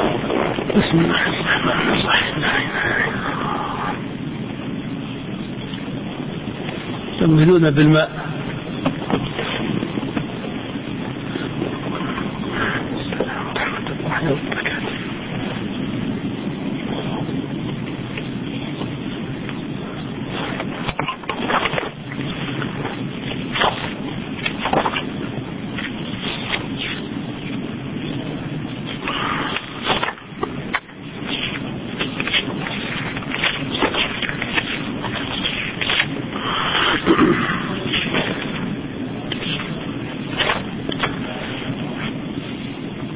بسم الله الرحمن الرحيم. لا اله الا الله بالماء السلام ورحمة الله وبركاته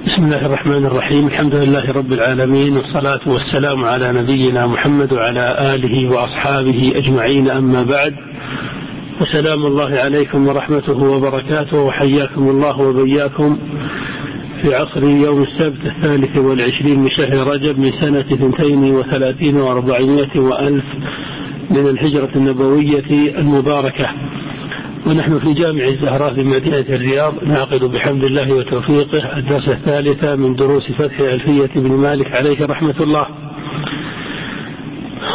بسم الله الرحمن الرحيم. الحمد لله رب العالمين والصلاة والسلام على نبينا محمد وعلى آله وأصحابه أجمعين. أما بعد وسلام الله عليكم ورحمته وبركاته وحياكم الله وبياكم في عصر يوم السبت الثالث والعشرين من شهر رجب من سنة اثنتين وثلاثين وأربعمائة وألف من الهجرة النبوية المباركة. ونحن في جامع الزهراء في مدينة الرياض نعقد بحمد الله وتوفيقه الدرس الثالث من دروس فتح ألفية بن مالك عليه رحمة الله.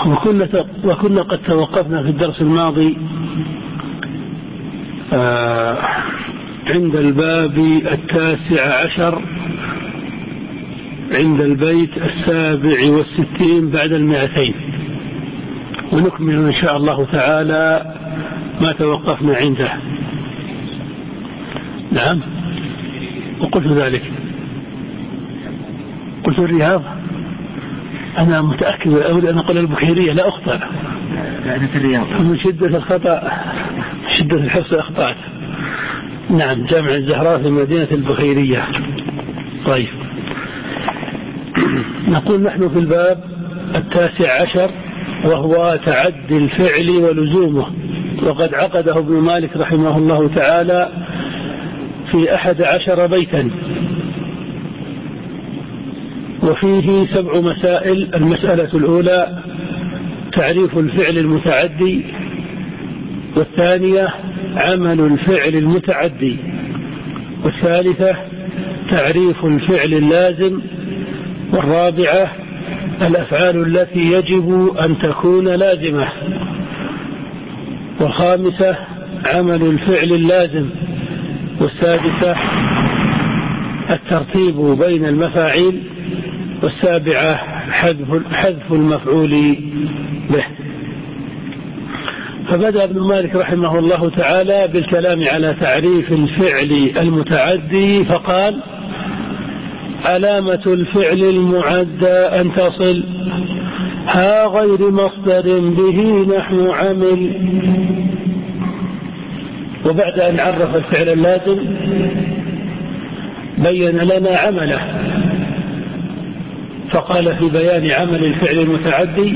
وكنا, وكنا قد توقفنا في الدرس الماضي آه عند الباب التاسع عشر عند البيت السابع والستين بعد المائتين ونكمل إن شاء الله تعالى ما توقفنا عنده. نعم. وقلت ذلك. قلت الرياض أنا متأكد أود أن أقول البحيرية لا أخطأ. كانت الرياض. من شدة الخطأ شدة الحفظ أخطأت. نعم جامع الزهراء في مدينة البخيرية طيب. نقول نحن في الباب التاسع عشر وهو تعدي الفعل ولزومه. وقد عقده ابن مالك رحمه الله تعالى في أحد عشر بيتا. وفيه سبع مسائل. المسألة الأولى تعريف الفعل المتعدي والثانية عمل الفعل المتعدي والثالثة تعريف الفعل اللازم والرابعة الأفعال التي يجب أن تكون لازمة. والخامسة عمل الفعل اللازم. والسادسة الترتيب بين المفاعيل. والسابعة حذف حذف المفعول به. فبدأ ابن مالك رحمه الله تعالى بالكلام على تعريف الفعل المتعدي فقال علامة الفعل المعدى أن تصل. ها غير مصدر به نحو عمل. وبعد أن عرف الفعل اللازم بين لنا عمله. فقال في بيان عمل الفعل المتعدي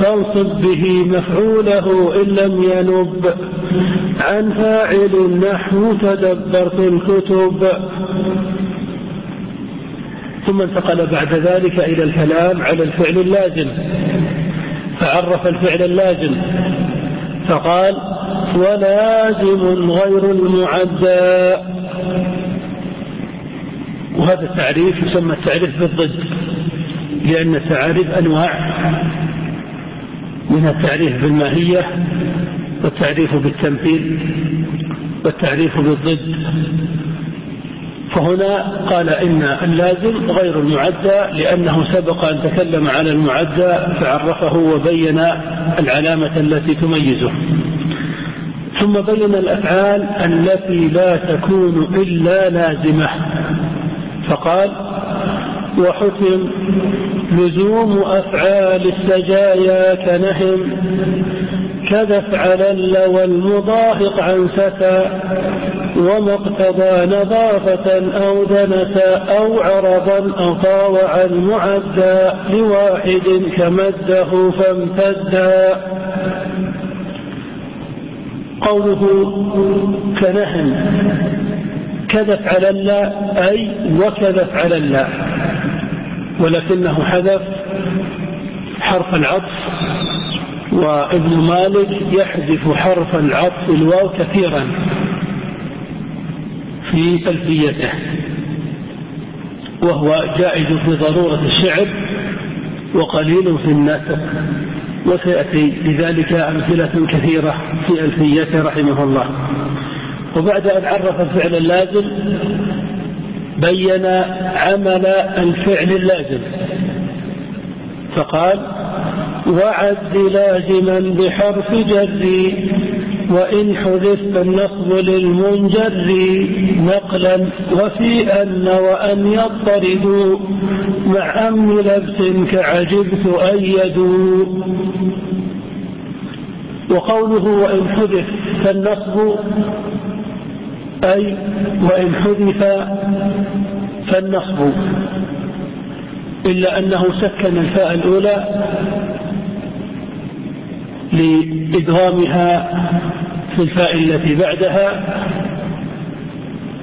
فانصب به مفعوله إن لم ينب. عن فاعل نحو تدبرت الكتب. ثم انتقل بعد ذلك إلى الكلام على الفعل اللازم. فعرف الفعل اللازم. فقال ولازم غير المعدى. وهذا التعريف يسمى التعريف بالضد لأن التعاريف أنواع. من التعريف بالماهية والتعريف بالتمثيل والتعريف بالضد. فهنا قال إن اللازم غير المعدى لأنه سبق أن تكلم على المعدى فعرفه وبين العلامة التي تميزه. ثم بين الأفعال التي لا تكون إلا لازمة. فقال وحكم لزوم أفعال السجايا كنهم كذا افعل والمضاهق عن فتى وما اقتضى نظافة أو دنة أو عرضا أو طاوع المعدى لواحد كمده فامتدا قوله كنهن كذف على الله أي وكذف على الله ولكنه حذف حرف العطف. وابن مالك يحذف حرف العطف الواو كثيرا في ألفيته وهو جائز في ضرورة الشعر وقليل في النثر وسيأتي لذلك أمثلة كثيرة في ألفيته رحمه الله. وبعد أن عرف الفعل اللازم بين عمل الفعل اللازم فقال وعد لازما بحرف جر وإن حذف النصب للمنجر نقلا وفي أن وأن يضطردوا مع أم لبس كعجبت أيدوا وقوله وإن حذف فالنصب أي وإن حذف فالنصب إلا أنه سكن الفاء الأولى لإدغامها في الفاء التي بعدها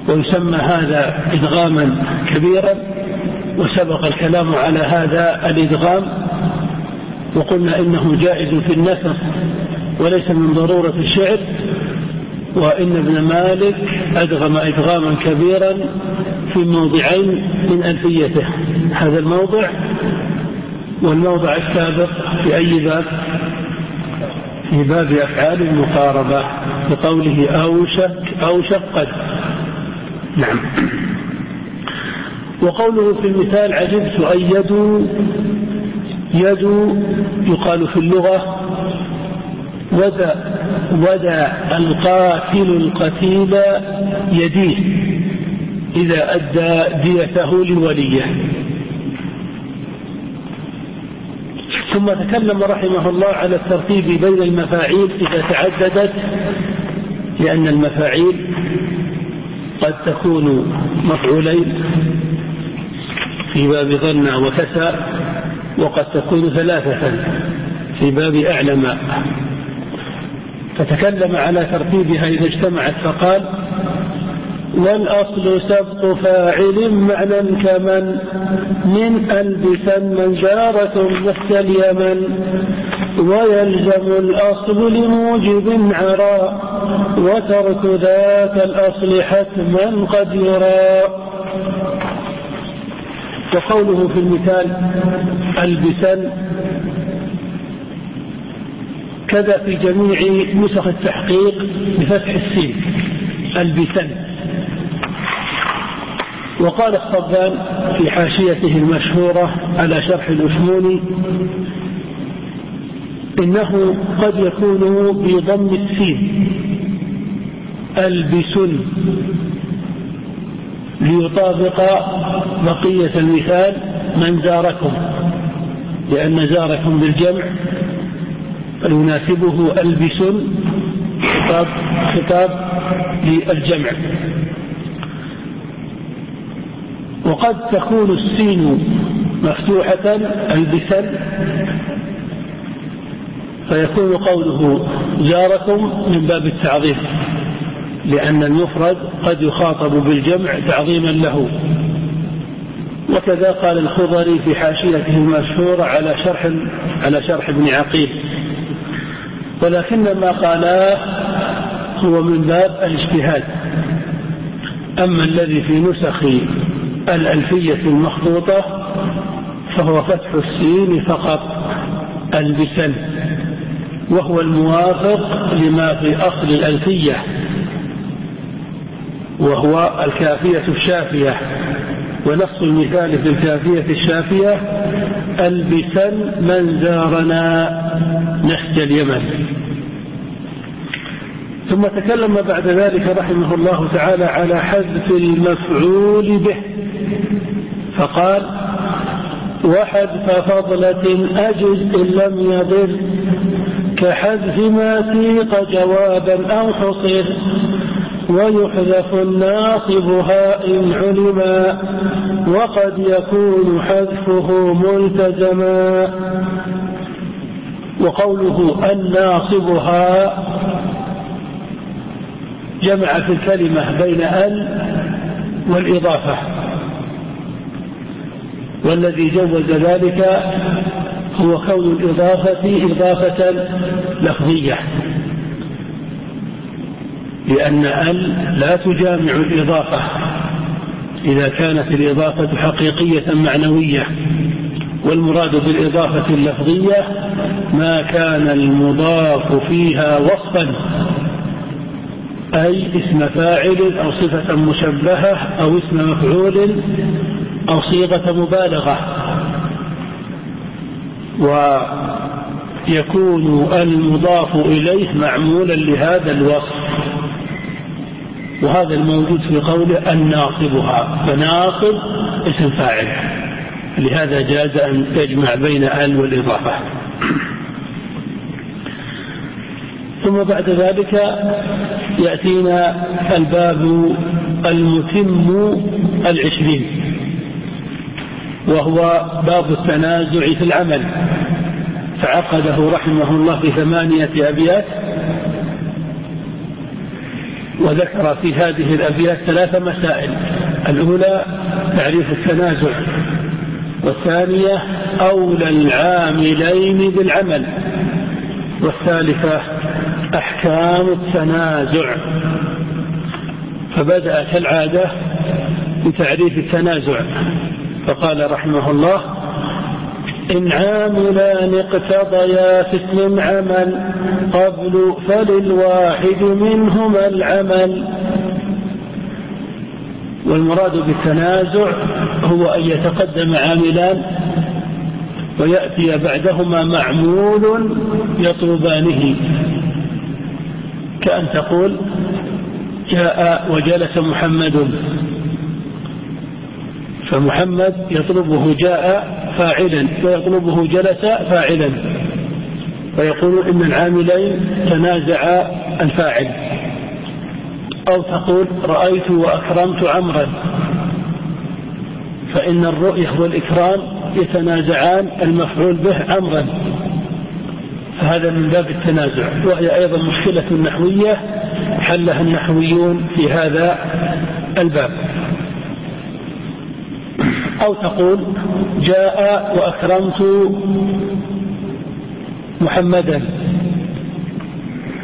ويسمى هذا إدغاما كبيرا وسبق الكلام على هذا الإدغام وقلنا إنه جائز في النثر وليس من ضرورة الشعر وإن ابن مالك أدغم إدغاما كبيرا في موضعين من ألفيته. هذا الموضع والموضع السابق في أي باب؟ في باب أفعال المقاربة بقوله أوشك أوشك قد نعم. وقوله في المثال عجبت أن يدو يدو يقال في اللغة ودى ودى القاتل القتيل يديه إذا أدى ديته لوليه. ثم تكلم رحمه الله على الترتيب بين المفاعيل إذا تعددت لأن المفاعيل قد تكون مفعولين في باب ظن وكسى وقد تكون ثلاثة في باب أعلم. فتكلم على ترتيبها إذا اجتمعت فقال والأصل سبق فاعل معنى كمن من ألبسا من جارة مثل اليمن ويلزم الأصل لموجب عرى وترك ذاك الأصل حتما قد يرى. وقوله في المثال ألبسا كذا في جميع نسخ التحقيق بفتح السين البسن وقال الصبان في حاشيته المشهورة على شرح الأشموني إنه قد يكون بضم السين ألبسن ليطابق بقية المثال من زاركم لأن زاركم بالجمع يناسبه البس خطاب خطاب للجمع. وقد تكون السين مفتوحة ألبسا. فيكون قوله جاركم من باب التعظيم لأن المفرد قد يخاطب بالجمع تعظيما له. وكذا قال الخضري في حاشيته المشهورة على شرح على شرح ابن عقيل. ولكن ما قالاه هو من باب الاجتهاد. أما الذي في نسخ الألفية المخطوطة فهو فتح السين فقط البسن وهو الموافق لما في أصل الألفية وهو الكافية الشافية. ونص المثال في الكافية الشافية البسن من زارنا نحج اليمن. ثم تكلم بعد ذلك رحمه الله تعالى على حذف المفعول به. فقال وحذف فضلة أجز إن لم يضر كحذف ما سيق جوابا أو حصر ويحذف الناصبها إن علما وقد يكون حذفه ملتزما. وقوله الناصبها جمع في الكلمة بين ال والإضافة. والذي جوز ذلك هو كون الإضافة إضافة لفظية. لأن ال لا تجامع الإضافة. إذا كانت الإضافة حقيقية معنوية والمراد بالإضافة اللفظية ما كان المضاف فيها وصفا أي اسم فاعل أو صفة مشبهة أو اسم مفعول أو صيغة مبالغة. ويكون المضاف إليه معمولا لهذا الوصف. وهذا الموجود في قوله الناصبها فناصب اسم فاعل. لهذا جاز أن يجمع بين ال والإضافة. ثم بعد ذلك يأتينا الباب المتم العشرين. وهو باب التنازع في العمل. فعقده رحمه الله في ثمانية أبيات وذكر في هذه الأبيات ثلاث مسائل. الأولى تعريف التنازع والثانية أولى العاملين بالعمل والثالثة أحكام التنازع. فبدأ كالعادة بتعريف التنازع. فقال رحمه الله إن عاملان اقتضيا في عمل قبل فللواحد منهما العمل. والمراد بالتنازع هو أن يتقدم عاملان ويأتي بعدهما معمول يطلبانه. كأن تقول جاء وجلس محمد. فمحمد يطلبه جاء فاعلا ويطلبه جلس فاعلا. فيقول إن العاملين تنازعا الفاعل. أو تقول رأيت وأكرمت عمرا. فإن الرؤية والإكرام يتنازعان المفعول به عمرا. فهذا من باب التنازع. وهي أيضا مشكلة نحوية حلها النحويون في هذا الباب. أو تقول جاء وأكرمت محمدا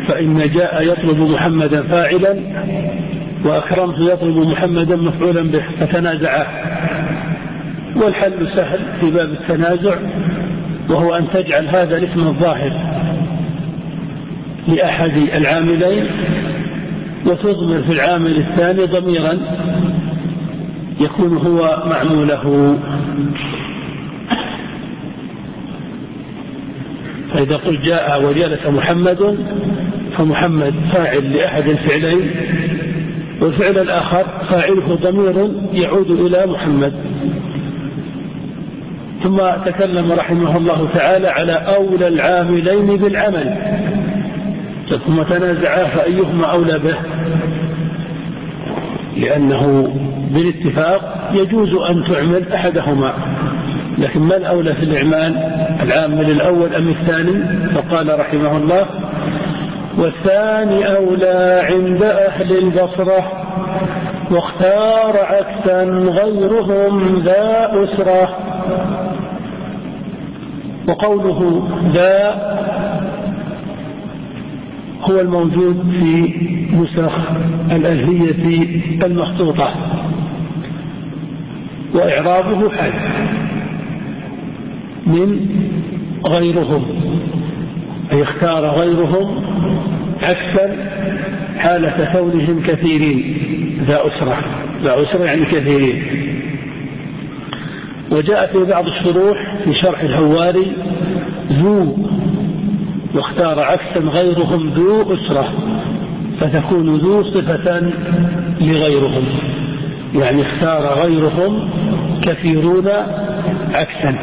فإن جاء يطلب محمدا فاعلا وأكرمت يطلب محمدا مفعولا به فتنازعا. والحل سهل في باب التنازع وهو أن تجعل هذا الاسم الظاهر لأحد العاملين وتضمر في العامل الثاني ضميرا يكون هو معموله. فإذا قلت جاء وجلس محمد فمحمد فاعل لأحد الفعلين والفعل الآخر فاعله ضمير يعود إلى محمد. ثم تكلم رحمه الله تعالى على أولى العاملين بالعمل. ثم تنازعا فأيهما أولى به؟ لأنه بالاتفاق يجوز أن تعمل أحدهما لكن ما الأولى في الإعمال؟ العامل الأول أم الثاني؟ فقال رحمه الله والثاني أولى عند أهل البصرة واختار عكسا غيرهم ذا أسرة. وقوله ذا هو الموجود في نسخ الألهية المخطوطة. وإعرابه حال. من غيرهم. أي اختار غيرهم عكسا حالة كونهم كثيرين. ذا أسرة. ذا أسرة يعني كثيرين. وجاء في بعض الشروح في شرح الهواري ذو واختار عكسا غيرهم ذو أسرة فتكون ذو صفة لغيرهم. يعني اختار غيرهم كثيرون عكسا.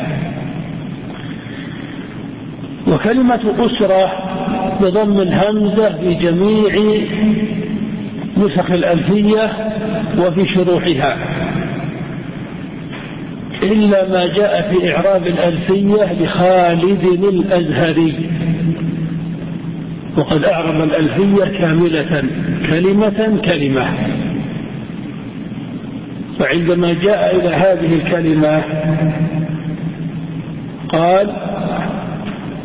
وكلمة أسرة بضم الهمزة في جميع نسخ الألفية وفي شروحها. إلا ما جاء في إعراب الألفية لخالد الأزهري. وقد أعرب الألفية كاملة كلمة كلمة. فعندما جاء إلى هذه الكلمة قال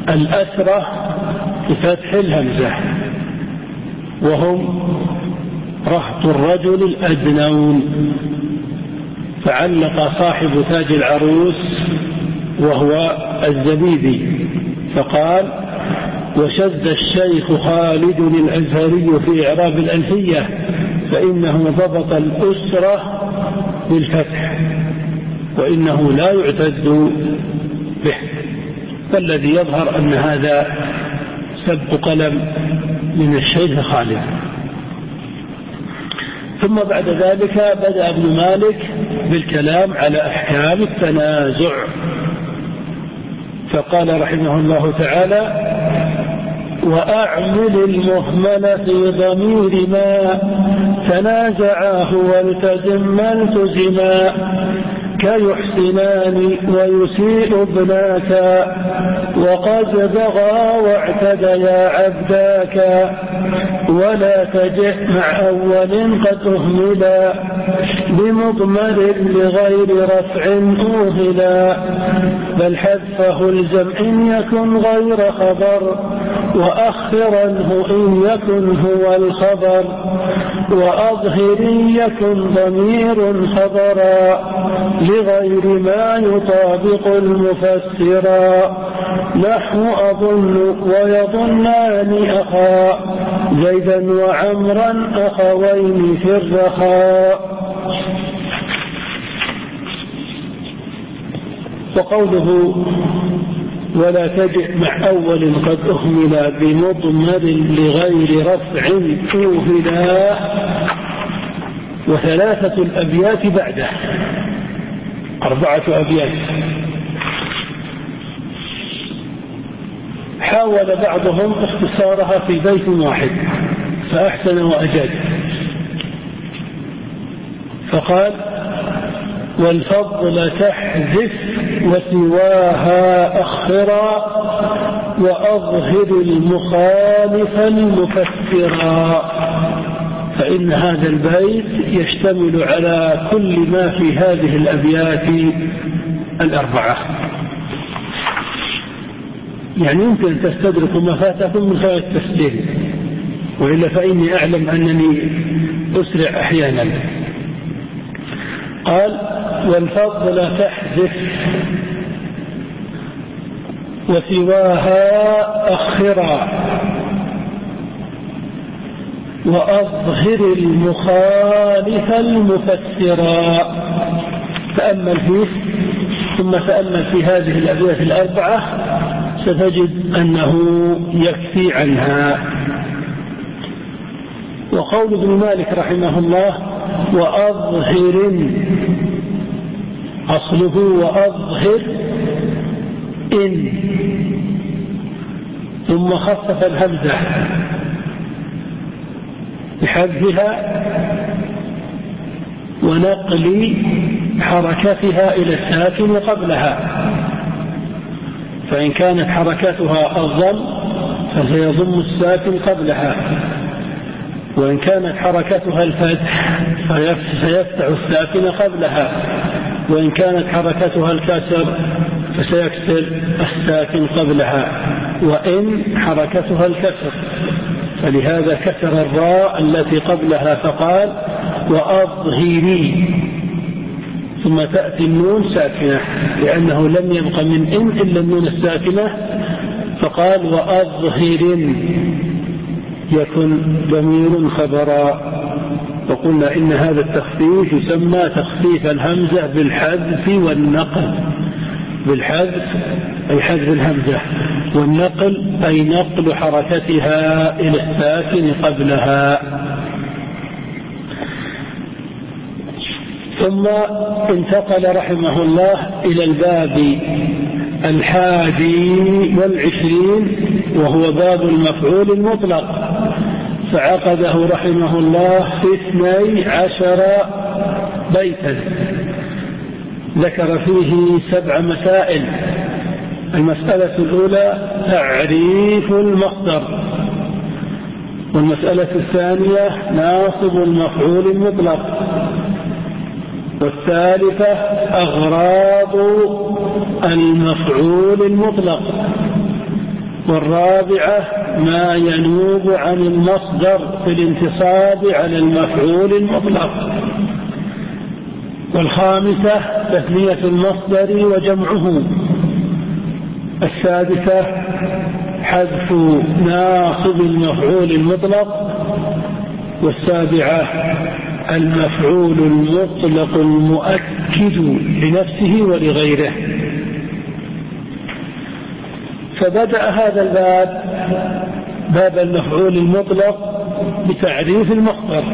الأسرة بفتح الهمزة وهم رهط الرجل الأدنون. فعلق صاحب تاج العروس وهو الزبيدي فقال وشد الشيخ خالد الأزهري في إعراب الألفية فإنه ضبط الأسرة بالفتح وإنه لا يعتد به. فالذي يظهر أن هذا سب قلم من الشيخ خالد. ثم بعد ذلك بدأ ابن مالك بالكلام على أحكام التنازع. فقال رحمه الله تعالى وأعمل المهمل في ضمير ما تنازعاه والتزم من تزما كيحسنان ويسيء ابناك وقد بغى واعتديا عبداك ولا تجه مع أول قد أهملا بمضمر لغير رفع أوهلا بل حذفه الزم إن يكن غير خبر وأخرنه إن يكن هو الخبر وأظهر إن يكن ضمير خبرا لغير ما يطابق المفسرا نحو أظن ويظنان أخا زيدا وعمرا أخوين في الرخاء وقوله ولا تجئ مع أول قد أهمل بمضمر لغير رفع أوهلا وثلاثة الأبيات بعده. أربعة أبيات حاول بعضهم اختصارها في بيت واحد فأحسن وأجاد. فقال والفضل تحذف وسواها أخرا وأظهر المخالف المفسرا. فإن هذا البيت يشتمل على كل ما في هذه الأبيات الأربعة. يعني يمكن أن تستدركوا ما فاتكم من خلال التفسير وإلا فإني أعلم أنني أسرع أحيانا. قال والفضل تحذف وسواها أخرا. وأظهر المخالف المفسرا. تأمل فيه ثم تأمل في هذه الأبيات الأربعة ستجد أنه يكفي عنها. وقول ابن مالك رحمه الله وأظهر أصله وأظهر إن. ثم خفف الهمزة. بحذفها ونقل حركتها إلى الساكن قبلها فإن كانت حركتها الضم فسيضم الساكن قبلها. وإن كانت حركتها الفتح فسيفتح الساكن قبلها. وإن كانت حركتها الكسر فسيكسر الساكن قبلها. وإن حركتها الكسر فلهذا كسر الراء التي قبلها فقال وأظهري. ثم تأتي النون ساكنة لأنه لم يبق من إن إلا النون الساكنة. فقال وأظهر يكن ضمير خبرا. وقلنا إن هذا التخفيف يسمى تخفيف الهمزة بالحذف والنقل. بالحذف أي حذف الهمزة والنقل أي نقل حركتها إلى الساكن قبلها. ثم انتقل رحمه الله إلى الباب الحادي والعشرين وهو باب المفعول المطلق. فعقده رحمه الله اثني عشر بيتا. ذكر فيه سبع مسائل. المسألة الأولى تعريف المصدر. والمسألة الثانية ناصب المفعول المطلق. والثالثة أغراض المفعول المطلق. والرابعة ما ينوب عن المصدر في الانتصاب على المفعول المطلق. والخامسة تثنية المصدر وجمعه. السادسة حذف ناصب المفعول المطلق. والسابعة المفعول المطلق المؤكد لنفسه ولغيره. فبدأ هذا الباب باب المفعول المطلق بتعريف المصدر.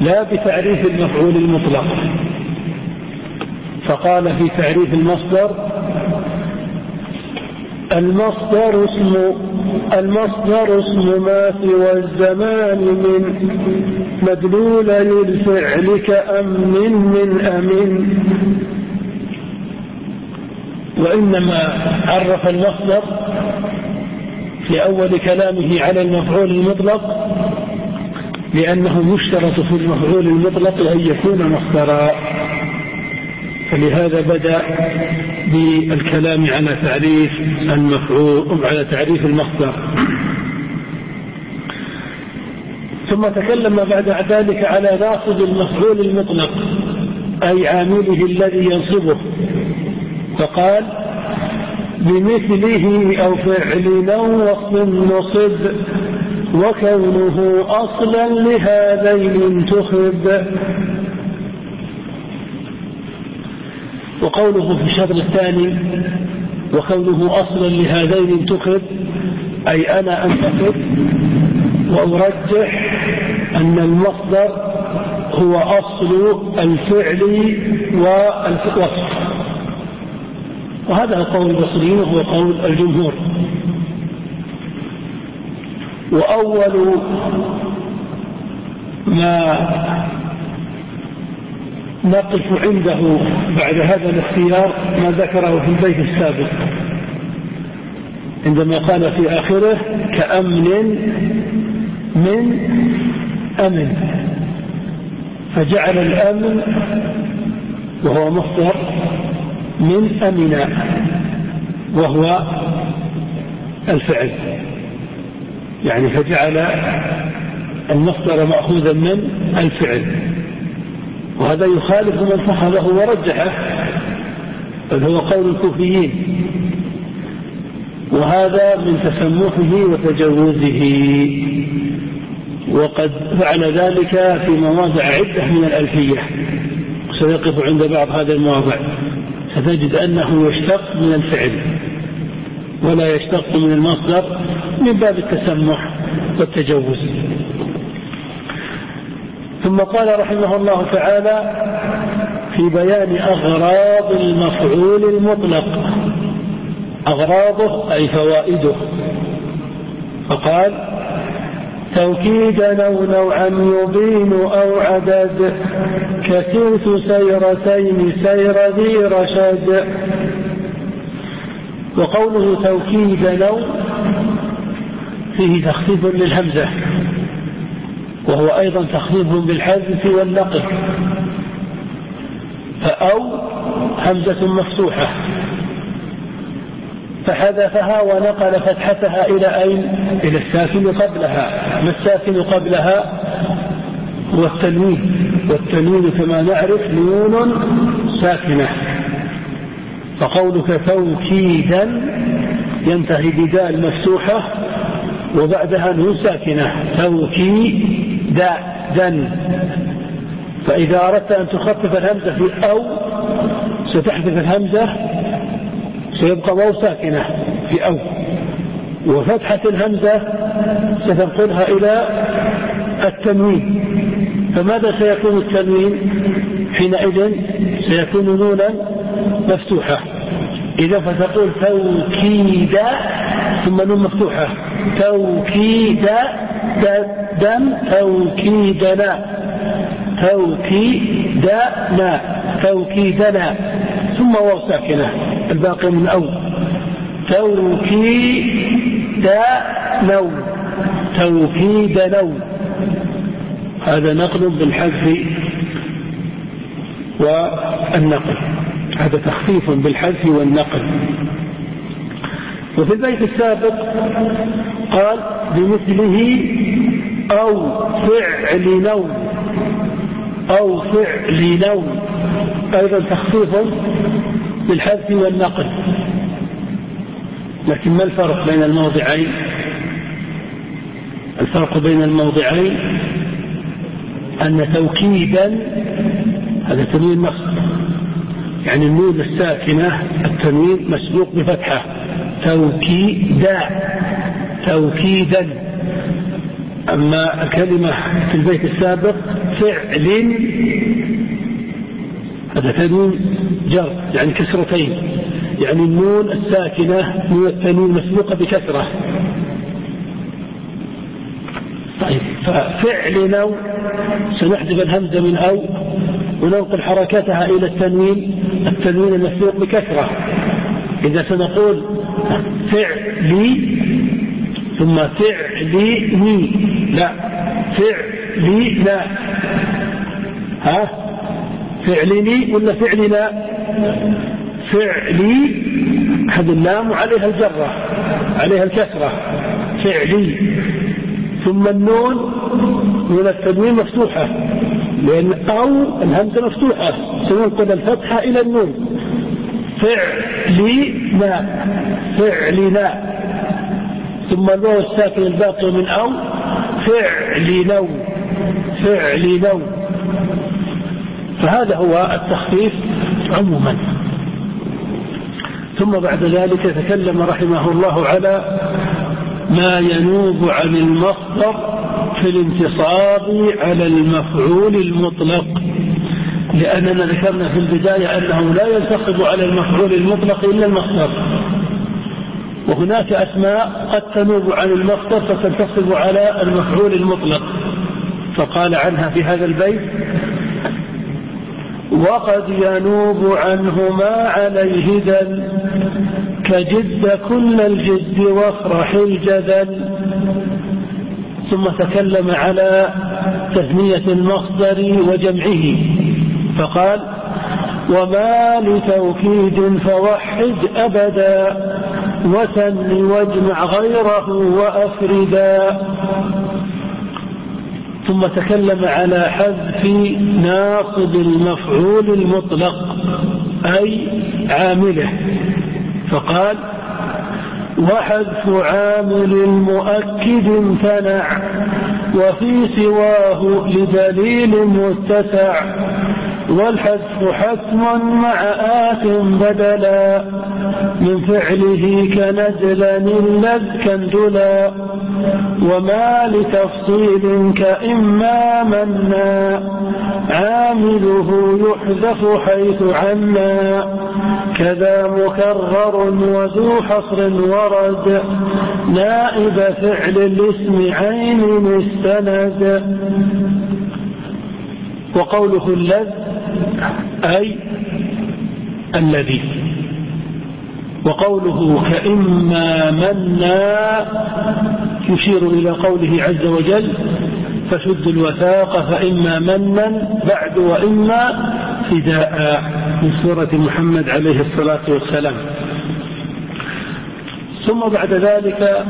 لا بتعريف المفعول المطلق. فقال في تعريف المصدر المصدر اسم المصدر اسم ما سوى الزمان من مدلول للفعل كأمن من أمن. وإنما عرف المصدر في أول كلامه على المفعول المطلق لأنه يشترط في المفعول المطلق أن يكون مصدرا فلهذا بدأ بالكلام على تعريف المفعول على تعريف المصدر. ثم تكلم بعد ذلك على ناصب المفعول المطلق أي عامله الذي ينصبه. فقال بمثله أو فعل وصف نصب وكونه أصلا لهذين انتخب وقوله في الشطر الثاني وكونه أصلا لهذين انتخب أي أنا أنتخب وأرجح أن المصدر هو أصل الفعل والوصف. وهذا قول البصريين وهو قول الجمهور. وأول ما نقف عنده بعد هذا الاختيار ما ذكره في البيت السابق. عندما قال في آخره كأمن من أمن. فجعل الأمن وهو مصدر من أمن وهو الفعل. يعني فجعل المصدر مأخوذا من الفعل. وهذا يخالف من فحمه ورجحه بل هو قول الكوفيين. وهذا من تسمحه وتجوزه وقد فعل ذلك في مواضع عدة من الألفية. سيقف عند بعض هذه المواضع. ستجد أنه يشتق من الفعل. ولا يشتق من المصدر من باب التسمح والتجوز. ثم قال رحمه الله تعالى في بيان أغراض المفعول المطلق. أغراضه أي فوائده. فقال توكيدا أو نوعا يبين أو عدد كسرت سيرتين سير ذي رشد. وقوله توكيدا أو فيه تخفيف للهمزة وهو أيضا تخفيف بالحذف والنقل فأو همزة مفتوحة فحذفها ونقل فتحتها إلى أين؟ إلى الساكن قبلها. ما الساكن قبلها؟ هو التنوين. والتنوين كما نعرف نون ساكنة. فقولك توكيدا ينتهي بدال مفتوحة وبعدها نون ساكنة. توكيدا. دن فإذا أردت أن تخفف الهمزة في أو ستحذف الهمزة سيبقى واو ساكنة في أو. وفتحة الهمزة ستنقلها إلى التنوين. فماذا سيكون التنوين؟ حينئذ سيكون نونا مفتوحة. إذا فتقول توكيدا ثم نون مفتوحة. توكيدا دم توكيدنا. توكيدنا. توكيدنا. ثم واو ساكنة. الباقي من أو توكيد نو توكيد نو هذا نقل بالحذف والنقل هذا تخفيف بالحذف والنقل. وفي البيت السابق قال بمثله أو فعل نوم. أو فعل نوم. أيضا تخفيف بالحذف والنقل. لكن ما الفرق بين الموضعين؟ الفرق بين الموضعين أن توكيدا هذا تنوين نصب يعني النون الساكنة التنوين مسبوق بفتحة. توكيدا توكيدا أما الكلمة في البيت السابق فعل. هذا تنوين جر يعني كسرتين. يعني النون الساكنة من التنوين مسبوقة بكسرة. طيب ففعل نو سنحذف الهمزة من أو. وننقل حركتها إلى التنوين التنوين المسبوق بكثرة. إذا سنقول فعلي ثم فعلي لا فعلي لا. ها؟ فعلني ولا فعلنا فعلي هذه اللام عليها الجرة عليها الكسرة. فعلي ثم النون من التنوين مفتوحة. لأن أو الهمزة مفتوحة سننقل الفتحة إلى النون. فعلنا فعلنا ثم الواو الساكن الباقي من أو فعلنو فعلنو فهذا هو التخفيف عموما. ثم بعد ذلك تكلم رحمه الله على ما ينوب عن المصدر في الانتصاب على المفعول المطلق. لأننا ذكرنا في البداية أنه لا ينتصب على المفعول المطلق إلا المصدر وهناك أسماء قد تنوب عن المصدر فتنتصب على المفعول المطلق. فقال عنها في هذا البيت وقد ينوب عنه ما عليه دل كجد كل الجد وافرح الجدل ثم تكلم على تثنية المصدر وجمعه. فقال وما لتوكيد فوحد أبدا وثن واجمع غيره وأفردا. ثم تكلم على حذف ناصب المفعول المطلق أي عامله. فقال وحذف عامل مؤكد امتنع وفي سواه لدليل متسع. والحذف حتم مع آت بدلا. من فعله كنزل اللذ كندلا وما لتفصيل كإما منا. عامله يحذف حيث عنا. كذا مكرر وذو حصر ورد. نائب فعل الاسم عين استند وقوله اللذ أي الذي وقوله كإما منا يشير إلى قوله عز وجل فشد الوثاق فإما منا بعد وإما فداء من سورة محمد عليه الصلاة والسلام. ثم بعد ذلك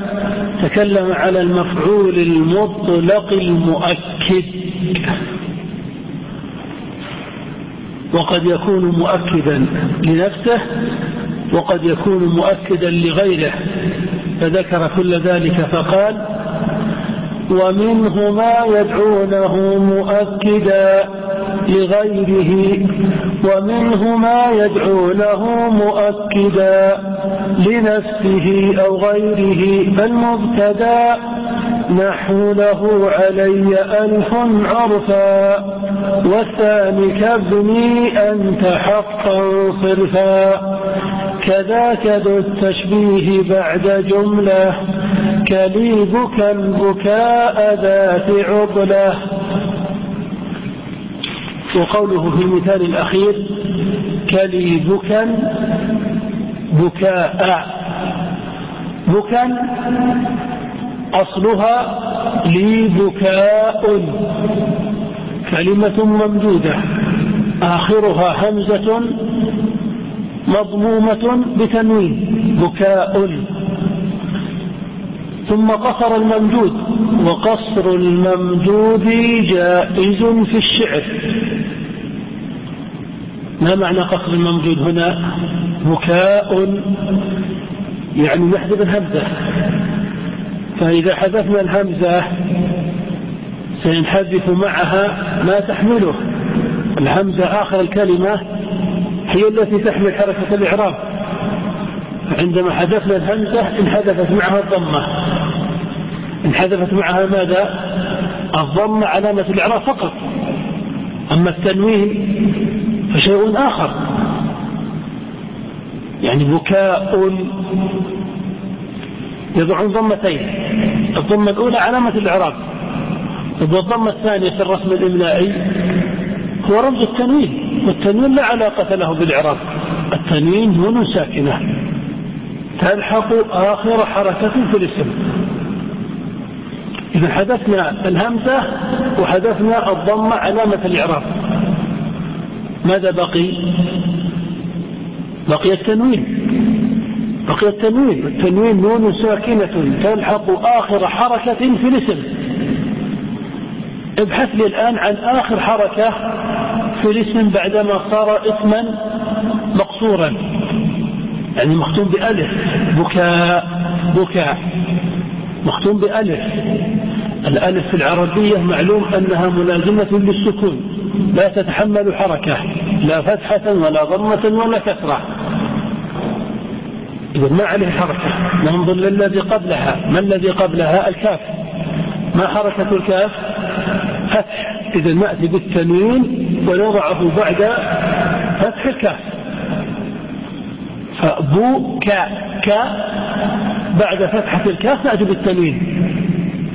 تكلم على المفعول المطلق المؤكد. وقد يكون مؤكدا لنفسه وقد يكون مؤكدا لغيره. فذكر كل ذلك فقال ومنه ما يدعونه مؤكدا لغيره ومنه ما يدعونه مؤكدا لنفسه أو غيره. فالمبتدا نحو له علي ألف عرفا والثاني كابني أنت حقا صرفا. كذاك ذو التشبيه بعد جملة كليبك البكاء ذات عضلة. وقوله في المثال الأخير كليبكا بكاء بكا أصلها لي بكاء كلمة ممدودة. آخرها همزة مضمومة بتنوين. بكاء. ثم قصر الممدود. وقصر الممدود جائز في الشعر. ما معنى قصر الممدود هنا؟ بكاء. يعني نحذف الهمزة. فإذا حذفنا الهمزة سينحذف معها ما تحمله. الهمزة آخر الكلمة هي التي تحمل حركة الإعراب. عندما حذفنا الهمزة انحذفت معها الضمة. انحذفت معها ماذا؟ الضمة علامة الإعراب فقط. أما التنوين فشيء آخر. يعني بكاء يضعون ضمتين الضمة الأولى علامة الإعراب والضمة الثانية في الرسم الإملائي هو رمز التنوين والتنوين لا علاقة له بالإعراب التنوين نون ساكنة تلحق آخر حركة في الاسم. إذا حذفنا الهمزة وحذفنا الضمة علامة الإعراب. ماذا بقي؟ بقي التنوين. بقي التنوين التنوين نون ساكنة تلحق آخر حركة في الاسم. ابحث لي الآن عن آخر حركة في الاسم بعدما صار اسما مقصورا. يعني مختوم بألف بكاء بكاء. مختوم بألف. الألف في العربية معلوم أنها ملازمة للسكون. لا تتحمل حركة لا فتحة ولا ضمة ولا كسرة. إذا ما عليه حركة. ننظر للذي قبلها. ما الذي قبلها؟ الكاف. ما حركة الكاف؟ فتح. إذا نأتي بالتنوين ونضعه بعد فتح الكاف. فبو كا كا بعد فتحة الكاف نأتي بالتنوين.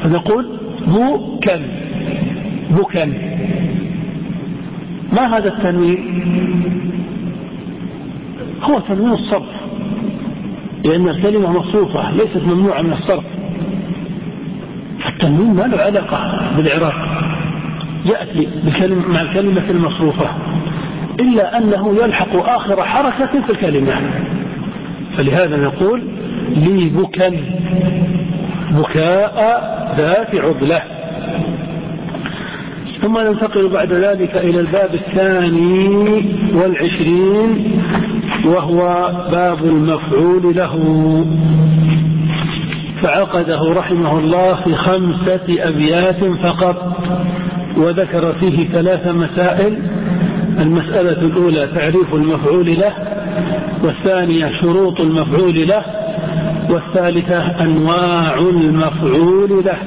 فنقول بو كم بكم ما هذا التنوين؟ هو تنوين الصرف. لأن الكلمة مصروفة ليست ممنوعة من الصرف. فالتنوين ما له علاقة بالعراق. يأتي مع الكلمة المصروفة. إلا أنه يلحق آخر حركة في الكلمة. فلهذا نقول لي بكا بكاء ذات عضلة ثم ننتقل بعد ذلك إلى الباب الثاني والعشرين وهو باب المفعول له. فعقده رحمه الله في خمسة أبيات فقط وذكر فيه ثلاث مسائل. المسألة الأولى تعريف المفعول له والثانية شروط المفعول له والثالثة أنواع المفعول له.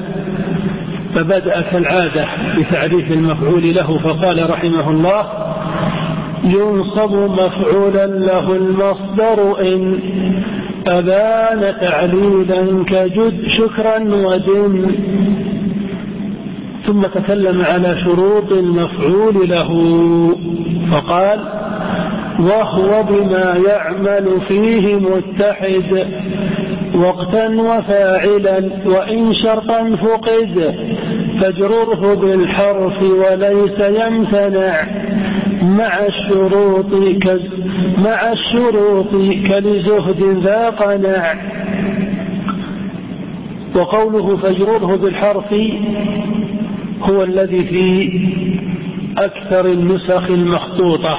فبدأ كالعادة بتعريف المفعول له فقال رحمه الله ينصب مفعولا له المصدر إن أبان تعليلا كجد شكرا ودن ثم تكلم على شروط المفعول له فقال وهو بما يعمل فيه متحد وقتا وفاعلا وإن شرطا فقد. فاجرره بالحرف وليس يمتنع مع الشروط مع الشروط كلزهد ذا قنع وقوله فاجرره بالحرف هو الذي في أكثر النسخ المخطوطة.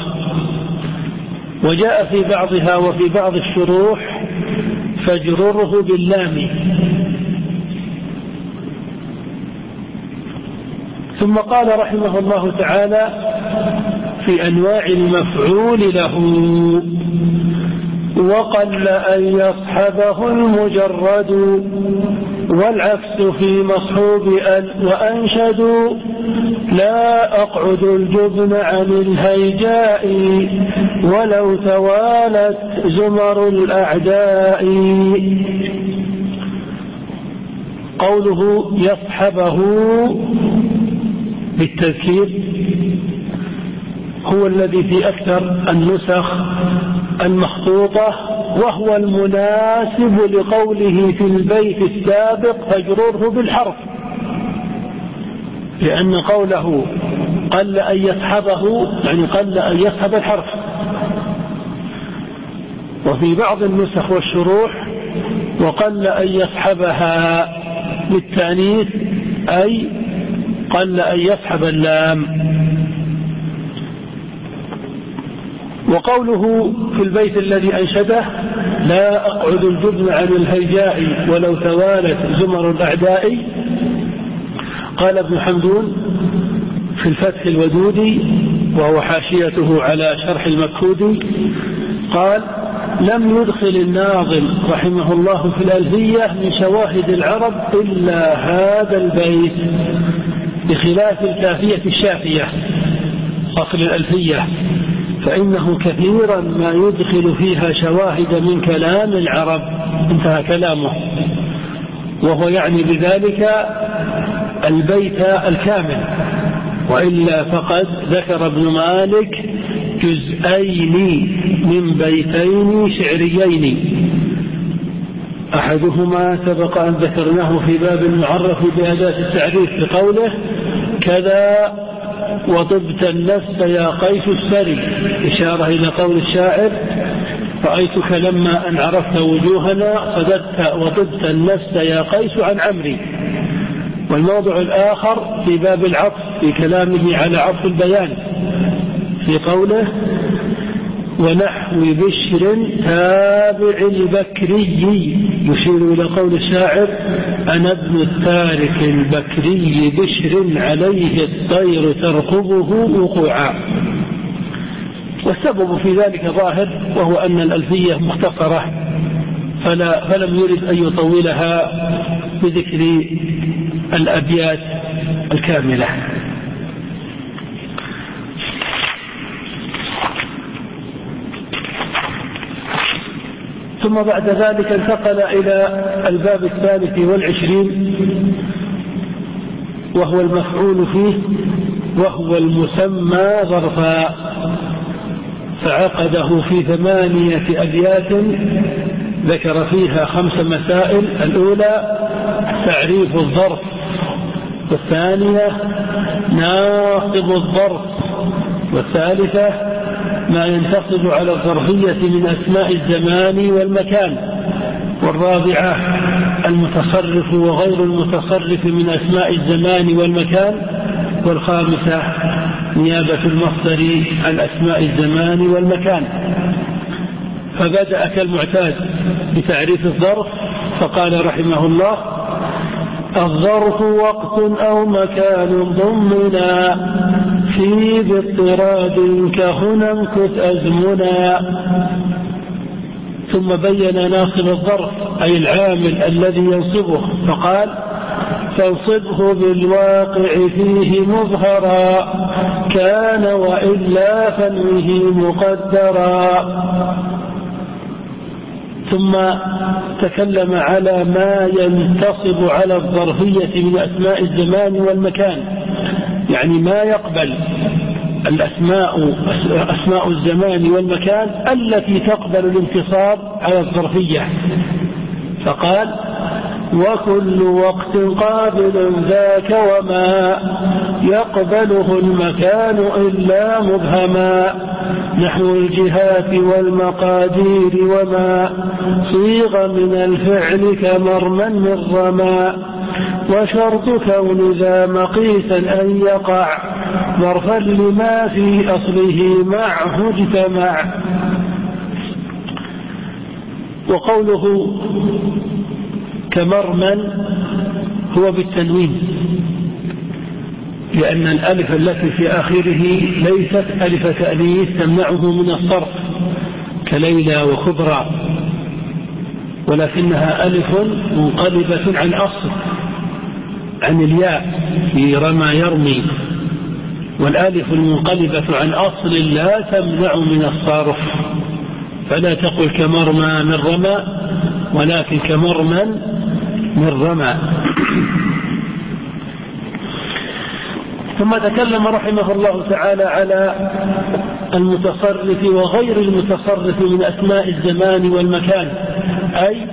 وجاء في بعضها وفي بعض الشروح فاجرره باللام. ثم قال رحمه الله تعالى في أنواع المفعول له وقل أن يصحبه المجرد والعكس في مصحوب أن وأنشدوا لا أقعد الجبن عن الهيجاء ولو توالت زمر الأعداء. قوله يصحبه بالتذكير هو الذي في أكثر النسخ المخطوطة وهو المناسب لقوله في البيت السابق فاجرره بالحرف لأن قوله قل أن يسحبه يعني قل أن يسحب الحرف وفي بعض النسخ والشروح وقل أن يسحبها للتانيث أي قل أن يصحب اللام. وقوله في البيت الذي أنشده لا أقعد الجبن عن الهيجاء ولو توالت زمر الأعداء. قال ابن حمدون في الفتح الودودي وهو حاشيته على شرح المكهودي قال لم يدخل الناظم رحمه الله في الألفية من شواهد العرب إلا هذا البيت. بخلاف الكافية الشافية أصل الألفية فإنه كثيرا ما يدخل فيها شواهد من كلام العرب انتهى كلامه. وهو يعني بذلك البيت الكامل وإلا فقد ذكر ابن مالك جزئين من بيتين شعريين. أحدهما سبق أن ذكرناه في باب المعرف بأداة التعريف بقوله كذا وطبت النفس يا قيس السري. إشارة إلى قول الشاعر رأيتك لما أن عرفت وجوهنا صددت وطبت النفس يا قيس عن عمري. والموضع الآخر في باب العطف في كلامه على عطف البيان في قوله ونحو بشر تابع البكري. يشير إلى قول الشاعر أنا ابن التارك البكري بشر عليه الطير ترقبه وقوعا والسبب في ذلك ظاهر وهو أن الألفية مختصرة فلا فلم يرد أن يطولها بذكر الأبيات الكاملة. ثم بعد ذلك انتقل إلى الباب الثالث والعشرين وهو المفعول فيه وهو المسمى ظرفا فعقده في ثمانية أبيات ذكر فيها خمس مسائل الأولى تعريف الظرف والثانية ناقض الظرف والثالثة ما ينتصب على الظرفية من أسماء الزمان والمكان والرابعة المتصرف وغير المتصرف من أسماء الزمان والمكان والخامسة نيابة المصدر عن أسماء الزمان والمكان. فبدأ كالمعتاد بتعريف الظرف فقال رحمه الله الظرف وقت أو مكان ضمنا. فيه باضطراد كهنا امكث أزمنا. ثم بين ناصب الظرف أي العامل الذي ينصبه فقال فانصبه بالواقع فيه مظهرا كان وإلا فنوه مقدرا. ثم تكلم على ما ينتصب على الظرفية من أسماء الزمان والمكان. يعني ما يقبل الأسماء أسماء الزمان والمكان التي تقبل الانتصاب على الظرفية. فقال وكل وقت قابل ذاك وما يقبله المكان إلا مبهما. نحو الجهات والمقادير وما صيغ من الفعل كمرما من رما وشرط كون ذا مقيسا أن يقع ظرفا لما في أصله معه اجتمع. وقوله كمرمن هو بالتنوين لأن الألف التي في آخره ليست ألف تأنيث تمنعه من الصرف كليلى وخبرى ولكنها ألف منقلبة عن أصل عن الياء في رمى يرمي والآلف المنقلبة عن أصل لا تمنع من الصرف فلا تقل كمرمى من رمى ولكن كمرمى من رمى. ثم تكلم رحمه الله تعالى على المتصرف وغير المتصرف من أسماء الزمان والمكان. أي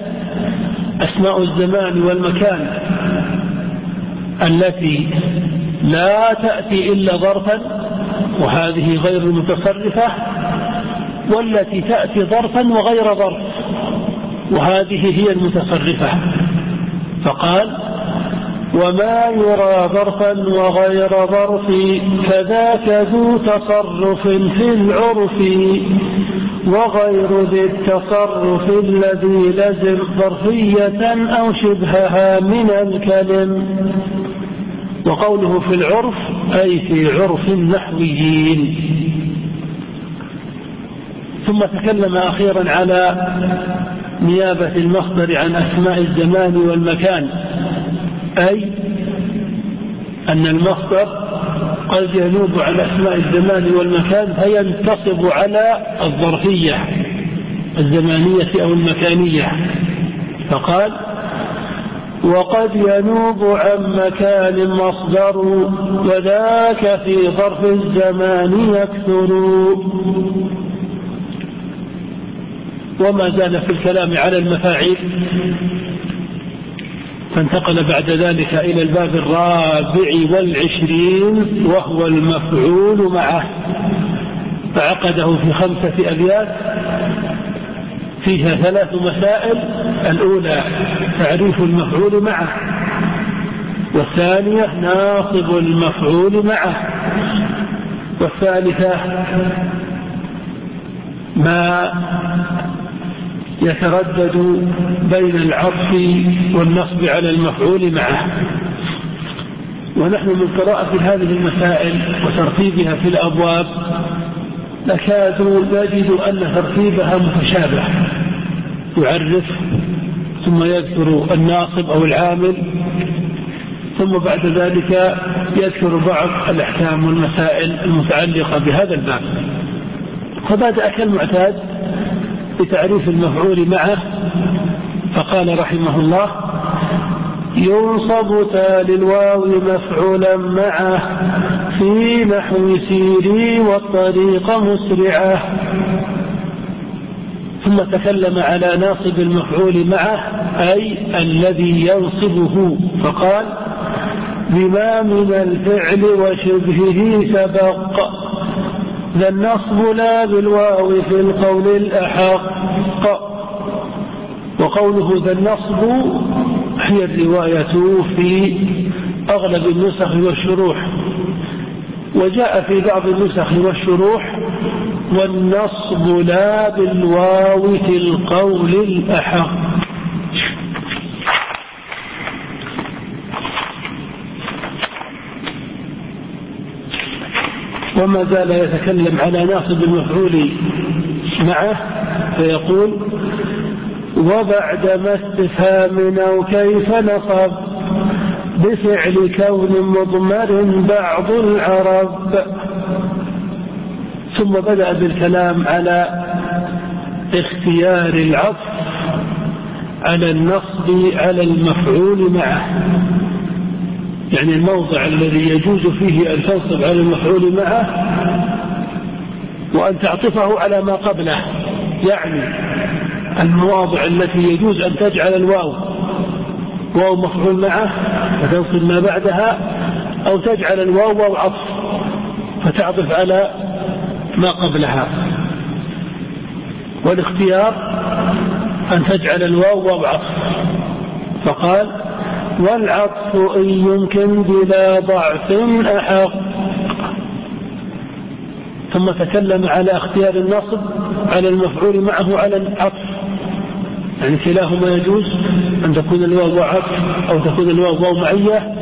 أسماء الزمان والمكان التي لا تأتي إلا ظرفا وهذه غير المتصرفة والتي تأتي ظرفا وغير ظرف وهذه هي المتصرفة. فقال وما يرى ظرفا وغير ظرف كذاك ذو تصرف في العرف وغير ذي التصرف الذي لزم ظرفية أو شبهها من الكلم. وقوله في العرف أي في عرف النحويين. ثم تكلم أخيرا على نيابة المصدر عن أسماء الزمان والمكان. أي أن المصدر قد ينوب عن أسماء الزمان والمكان فينتصب على الظرفية الزمانية أو المكانية. فقال وقد ينوب عن مكان مصدر وذاك في ظرف الزمان يكثر. وما زال في الكلام على المفاعيل. فانتقل بعد ذلك إلى الباب الرابع والعشرين وهو المفعول معه. فعقده في خمسة أبيات. فيها ثلاث مسائل. الأولى تعريف المفعول معه. والثانية ناصب المفعول معه. والثالثة ما يتردد بين العطف والنصب على المفعول معه. ونحن من قراءة هذه المسائل وترتيبها في الأبواب نكاد نجد أن ترتيبها متشابه. يعرف ثم يذكر الناصب أو العامل ثم بعد ذلك يذكر بعض الأحكام والمسائل المتعلقة بهذا الباب. فبدأ كالمعتاد بتعريف المفعول معه فقال رحمه الله ينصب تال الواو مفعولا معه في نحو سيري والطريق مسرعه. ثم تكلم على ناصب المفعول معه أي الذي ينصبه فقال بما من الفعل وشبهه سبق. ذا النصب لا بالواو في القول الأحق. وقوله ذا النصب هي الرواية في أغلب النسخ والشروح. وجاء في بعض النسخ والشروح والنصب لا بالواو في القول الأحق. وما زال يتكلم على ناصب المفعول معه فيقول وبعد ما استفهام أو كيف نصب؟ بفعل كون مضمر بعض العرب. ثم بدأ بالكلام على اختيار العطف على النصب على المفعول معه. يعني الموضع الذي يجوز فيه أن تنصب على المفعول معه وأن تعطفه على ما قبله. يعني المواضع التي يجوز أن تجعل الواو واو مفعول معه فتنصب ما بعدها أو تجعل الواو واو عطف فتعطف على ما قبلها. والاختيار أن تجعل الواو واو عطف. فقال والعطف إن يمكن بلا ضعف أحق. ثم تكلم على اختيار النصب على المفعول معه على العطف. يعني كلاهما يجوز أن تكون الواو عطف أو تكون الواو واو معية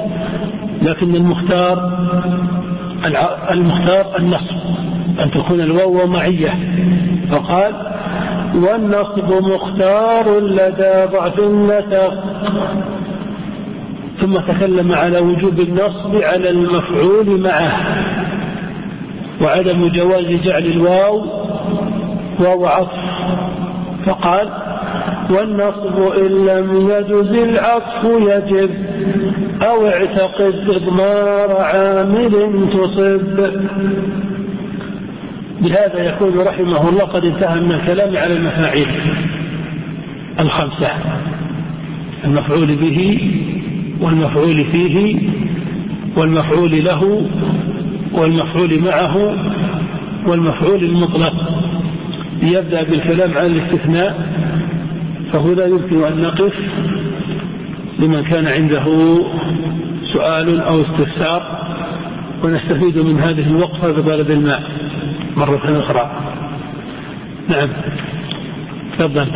لكن المختار المختار النصب أن تكون الواو معية فقال والنصب مختار لدى ضعف النسق ثم تكلم على وجوب النصب على المفعول معه وعدم جواز جعل الواو واو عطف. فقال والنصب إن لم يجز العطف يجب أو اعتقد إضمار عامل تصب. بهذا يكون رحمه الله قد انتهى من الكلام على المفاعيل الخمسة. المفعول به والمفعول فيه والمفعول له والمفعول معه والمفعول المطلق. يبدأ بالكلام عن الاستثناء فهنا يمكن أن نقف لمن كان عنده سؤال أو استفسار ونستفيد من هذه الوقفة ببلد الماء مرة أخرى. نعم. تفضل.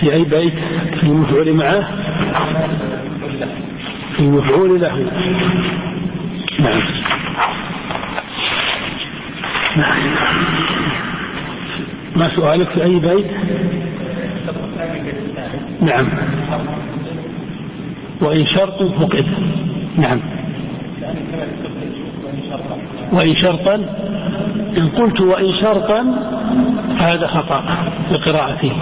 في أي بيت في المفعول معه؟ في المفعول له. نعم. ما سؤالك في أي بيت؟ نعم. وإن شرط فقد. نعم. وإن شرطا إن قلت وإن شرطا فهذا خطأ بقراءتي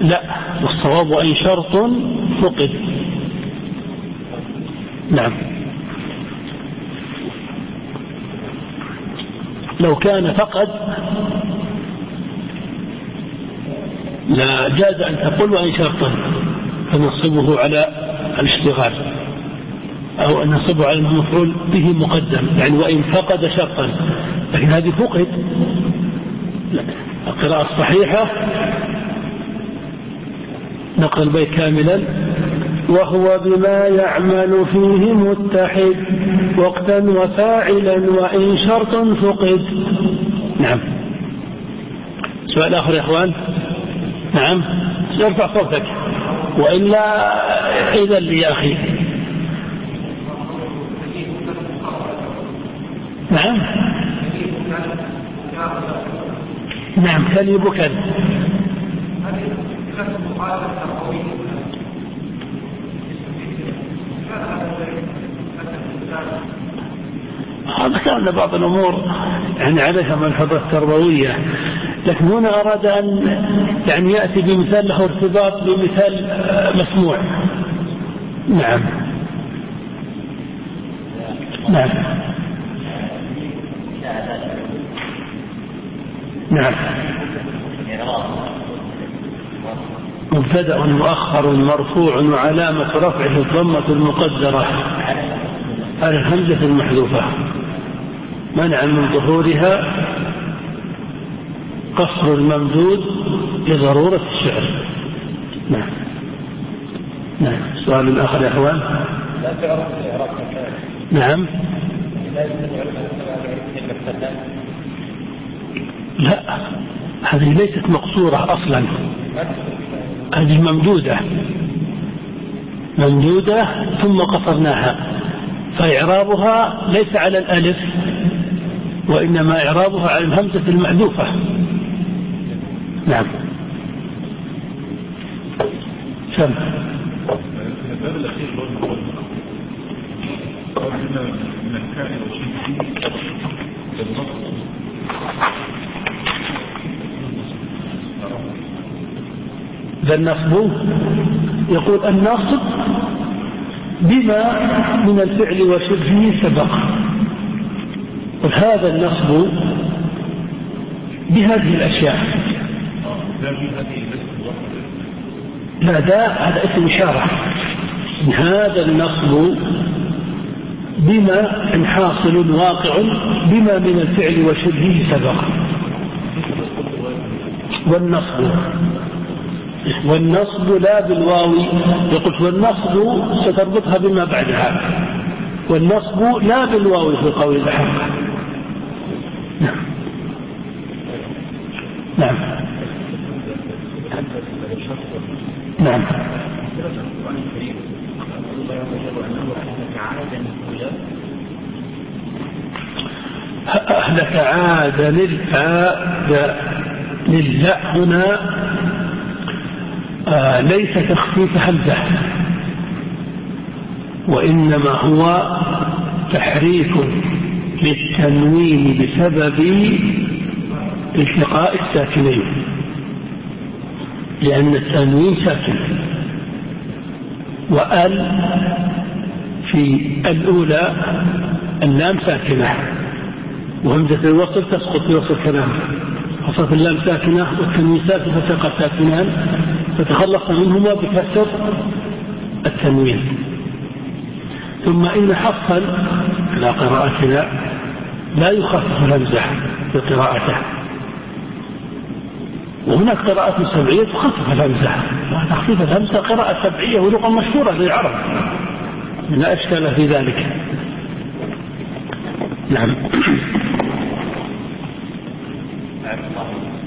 لا والصواب وإن شرط فقد. نعم. لو كان فقد لا جاز أن تقول وإن شرطا فنصبه على الاشتغال. أو أن نصبه على المفعول به مقدم يعني وإن فقد شرطا. لكن هذه فقد القراءة الصحيحة نقل البيت كاملا. وهو بما يعمل فيه متحد وقتا وفاعلا وإن شرط فقد. نعم. سؤال آخر يا أخوان؟ نعم. ارفع صوتك. وإلا إذا لي يا أخي. نعم. نعم كلي بكل ذكرنا بعض الأمور يعني عليها ملحظة تربوية. لكن هنا أراد أن يعني يأتي بمثال له ارتباط بمثال مسموع. نعم. نعم. نعم. مبتدأ مؤخر مرفوع وعلامة رفعه الضمة المقدرة. على الهمزة المحذوفة. منع من ظهورها قصر الممدود لضرورة الشعر. نعم. نعم. سؤال آخر يا أخوان. لا تعرف نعم. لا هذه ليست مقصورة أصلا. هذه ممدودة. ممدودة ثم قصرناها. فإعرابها ليس على الألف وإنما إعرابها على الهمزة المحذوفة نعم. سم الأخير الكائن ذا النصب. يقول النصب بما من الفعل وشبهه سبق. هذا النصب بهذه الأشياء. لا ده هذا اسم إشارة. هذا النصب بما حاصل واقع بما من الفعل وشبهه سبق. والنصب. والنصب لا بالواو يقول والنصب ستربطها بما بعدها. والنصب لا بالواو في قول الأحق نعم نعم. نعم. أهلك عاد للآ للأ هنا آه ليس تخفيف همزة وإنما هو تحريف للتنوين بسبب التقاء الساكنين لأن التنوين ساكن. وأل في الأولى اللام ساكنة. وهمزة الوصل تسقط في وصل كلام خاصة اللام ساكنة والتنوين ساكن فتقى ساكنان فتخلص منهما بكسر التنوين. ثم إن حفصا على قراءتنا لا يخفف الهمزة في قراءته وهناك قراءات سبعية تخفف الهمزة تخفيف الهمزة قراءة سبعية ولغة مشهورة للعرب لا إشكال في ذلك. نعم.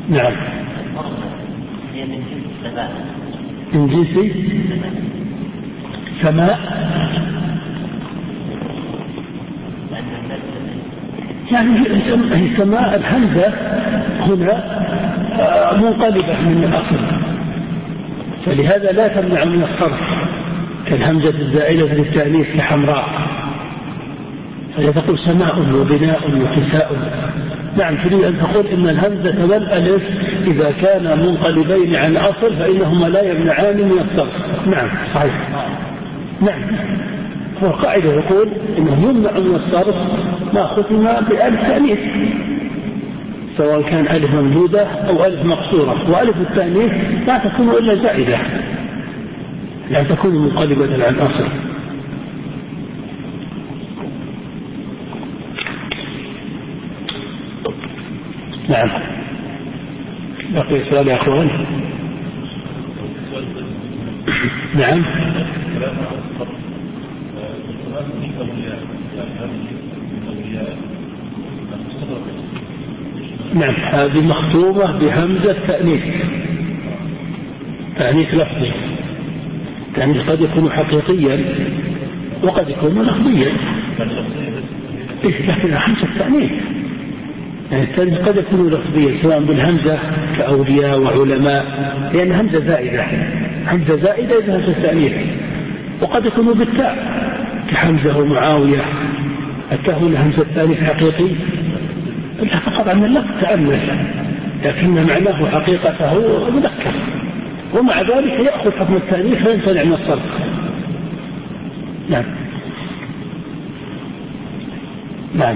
نعم. من جنس سماء. يعني سماء الهمزة هنا منقلبة من الأصل. فلهذا لا تمنع من الصرف كالهمزة الزائدة للتأنيث كحمراء. فإذا تقول سماء وبناء وكساء. نعم تريد أن تقول إن الهمزة والألف إذا كان منقلبين عن أصل فإنهما لا يمنعان من الصرف. نعم صحيح. نعم. والقاعدة يقول إنه يمنع من الصرف ما ختم بألف تأنيث. سواء كان ألف ممدودة أو ألف مقصورة. وألف التأنيث لا تكون إلا زائدة. لا تكون منقلبة عن أصل نعم. بقي سؤال يا أخوان. نعم. نعم. هذه مختومة بهمزة تأنيث. تأنيث لفظي. تأنيث قد يكون حقيقيا وقد يكون لفظيا لكن همزة تأنيث. يعني التأنيث قد يكون لفظيا سواء بالهمزة كأولياء وعلماء. لأن همزة زائدة. همزة زائدة إذا همزة تأنيث. وقد يكون بالتاء كحمزة ومعاوية. التاء همزة تأنيث حقيقي. فقط عن اللفظ تأنث لكن معناه حقيقته مذكر. ومع ذلك يأخذ حكم التأنيث فيمتنع من الصرف. نعم. نعم.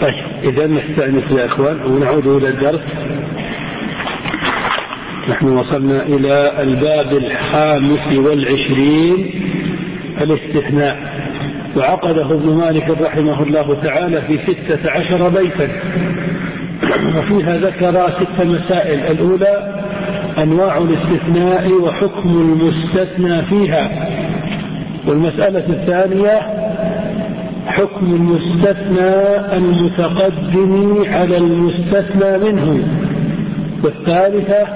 طيب إذا نستأنف يا إخوان ونعود إلى الدرس. نحن وصلنا إلى الباب الخامس والعشرين الاستثناء. وعقده ابن مالك رحمه الله تعالى في ستة عشر بيتا. وفيها ذكر ست مسائل. الأولى أنواع الاستثناء وحكم المستثنى فيها. والمسألة الثانية حكم المستثنى المتقدم على المستثنى منه. والثالثة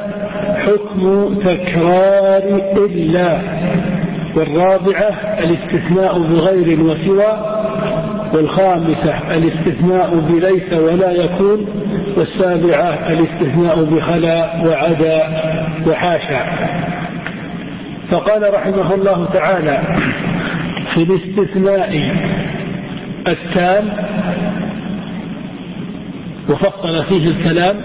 حكم تكرار إلا. والرابعة الاستثناء بغير وسوى والخامسة الاستثناء بليس ولا يكون والسابعة الاستثناء بخلا وعدا وحاشا. فقال رحمه الله تعالى في الاستثناء التام وفصل فيه الكلام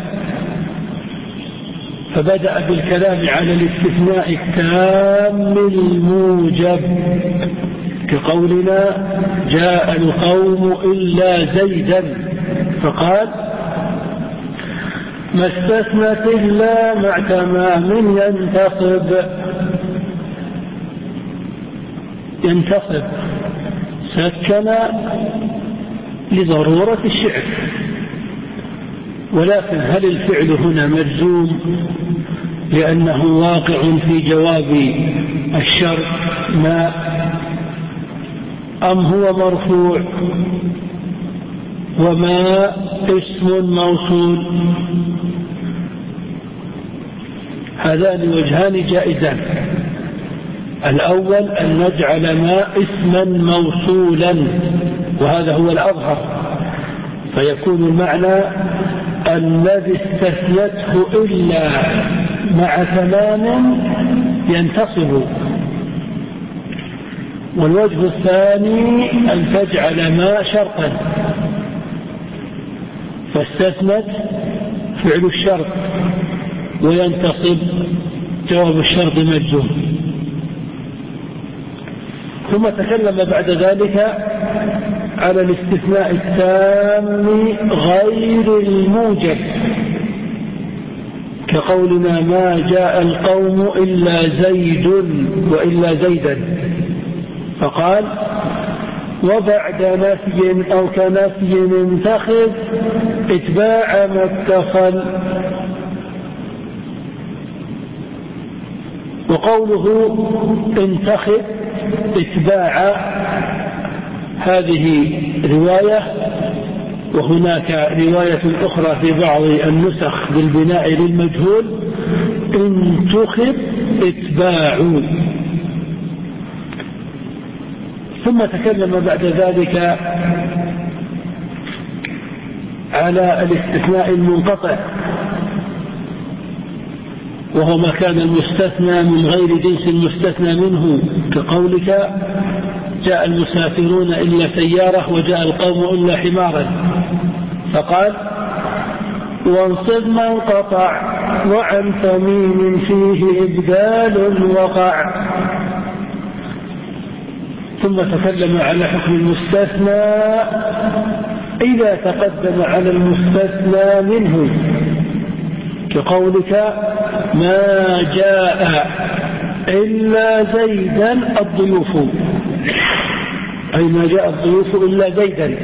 فبدأ بالكلام على الاستثناء التام الموجب. كقولنا جاء القوم إلا زيدا. فقال ما استثنت إلا مع تمام ينتصب ينتصب سكن لضرورة الشعر. ولكن هل الفعل هنا مجزوم لأنه واقع في جواب الشر ما أم هو مرفوع وما اسم موصول؟ هذان وجهان جائزان. الأول أن نجعل ما اسما موصولا وهذا هو الأظهر. فيكون المعنى الذي استثنته إلا مع تمام ينتصب. والوجه الثاني أن تجعل ما شرطا. فاستثنت فعل الشرط وينتصب جواب الشرط مجزوم. ثم تكلم بعد ذلك على الاستثناء التام غير الموجب. كقولنا ما جاء القوم إلا زيد وإلا زيدا. فقال وبعد نفي أو كنفي انتخذ اتباع ما اتصل. وقوله انتخذ اتباع هذه رواية وهناك رواية أخرى في بعض النسخ بالبناء للمجهول انتخب إتباع. ثم تكلم بعد ذلك على الاستثناء المنقطع وهو ما كان المستثنى من غير جنس المستثنى منه كقولك جاء المسافرون إلا سيارة وجاء القوم إلا حمارا. فقال وانصب من قطع وعن تميم فيه إبدال وقع. ثم تكلم على حكم المستثنى. إذا تقدم على المستثنى منه كقولك ما جاء إلا زيدا الضيوف. أي ما جاء الضيوف إلا زيدا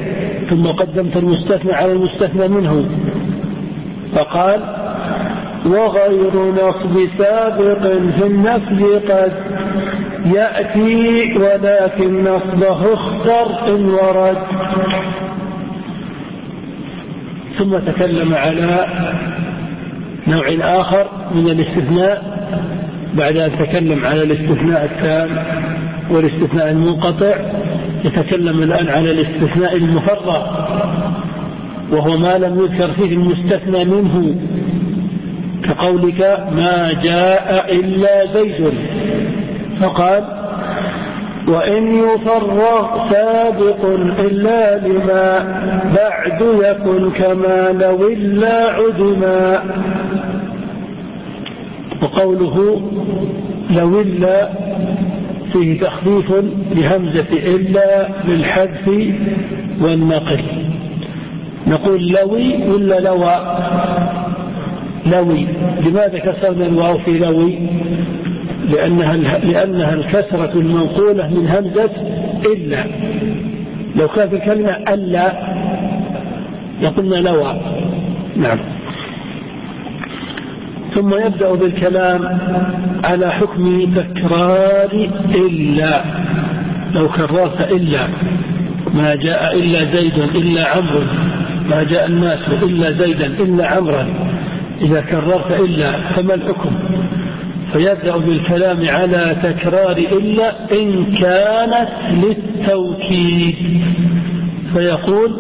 ثم قدمت المستثنى على المستثنى منه. فقال وغير نصب سابق في النفي قد يأتي ولكن نصبه اختر إن ورد. ثم تكلم على نوع آخر من الاستثناء بعد أن تكلم على الاستثناء التام والاستثناء المنقطع. يتكلم الآن على الاستثناء المفرغ وهو ما لم يذكر فيه المستثنى منه كقولك ما جاء إلا زيد. فقال وإن يفرغ سابق إلا لما بعد يكن كما لو إلا عدما. وقوله لو إلا فيه تخفيف لهمزة إلا للحذف والنقل. نقول لوي ولا لوى؟ لوي. لماذا كسرنا الواو في لوي؟ لأنها, لأنها الكسرة المنقولة من همزة إلا. لو كانت الكلمة ألا لقلنا لوى. نعم. ثم يبدأ بالكلام على حكم تكرار إلا لو كررت إلا ما جاء إلا زيد إلا عمرو ما جاء الناس إلا زيدا إلا عمرا. إذا كررت إلا فما الحكم؟ فيبدأ بالكلام على تكرار إلا إن كانت للتوكيد. فيقول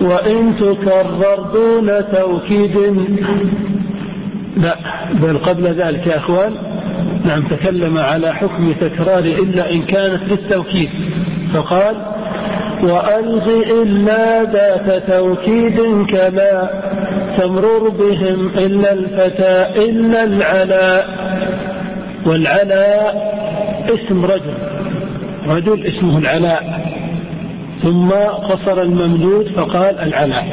وإن تكرر دون توكيد لا بل قبل ذلك يا أخوان نعم تكلم على حكم تكرار إلا إن كانت للتوكيد. فقال وألغ إلا ذات توكيد كما تمرر بهم إلا الفتى إلا العلاء والعلاء اسم رجل رجل اسمه العلاء ثم قصر الممدود فقال العلاء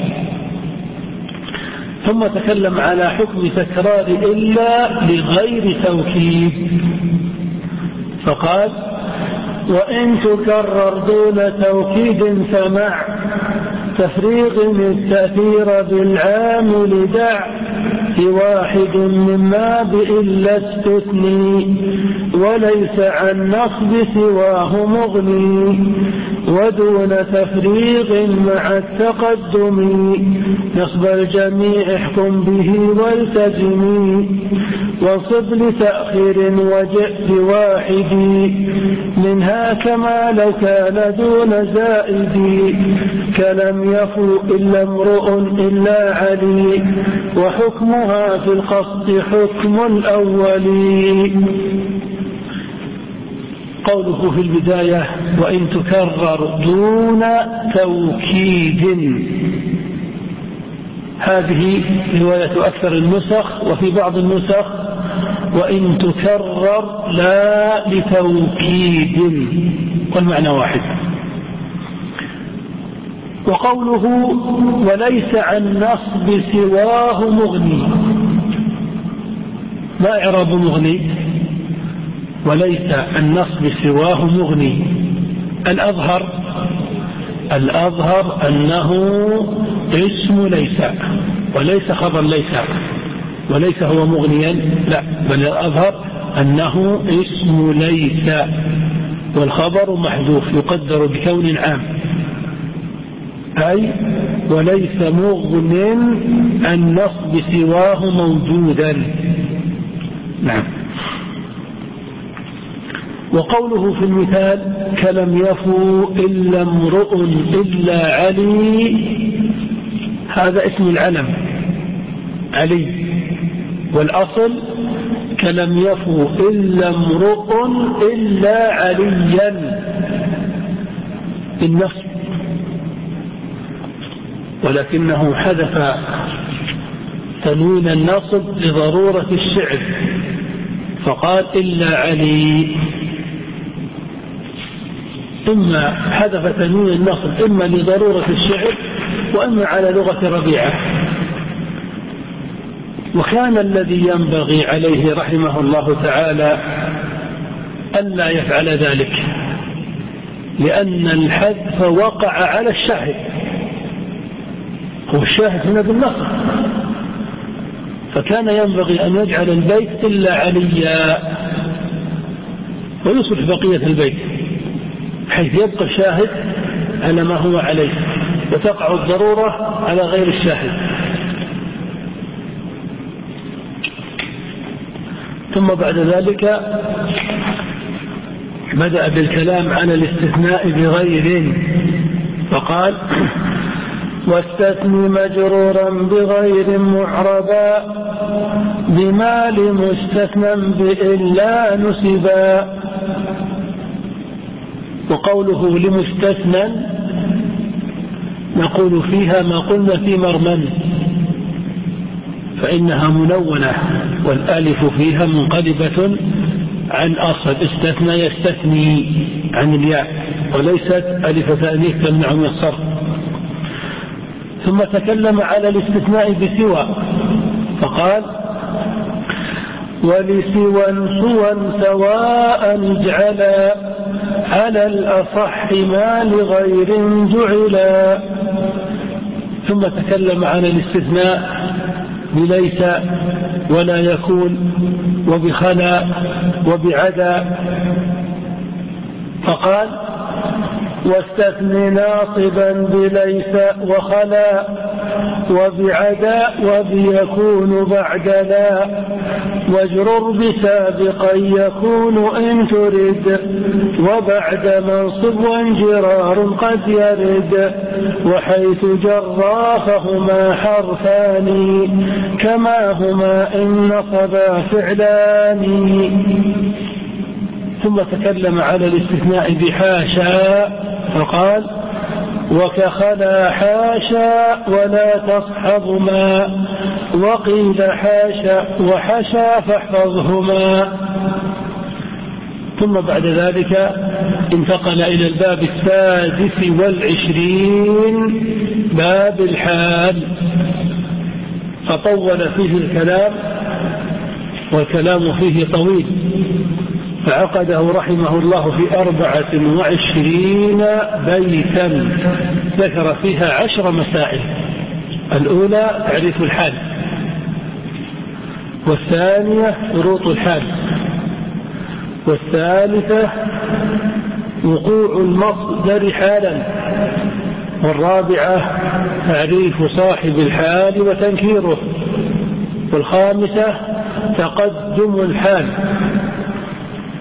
ثم تكلم على حكم تكرار إلا لغير توكيد. فقال وإن تكرر دون توكيد فمع تفريغ التأثير بالعامل دع واحد مما بإلا استثني وليس عن نصب سواه مغني ودون تفريغ مع التقدم. نصب الجميع احكم به والتزمي وصب لتأخير وجئ بواحد. منها كما لو كان دون زائد كلم يفو إلا امرؤ إلا علي. وحكمها في القصد حكم الأولي قوله في البداية وإن تكرر دون توكيد هذه رواية أكثر النسخ وفي بعض النسخ وإن تكرر لا لتوكيد والمعنى واحد. وقوله وليس عن نصب سواه مغني. ما إعراب مغني؟ وليس النصب سواه مغني. الأظهر الأظهر أنه اسم ليس وليس خبر ليس وليس هو مغنيا لا بل الأظهر أنه اسم ليس والخبر محذوف يقدر بكون عام. أي وليس مغن النصب سواه موجودا. نعم. وقوله في المثال كلم يفو إلا امرؤ إلا علي هذا اسم العلم علي. والأصل كلم يفو إلا امرؤ إلا عليا. بالنصب. ولكنه حذف تنوين النصب لضرورة الشعر فقال إلا علي. إما حذف تنوين النصب إما لضرورة الشعر وإما على لغة ربيعة. وكان الذي ينبغي عليه رحمه الله تعالى ألا يفعل ذلك لأن الحذف وقع على الشاهد. هو الشاهد هنا بالنصر فكان ينبغي أن يجعل البيت إلا عليا ويصلح بقية البيت حيث يبقى الشاهد على ما هو عليه وتقع الضرورة على غير الشاهد. ثم بعد ذلك بدأ بالكلام عن الاستثناء بغير فقال واستثن مجرورا بغير معربا بما لمستثنى بإلا نسبا. وقوله لمستثنى نقول فيها ما قلنا في مرمن فإنها منونة والألف فيها منقلبة عن أصل استثنى يستثني عن الياء وليست ألف تأنيث تمنع من الصرف. ثم تكلم على الاستثناء بسوى. فقال ولسوى سوى سواء اجعلا على الأصح ما لغير جعلا ثم تكلم عن الاستثناء بليس ولا يكون وبخلا وبعدا. فقال واستثن ناصبا بليس وخلا وبعدا وبيكون بعد لا واجرر بسابقا يكون إن ترد وبعد منصب وانجرار قد يرد. وحيث جرا فهما حرفان كما هما إن نصبا فعلان. ثم تكلم على الاستثناء بحاشا فقال وكخلا حاشا ولا تصحبهما وقيل حاشا وحشا فاحفظهما. ثم بعد ذلك انتقل إلى الباب السادس والعشرين باب الحال. فطول فيه الكلام والكلام فيه طويل. فعقده رحمه الله في أربعة وعشرين بيتا ذكر فيها عشر مسائل. الأولى تعريف الحال. والثانية شروط الحال. والثالثة وقوع المصدر حالا. والرابعة تعريف صاحب الحال وتنكيره. والخامسة تقدم الحال.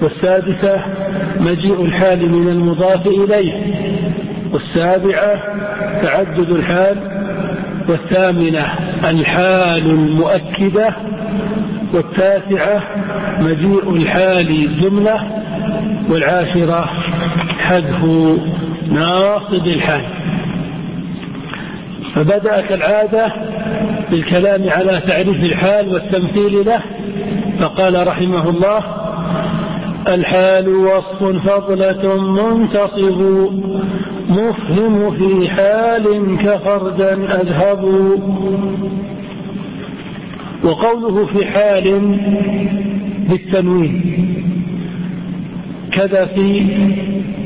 والسادسة مجيء الحال من المضاف إليه والسابعة تعدد الحال والثامنة الحال المؤكدة والتاسعة مجيء الحال جملة والعاشرة حذف ناصب الحال. فبدأ كالعادة بالكلام على تعريف الحال والتمثيل له فقال رحمه الله الحال وصف فضلة منتصب مفهم في حال كفردا أذهب. وقوله في حال بالتنوين كذا في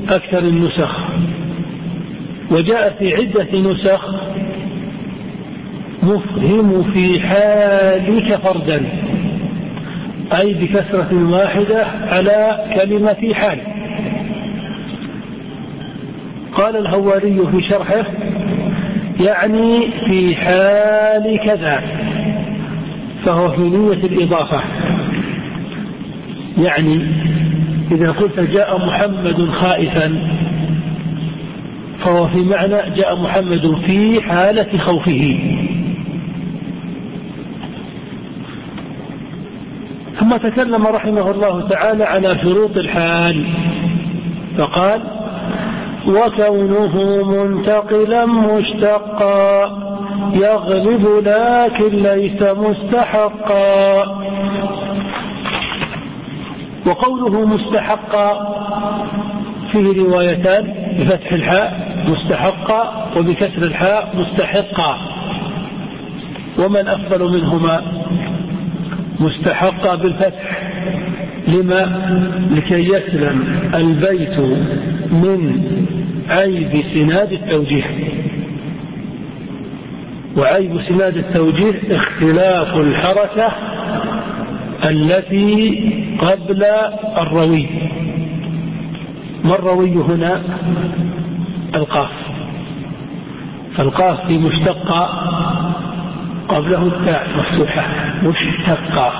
أكثر النسخ وجاء في عدة نسخ مفهم في حالك فردا أي بكسرة واحدة على كلمة حال قال الهواري في شرحه يعني في حال كذا فهو في نية الإضافة. يعني إذا قلت جاء محمد خائفا فهو في معنى جاء محمد في حالة خوفه. ثم تكلم رحمه الله تعالى على شروط الحال. فقال وكونه منتقلا مشتقا يغلب لكن ليس مستحقا. وقوله مستحقا فيه روايتان بفتح الحاء مستحقا وبكسر الحاء مستحقا. ومن أفضل منهما؟ مستحقا بالفتح. لما؟ لكي يسلم البيت من عيب سناد التوجيه. وعيب سناد التوجيه اختلاف الحركة التي قبل الروي. ما الروي هنا؟ القاف. فالقاف في مشتقة قبله التاء مفتوحة مشتقة.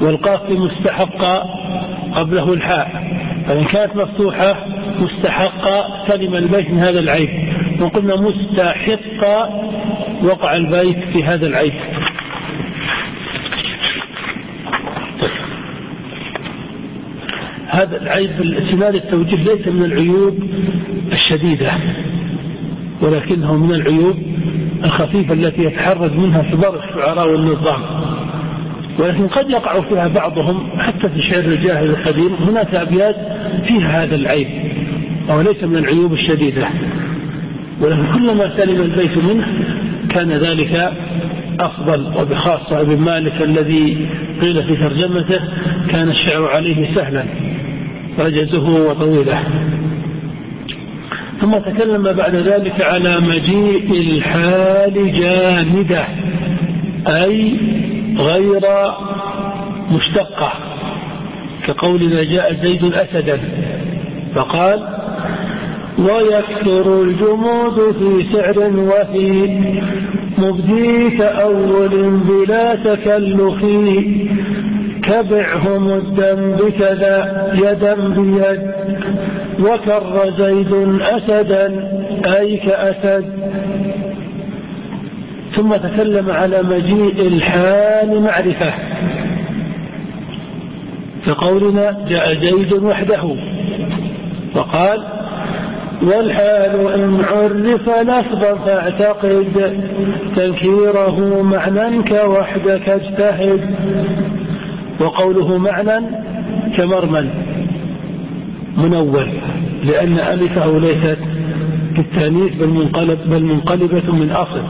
والقاف مستحقة قبله الحاء. فإن كانت مفتوحة مستحقة سلم البيت من هذا العيب. وقلنا مستحقة وقع البيت في هذا العيب. هذا العيب اعتماد التوجيه ليس من العيوب الشديدة ولكنه من العيوب الخفيفة التي يتحرز منها كبار الشعراء والنظام. ولكن قد يقع فيها بعضهم حتى في شعر الجاهل القديم هناك أبيات فيها هذا العيب وهو ليس من العيوب الشديدة. ولكن كلما سلم البيت منه كان ذلك أفضل وبخاصة ابن مالك الذي قيل في ترجمته كان الشعر عليه سهلا رجزه وطويله. ثم تكلم بعد ذلك على مجيء الحال جامدة أي غير مشتقة كقولنا جاء زيد أسدا فقال ويكثر الجمود في سعر وفي مبدي تأول بلا تكلف كبعه مدا بكذا يدا بيد. وكر زيد أسدا أي كأسد. ثم تكلم على مجيء الحال معرفة. كقولنا جاء زيد وحده. فقال والحال إن عرف لفظا فاعتقد تنكيره معنى كوحدك اجتهد. وقوله معنى كمرمى منول لأن ألفة ليست بالتانيث بل, منقلب بل منقلبة من أصل.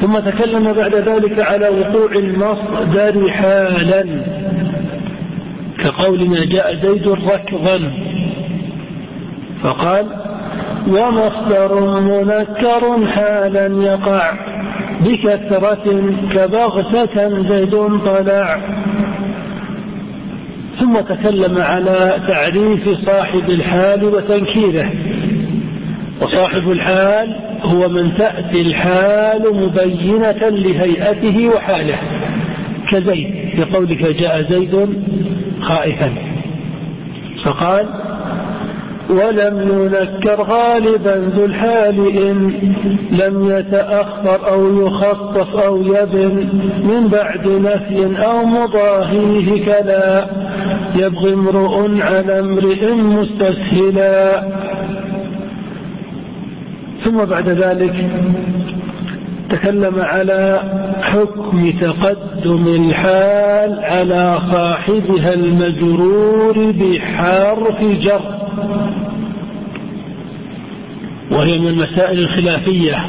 ثم تكلم بعد ذلك على وقوع المصدر حالا. كقولنا جاء زيد ركضا. فقال ومصدر منكر حالا يقع بكثرة كبغتة زيد طلع. ثم تكلم على تعريف صاحب الحال وتنكيره. وصاحب الحال هو من تأتي الحال مبينة لهيئته وحاله. كزيد بقولك جاء زيد خائفا. فقال ولم ينكر غالبا ذو الحال إن لم يتأخر أو يخصص أو يبن من بعد نفي أو مضاهيه كلا. يبغي امرؤ على امرئ مستسهلا. ثم بعد ذلك تكلم على حكم تقدم الحال على صاحبها المجرور بحرف جر. وهي من المسائل الخلافية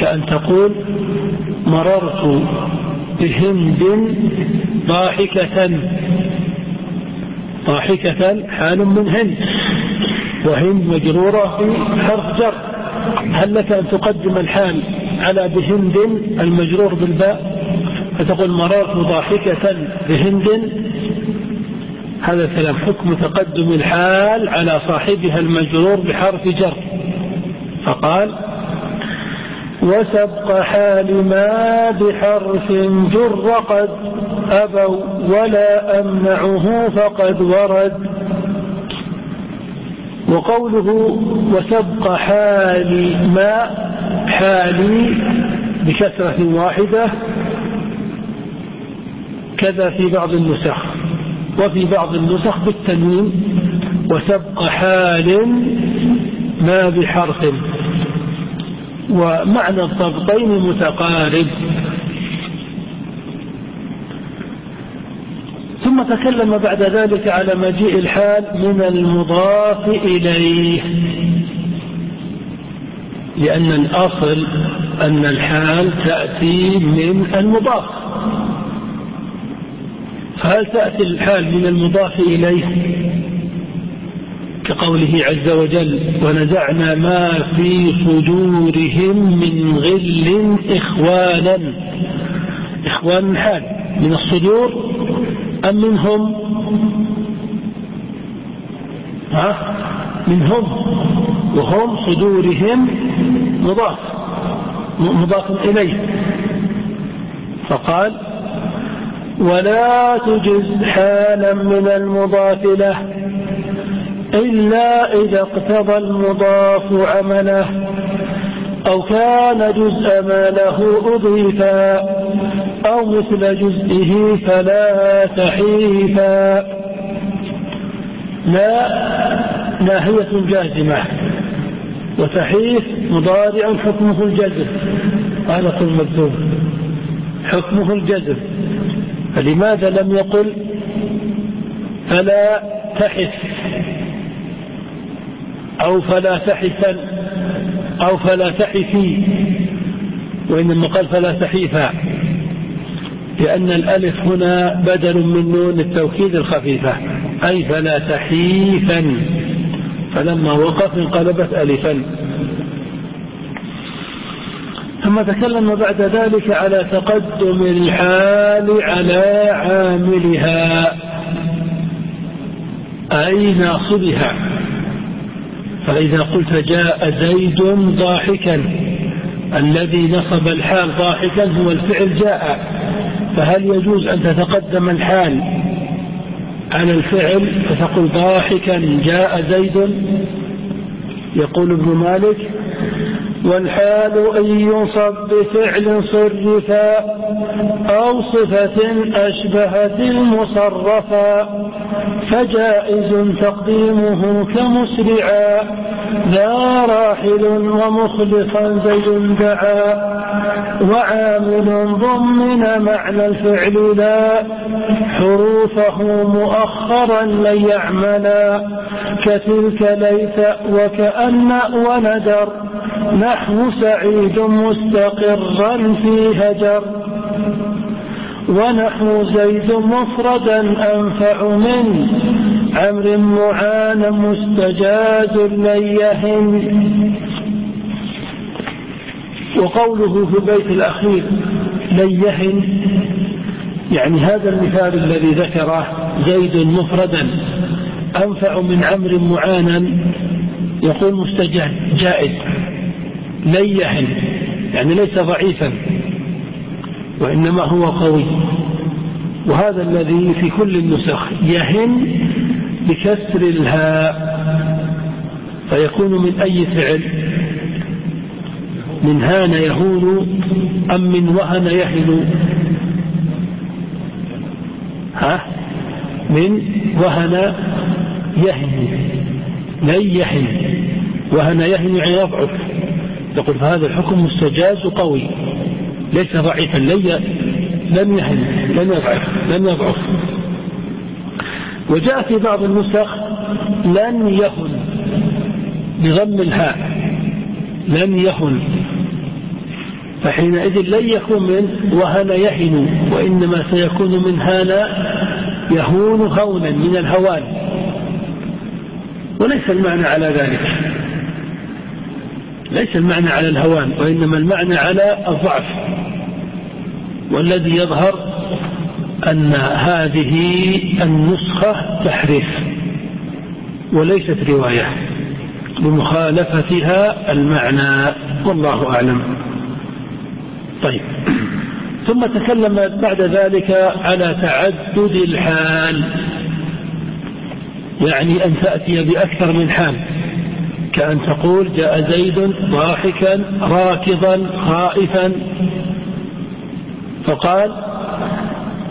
كأن تقول مررت بهند ضاحكة. ضاحكة حال من هند وهند مجرورة حرف جر. هل لك أن تقدم الحال على بهند المجرور بالباء؟ فتقول مررت ضاحكة بهند هذا الكلام حكم تقدم الحال على صاحبها المجرور بحرف جر. فقال وسبق حال ما بحرف جر قد أبوا ولا أمنعه فقد ورد. وقوله وسبق حال ما حالي بكثرة واحدة كذا في بعض النسخ. وفي بعض النسخ بالتنوين وسبق حال ما بحرف ومعنى الضبطين متقارب. ثم تكلم بعد ذلك على مجيء الحال من المضاف إليه لأن الأصل أن الحال تأتي من المضاف. فهل تأتي الحال من المضاف إليه كقوله عز وجل ونزعنا ما في صدورهم من غل إخوانا؟ إخوان حال من الصدور أم منهم؟ ها؟ منهم. وهم صدورهم مضاف مضاف إليه. فقال ولا تجز حالا من المضاف له إلا إذا اقتضى المضاف عمله أو كان جزء ما له أضيفا أو مثل جزئه فلا تحيفا. لا ناهية جازمة. وتحيف مضارع حكمه الجزم. قال قل مكتوب حكمه الجزم. فلماذا لم يقل فلا تحف أو فلا تحفا أو فلا تحفي وإنما قال فلا تحيفا لأن الألف هنا بدل من نون التوكيد الخفيفة أي فلا تحيفا فلما وقف انقلبت ألفا. ثم تكلم بعد ذلك على تقدم الحال على عاملها. أي ناصبها فإذا قلت جاء زيد ضاحكا. الذي نصب الحال ضاحكا هو الفعل جاء. فهل يجوز أن تتقدم الحال على الفعل فتقول ضاحكا جاء زيد؟ يقول ابن مالك والحال أن ينصب بفعل صرفا أو صفة أشبهت المصرفا فجائز تقديمه كمسرعا ذا راحل ومخلصا زيد دعا وعامل ضمن معنى الفعل لا حروفه مؤخرا لن يعملا كتلك ليس وكأن وندر نحو سعيد مستقرا في هجر. ونحو زيد مفردا أنفع من عمر معان مستجاز ليهن. وقوله في البيت الأخير ليهن يعني هذا المثال الذي ذكره زيد مفردا أنفع من عمر معانا يقول مستجاز جائز. ليهن يعني ليس ضعيفا وإنما هو قوي. وهذا الذي في كل النسخ يهن بكسر الهاء فيكون من أي فعل؟ من هان يهون أم من وهن يهن؟ ها؟ من وهن يهن لن يهن. وهن يهن يعني يضعف يقول فهذا الحكم مستجاز قوي ليس ضعيفا. لم يهن لم يضعف لم يضعف وجاء في بعض النسخ لن يهن بضم الهاء. لن يهن. فحينئذ لن يكون من وهن يهن وإنما سيكون من هان يهون هونا من الهوان. وليس المعنى على ذلك. ليس المعنى على الهوان وإنما المعنى على الضعف. والذي يظهر أن هذه النسخة تحريف وليست رواية لمخالفتها المعنى والله أعلم. طيب. ثم تكلم بعد ذلك على تعدد الحال يعني أن تأتي بأكثر من حال. كأن تقول جاء زيد ضاحكا راكضا خائفا. فقال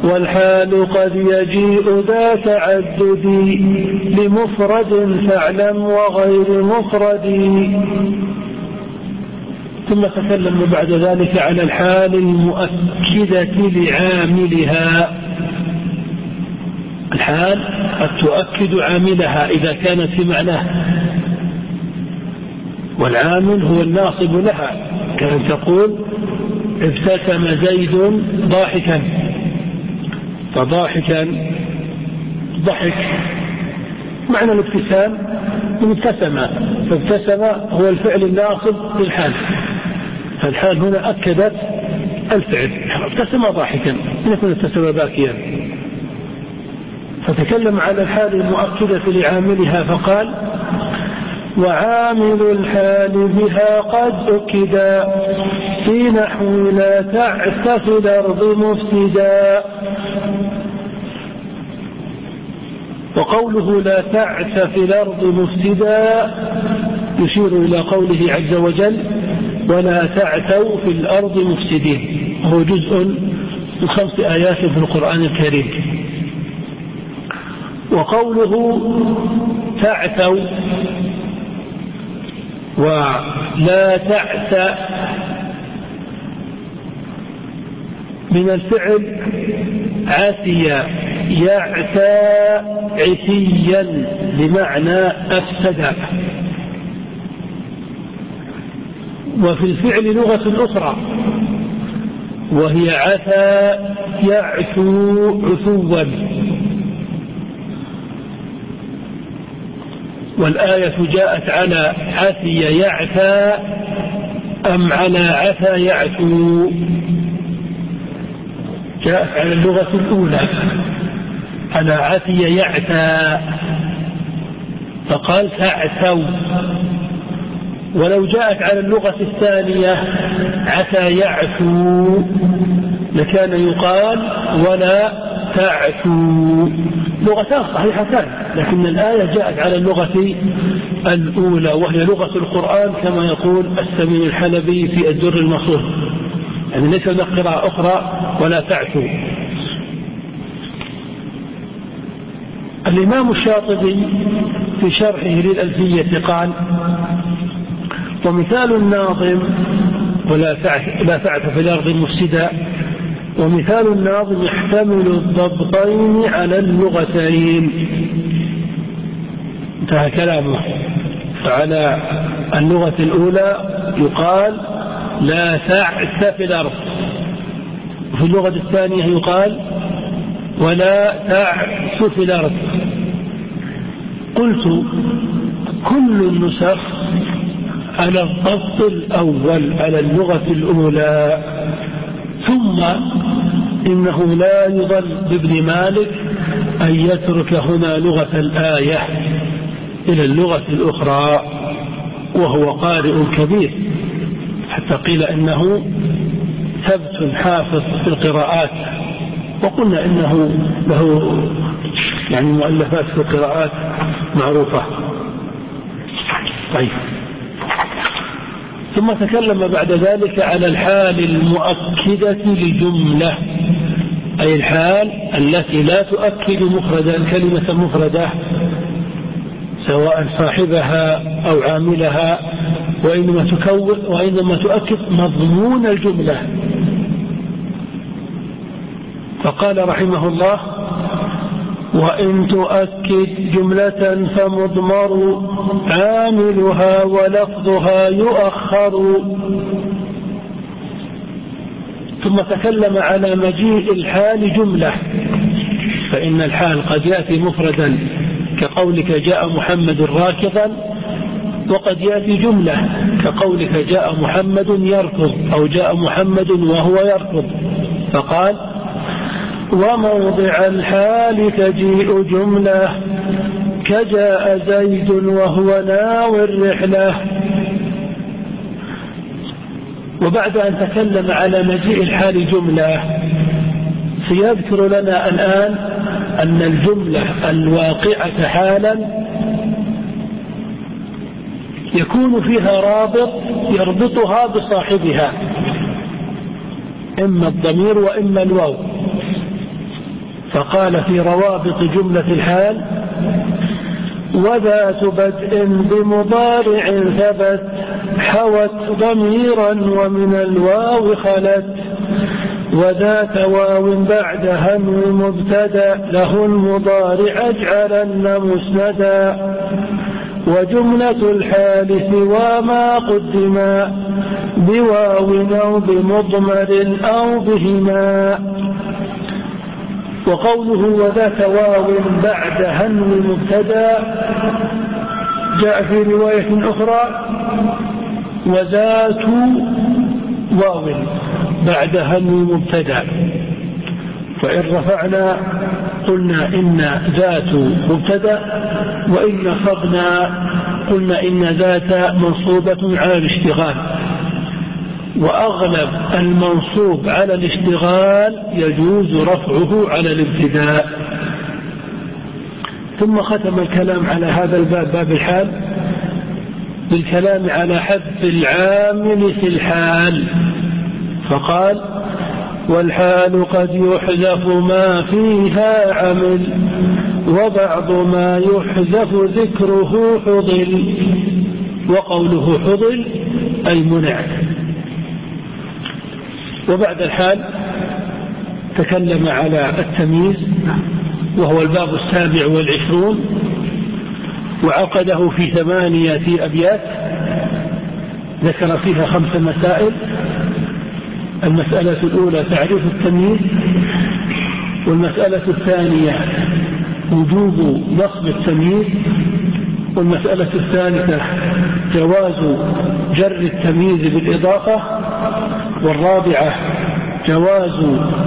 والحال قد يجيء ذا تعدد لمفرد فاعلم وغير مفرد. ثم تكلم بعد ذلك على الحال المؤكدة لعاملها. الحال قد تؤكد عاملها إذا كانت في معناه. والعامل هو الناصب لها. كأن تقول ابتسم زيد ضاحكا. فضاحكا ضحك. معنى الابتسام من ابتسم. فابتسم هو الفعل الناصب للحال فالحال هنا أكدت الفعل. ابتسم ضاحكا. يكون ابتسم باكيا. فتكلم على الحال المؤكدة لعاملها فقال وعامل الحال بها قد أكدا في نحو لا تعس في الأرض مفسدا. وقوله لا تعس في الأرض مفسدا يشير إلى قوله عز وجل ولا تعثوا في الأرض مفسدين. هو جزء من خمس آيات في القرآن الكريم. وقوله تعثوا ولا تعث من الفعل عسي يعثى عسيا بمعنى أفسد. وفي الفعل لغة أخرى وهي عثى يعثو عثوا والآية جاءت على عثي يعثى أم على عثى يعثو جاءت على اللغة الأولى. على عثي يعثى فقال تعثوا ولو جاءت على اللغة الثانية عسى يعثو لكان يقال ولا تعثو لغتان صحيحتان لكن الآية جاءت على اللغة الأولى وهي لغة القرآن كما يقول السمين الحلبي في الدر المصور يعني ليس هناك قراءة أخرى ولا تعثو الإمام الشاطبي في شرحه للألفية قال ومثال الناظم ولا لا تعث في الأرض مفسدا ومثال الناظم يحتمل الضبطين على اللغتين. انتهى كلامه. فعلى اللغة الأولى يقال لا تعث في الأرض. وفي اللغة الثانية يقال ولا تعث في الأرض. قلت كل النسخ على الضبط الأول على اللغة الأولى. ثم إنه لا يظل بابن مالك أن يترك هنا لغة الآية إلى اللغة الأخرى وهو قارئ كبير حتى قيل إنه ثبت حافظ في القراءات وقلنا إنه له يعني مؤلفات في القراءات معروفة. طيب. ثم تكلم بعد ذلك على الحال المؤكدة لجملة أي الحال التي لا تؤكد مفردا كلمة مفردة سواء صاحبها أو عاملها وإنما تكون وإنما تؤكد مضمون الجملة. فقال رحمه الله وإن تؤكد جملة فمضمر عاملها ولفظها يؤخر. ثم تكلم على مجيء الحال جملة فإن الحال قد يأتي مفردا كقولك جاء محمد راكضا وقد يأتي جملة كقولك جاء محمد يركض أو جاء محمد وهو يركض. فقال وموضع الحال تجيء جملة كجاء زيد وهو ناوي الرحلة. وبعد أن تكلم على مجيء الحال جملة سيذكر لنا الآن أن الجملة الواقعة حالا يكون فيها رابط يربطها بصاحبها إما الضمير وإما الواو. فقال في روابط جملة الحال وذات بدء بمضارع ثبت حوت ضميرا ومن الواو خلت وذات واو بعد هم مبتدأ له المضارع أجعلن مسندا. وجملة الحال سوى ما قدما بواو أو بمضمر أو بهما. وقوله وذات واو بعد هم مبتدا جاء في رواية أخرى وذات واو بعد هم مبتدا. فإن رفعنا قلنا إن ذات مبتدا وإن نصبنا قلنا إن ذات منصوبة على الاشتغال. وأغلب المنصوب على الاشتغال يجوز رفعه على الابتداء. ثم ختم الكلام على هذا الباب باب الحال بالكلام على حذف العامل في الحال فقال والحال قد يحذف ما فيها عمل وبعض ما يحذف ذكره حضل. وقوله حضل أي منع. وبعد الحال تكلم على التمييز وهو الباب السابع والعشرون وعقده في ثمانية أبيات ذكر فيها خمس مسائل. المسألة الأولى تعريف التمييز والمسألة الثانية وجوب نصب التمييز والمسألة الثالثة جواز جر التمييز بالإضافة والرابعة جواز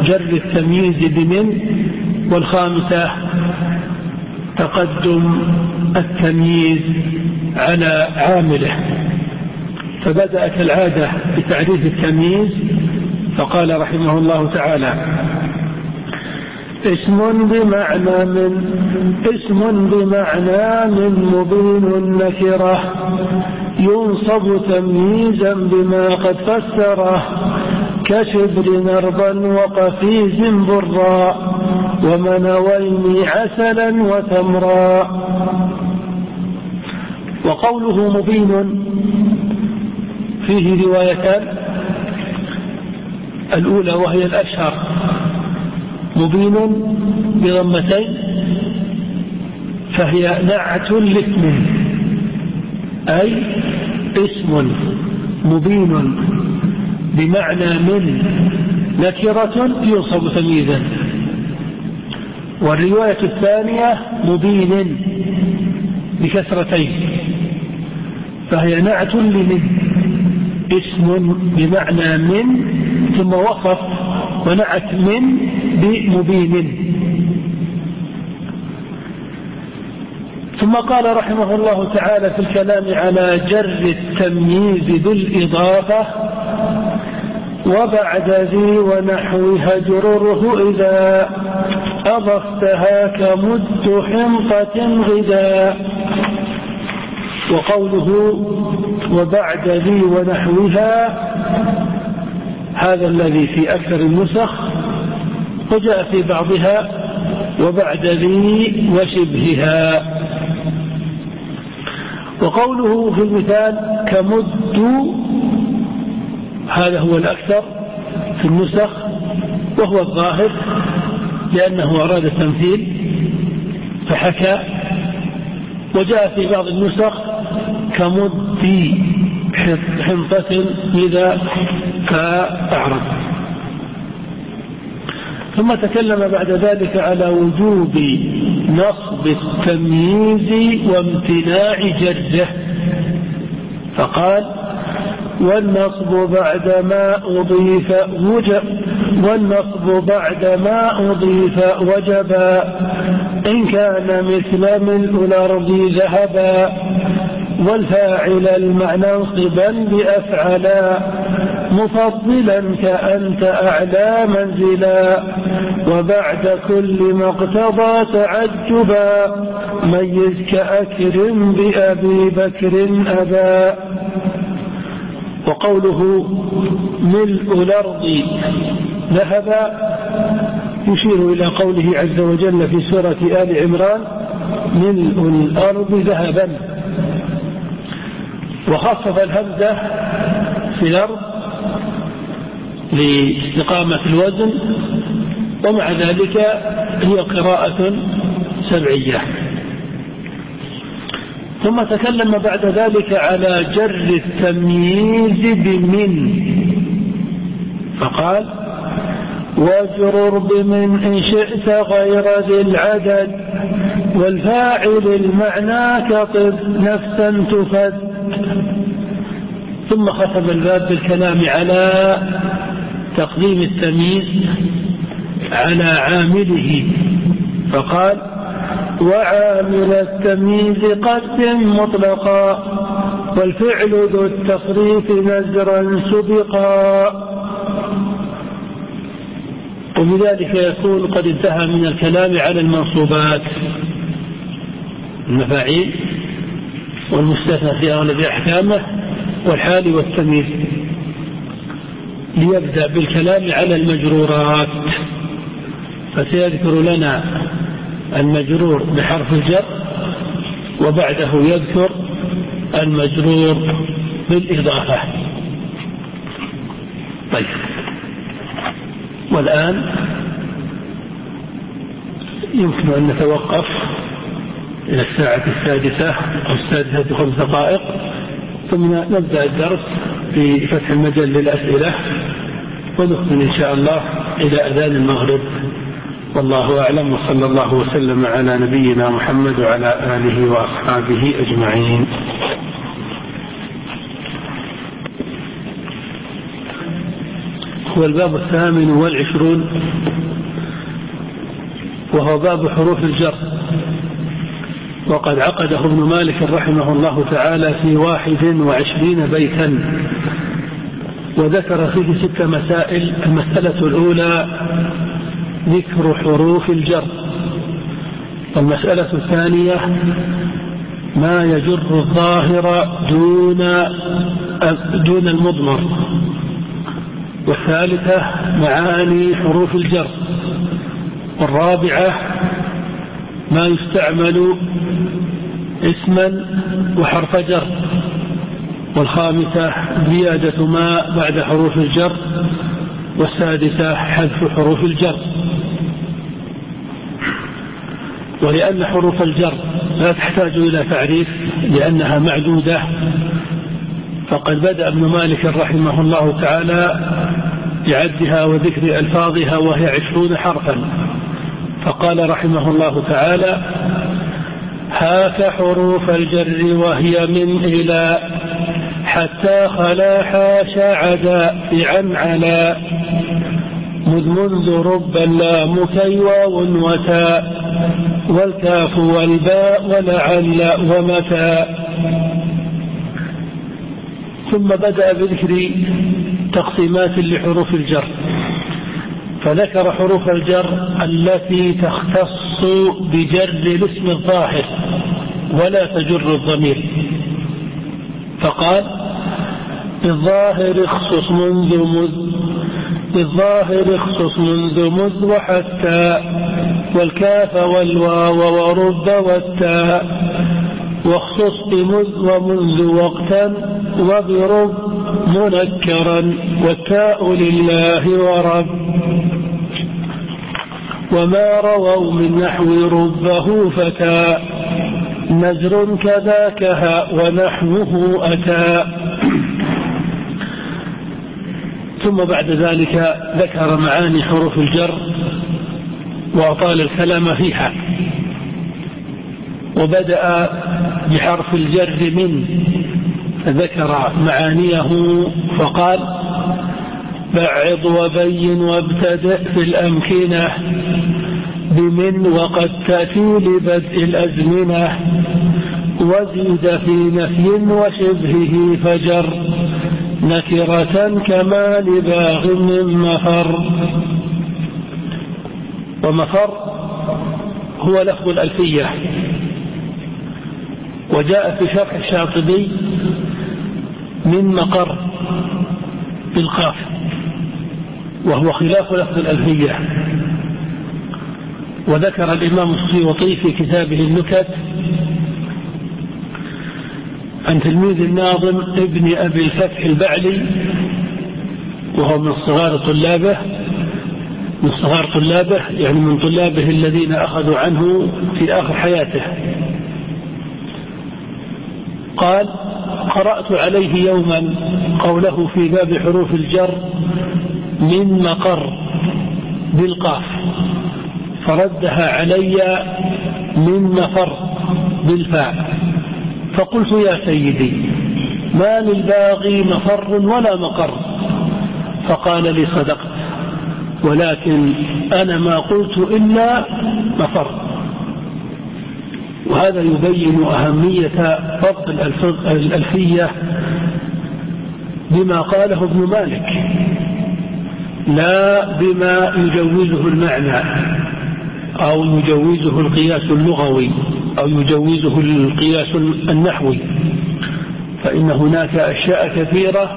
جر التمييز بمن والخامسة تقدم التمييز على عامله. فبدأ كالعادة بتعريف التمييز فقال رحمه الله تعالى اسم بمعنى من اسم بمعنى من مبين النكرة ينصب تمييزا بما قد فسره كشبر نرضا وقفيز برا ومنوين عسلا وتمرا. وقوله مبين فيه روايتان. الأولى وهي الأشهر. مبين بضمتين فهي نعت لاسم أي اسم مبين بمعنى من نكرة ينصب تمييزا. والرواية الثانية مبين بكسرتين فهي نعت لمن اسم بمعنى من ثم وصف ونعت من بمبين. ثم قال رحمه الله تعالى في الكلام على جر التمييز بالإضافة وبعد ذي ونحوها جرره إذا أضفتها كمد حنطة غذاء وقوله وبعد ذي ونحوها هذا الذي في أكثر النسخ وجاء في بعضها وبعد ذي وشبهها. وقوله في المثال كمد هذا هو الأكثر في النسخ وهو الظاهر لأنه أراد التمثيل فحكى. وجاء في بعض النسخ كمد حنطة إذا كأعرض ثم تكلم بعد ذلك على وجوب نصب التمييز وامتناع جره فقال والنصب بعد ما أضيف وجب والنصب بعد ما أضيف وجبا إن كان مثل ملء الأرض ذهبا. والفاعل المعنى انصبا بأفعلا مفضلا كأنت أعلى منزلا وبعد كل ما اقتضى تعجبا ميز كأكرم بأبي بكر أبا. وقوله ملء الأرض ذهبا يشير إلى قوله عز وجل في سورة آل عمران ملء الأرض ذهبا. وخفف الهمزة في الأرض لاستقامة الوزن ومع ذلك هي قراءة سبعية. ثم تكلم بعد ذلك على جر التمييز بمن. فقال واجرر بمن إن شئت غير ذي العدد والفاعل المعنى كطب نفسا تفد. ثم ختم الباب بالكلام على تقديم التمييز على عامله. فقال وعامل التمييز قدم مطلقا والفعل ذو التصريف نزرا سبقا. وبذلك يكون قد انتهى من الكلام على المنصوبات. المفاعيل والمستثنى في أغلب أحكامه والحال والتمييز. ليبدأ بالكلام على المجرورات. فسيذكر لنا المجرور بحرف الجر وبعده يذكر المجرور بالإضافة. طيب. والآن يمكن أن نتوقف. إلى الساعة السادسة أو السادسة بخمس دقائق ثم نبدأ الدرس بفتح المجال للأسئلة ونكمل إن شاء الله إلى أذان المغرب. والله أعلم وصلى الله وسلم على نبينا محمد وعلى آله وأصحابه أجمعين. هو الباب الثامن والعشرون وهو باب حروف الجر. وقد عقده ابن مالك رحمه الله تعالى في واحد وعشرين بيتا وذكر فيه ست مسائل المسألة الأولى ذكر حروف الجر المسألة الثانية ما يجر الظاهر دون دون المضمر والثالثة معاني حروف الجر والرابعة ما يستعمل اسما وحرف جر والخامسة زيادة ما بعد حروف الجر والسادسة حذف حروف الجر. ولأن حروف الجر لا تحتاج إلى تعريف لأنها معدودة. فقد بدأ ابن مالك رحمه الله تعالى بعدها وذكر ألفاظها وهي عشرون حرفا. فقال رحمه الله تعالى هاك حروف الجر وهي من إلى حتى خلا حاش عدا بعن على مذ منذ رب اللام كي واو وتاء والكاف والباء ولعل ومتى ثم بدأ بذكر تقسيمات لحروف الجر. فذكر حروف الجر التي تختص بجر الاسم الظاهر ولا تجر الضمير. فقال بالظاهر اخصص منذ مذ بالظاهر اخصص منذ مذ وحتى والكاف والواو ورب والتاء واخصص بمذ ومنذ وقتا وبرب منكرا والتاء لله ورب. وما رووا من نحو ربه فتى نزر كذاكها ونحوه أتى. ثم بعد ذلك ذكر معاني حروف الجر وأطال الكلام فيها. وبدأ بحرف الجر من. ذكر معانيه فقال بعض وبين وابتدئ في الأمكنة بمن وقد تأتي لبدء الأزمنة وزيد في نفي وشبهه فجر نكرة كما لباغ من مفر. ومفر هو لفظ الألفية. وجاء في شرح الشاطبي من مقر بالقاف. وهو خلاف لفظ الألفية. وذكر الإمام السيوطي في كتابه النكت عن تلميذ الناظم ابن أبي الفتح البعلي وهو من صغار طلابه من صغار طلابه يعني من طلابه الذين أخذوا عنه في آخر حياته. قال قرأت عليه يوما قوله في باب حروف الجر من مقر بالقاف فردها علي من مفر بالفاء. فقلت يا سيدي ما للباغي مفر ولا مقر؟ فقال لي صدقت ولكن أنا ما قلت إلا مفر. وهذا يبين أهمية ضبط الألفية بما قاله ابن مالك. لا بما يجوزه المعنى أو يجوزه القياس اللغوي أو يجوزه القياس النحوي. فإن هناك أشياء كثيرة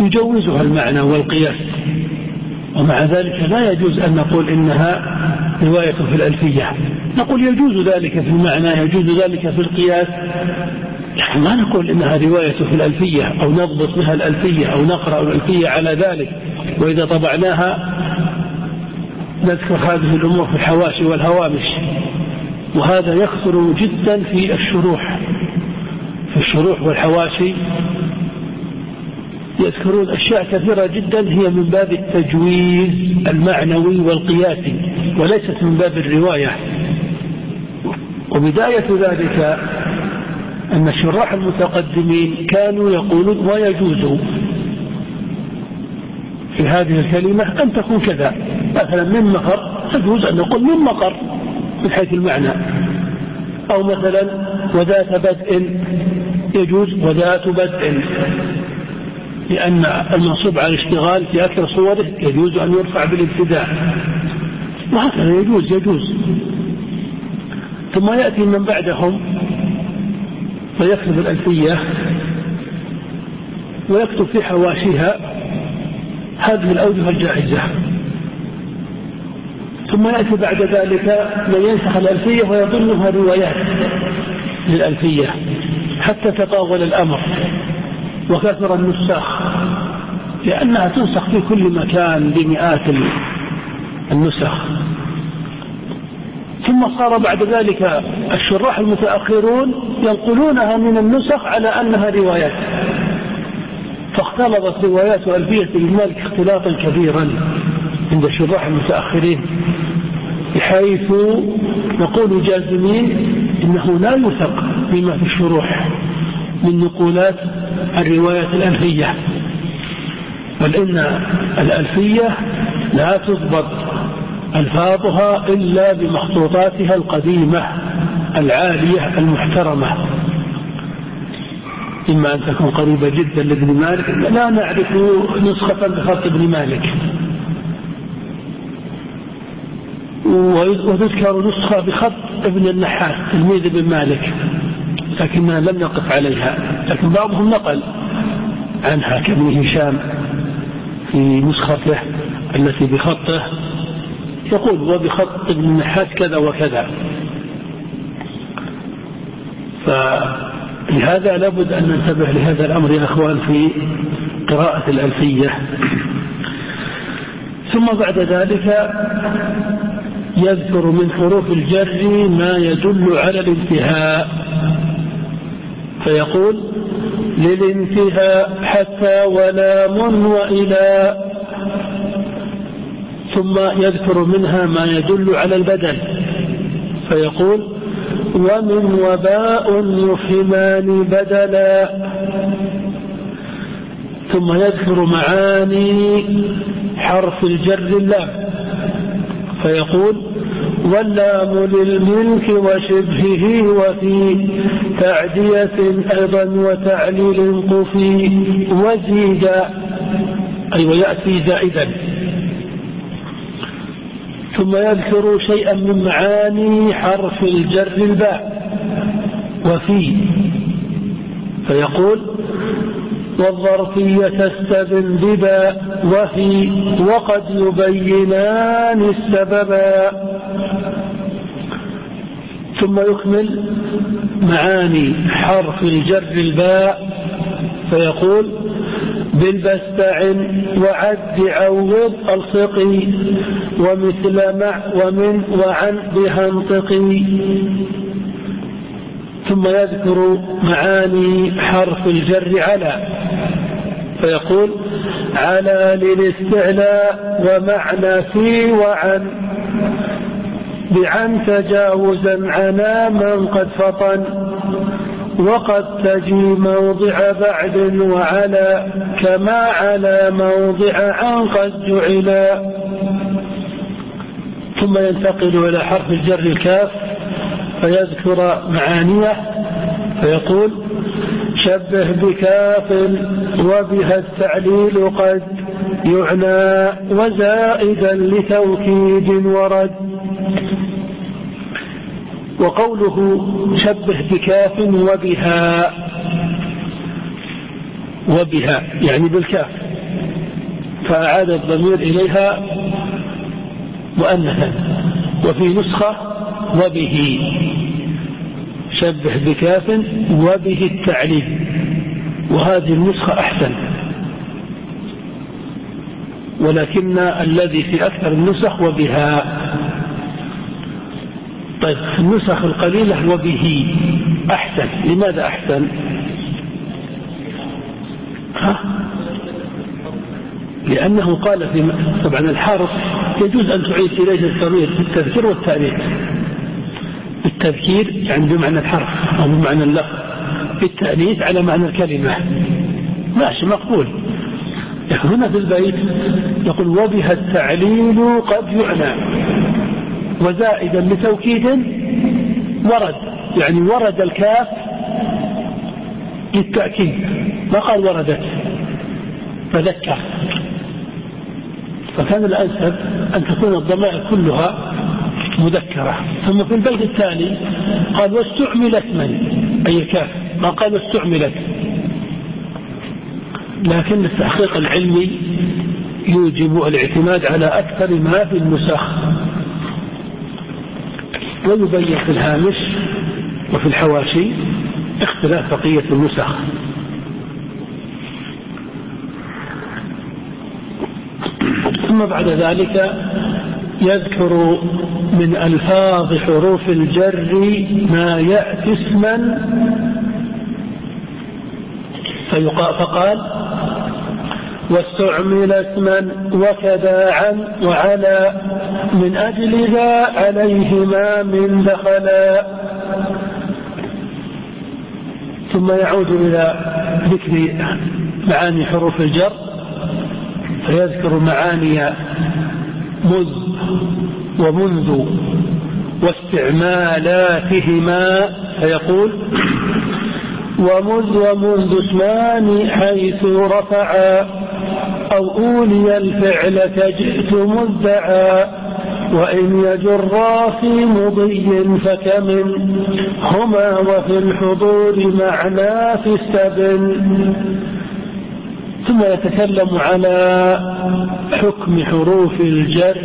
يجوزها المعنى والقياس. ومع ذلك لا يجوز أن نقول إنها رواية في الألفية. نقول يجوز ذلك في المعنى يجوز ذلك في القياس. نحن ما نقول إنها رواية في الألفية أو نضبط بها الألفية أو نقرأ الألفية على ذلك وإذا طبعناها نذكر هذه الأمور في الحواشي والهوامش. وهذا يكثر جدا في الشروح في الشروح والحواشي. يذكرون أشياء كثيرة جدا هي من باب التجويز المعنوي والقياسي وليست من باب الرواية. وبداية ذلك أن الشراح المتقدمين كانوا يقولون ويجوز في هذه الكلمة أن تكون كذا. مثلا من مقر؟ يجوز أن نقول من مقر من حيث المعنى. أو مثلا وذات بدء يجوز وذات بدء. لأن المنصوب على الاشتغال في أكثر صوره يجوز أن يرفع بالابتداء. وهكذا يجوز يجوز. ثم يأتي من بعدهم فيكتب الألفية ويكتب في حواشيها هذه الأوجه الجائزة ثم يأتي بعد ذلك من ينسخ الألفية ويظنها روايات للألفية حتى تطاول الأمر وكثر النساخ لأنها تنسخ في كل مكان بمئات النسخ. ثم صار بعد ذلك الشراح المتأخرون ينقلونها من النسخ على أنها روايات. فاختلطت روايات ألفية المالك اختلاطا كبيرا عند الشراح المتأخرين بحيث نقول جازمين إنه لا يثق بما في الشروح من نقولات الرواية الألفية. بل إن الألفية لا تضبط ألفاظها إلا بمخطوطاتها القديمة العالية المحترمة. إما أن تكون قريبة جدا لابن مالك لا نعرف نسخة بخط ابن مالك. وتذكر نسخة بخط ابن النحاس تلميذ ابن مالك لكننا لم نقف عليها لكن بعضهم نقل عنها كابن هشام في نسخته التي بخطه يقول وبخط ابن النحاس كذا وكذا. فلهذا لابد أن ننتبه لهذا الأمر يا أخوان في قراءة الألفية. ثم بعد ذلك يذكر من حروف الجر ما يدل على الانتهاء. فيقول للانتهاء حتى ولام وإلى ثم يذكر منها ما يدل على البدل فيقول ومن وباء يفهمان بدلا. ثم يذكر معاني حرف الجر اللام. فيقول واللام للملك وشبهه وفي تعدية أيضا وتعليل قفي. وزيد أي ويأتي زائدا. ثم يذكر شيئا من معاني حرف الجر الباء وفي فيقول والظرفية تستبن بباء وفي وقد يبينان السببا ثم يكمل معاني حرف الجر الباء فيقول بالبستع وعد عوض الصقي ومثل مع ومن وعن بها انطقي. ثم يذكر معاني حرف الجر على فيقول على للاستعلاء ومعنى في وعن. بعن تجاوزا عنا من قد فطن. وقد تجي موضع بعد وعلى كما على موضع عن قد جعلا ثم ينتقل إلى حرف الجر الكاف فيذكر معانيه فيقول شبه بكاف وبها التعليل قد يعنى وزائدا لتوكيد ورد. وقوله شبه بكاف وبها. وبها يعني بالكاف. فأعاد الضمير إليها مؤنثا. وفي نسخة وبه. شبه بكاف وبه التعليل. وهذه النسخة أحسن. ولكن الذي في أكثر النسخ وبها. طيب النسخ القليلة وبه أحسن. لماذا أحسن؟ ها؟ لأنه قال في طبعا الحرف يجوز أن تعيد إليه الضمير في التذكير والتأنيث التذكير يعني بمعنى الحرف أو بمعنى اللفظ. بالتأنيث على معنى الكلمة. ماشي مقبول. هنا في البيت يقول وبها التعليل قد يعنى. وزائدا لتوكيد ورد يعني ورد الكاف للتأكيد ما قال وردت فذكر. فكان الأنسب أن تكون الضمائر كلها مذكرة. ثم في البيت الثاني قال واستعملت من؟ أي كاف. ما قال واستعملت. لكن التحقيق العلمي يوجب الاعتماد على أكثر ما في النسخ. ويبين في الهامش وفي الحواشي اختلاف بقية النسخ. ثم بعد ذلك يذكر من ألفاظ حروف الجر ما يأتي اسما فقال واستعمل اسما عن وعلى من أجل ذا عليهما من دخلا. ثم يعود إلى ذكر معاني حروف الجر فيذكر معاني مذ ومنذ واستعمالاتهما فيقول ومذ ومنذ اسمان حيث رفعا أو أولي الفعل كجئت مدعا وإن يجرا في مضي فكمن هما وفي الحضور معنا في السبن. ثم يتكلم على حكم حروف الجر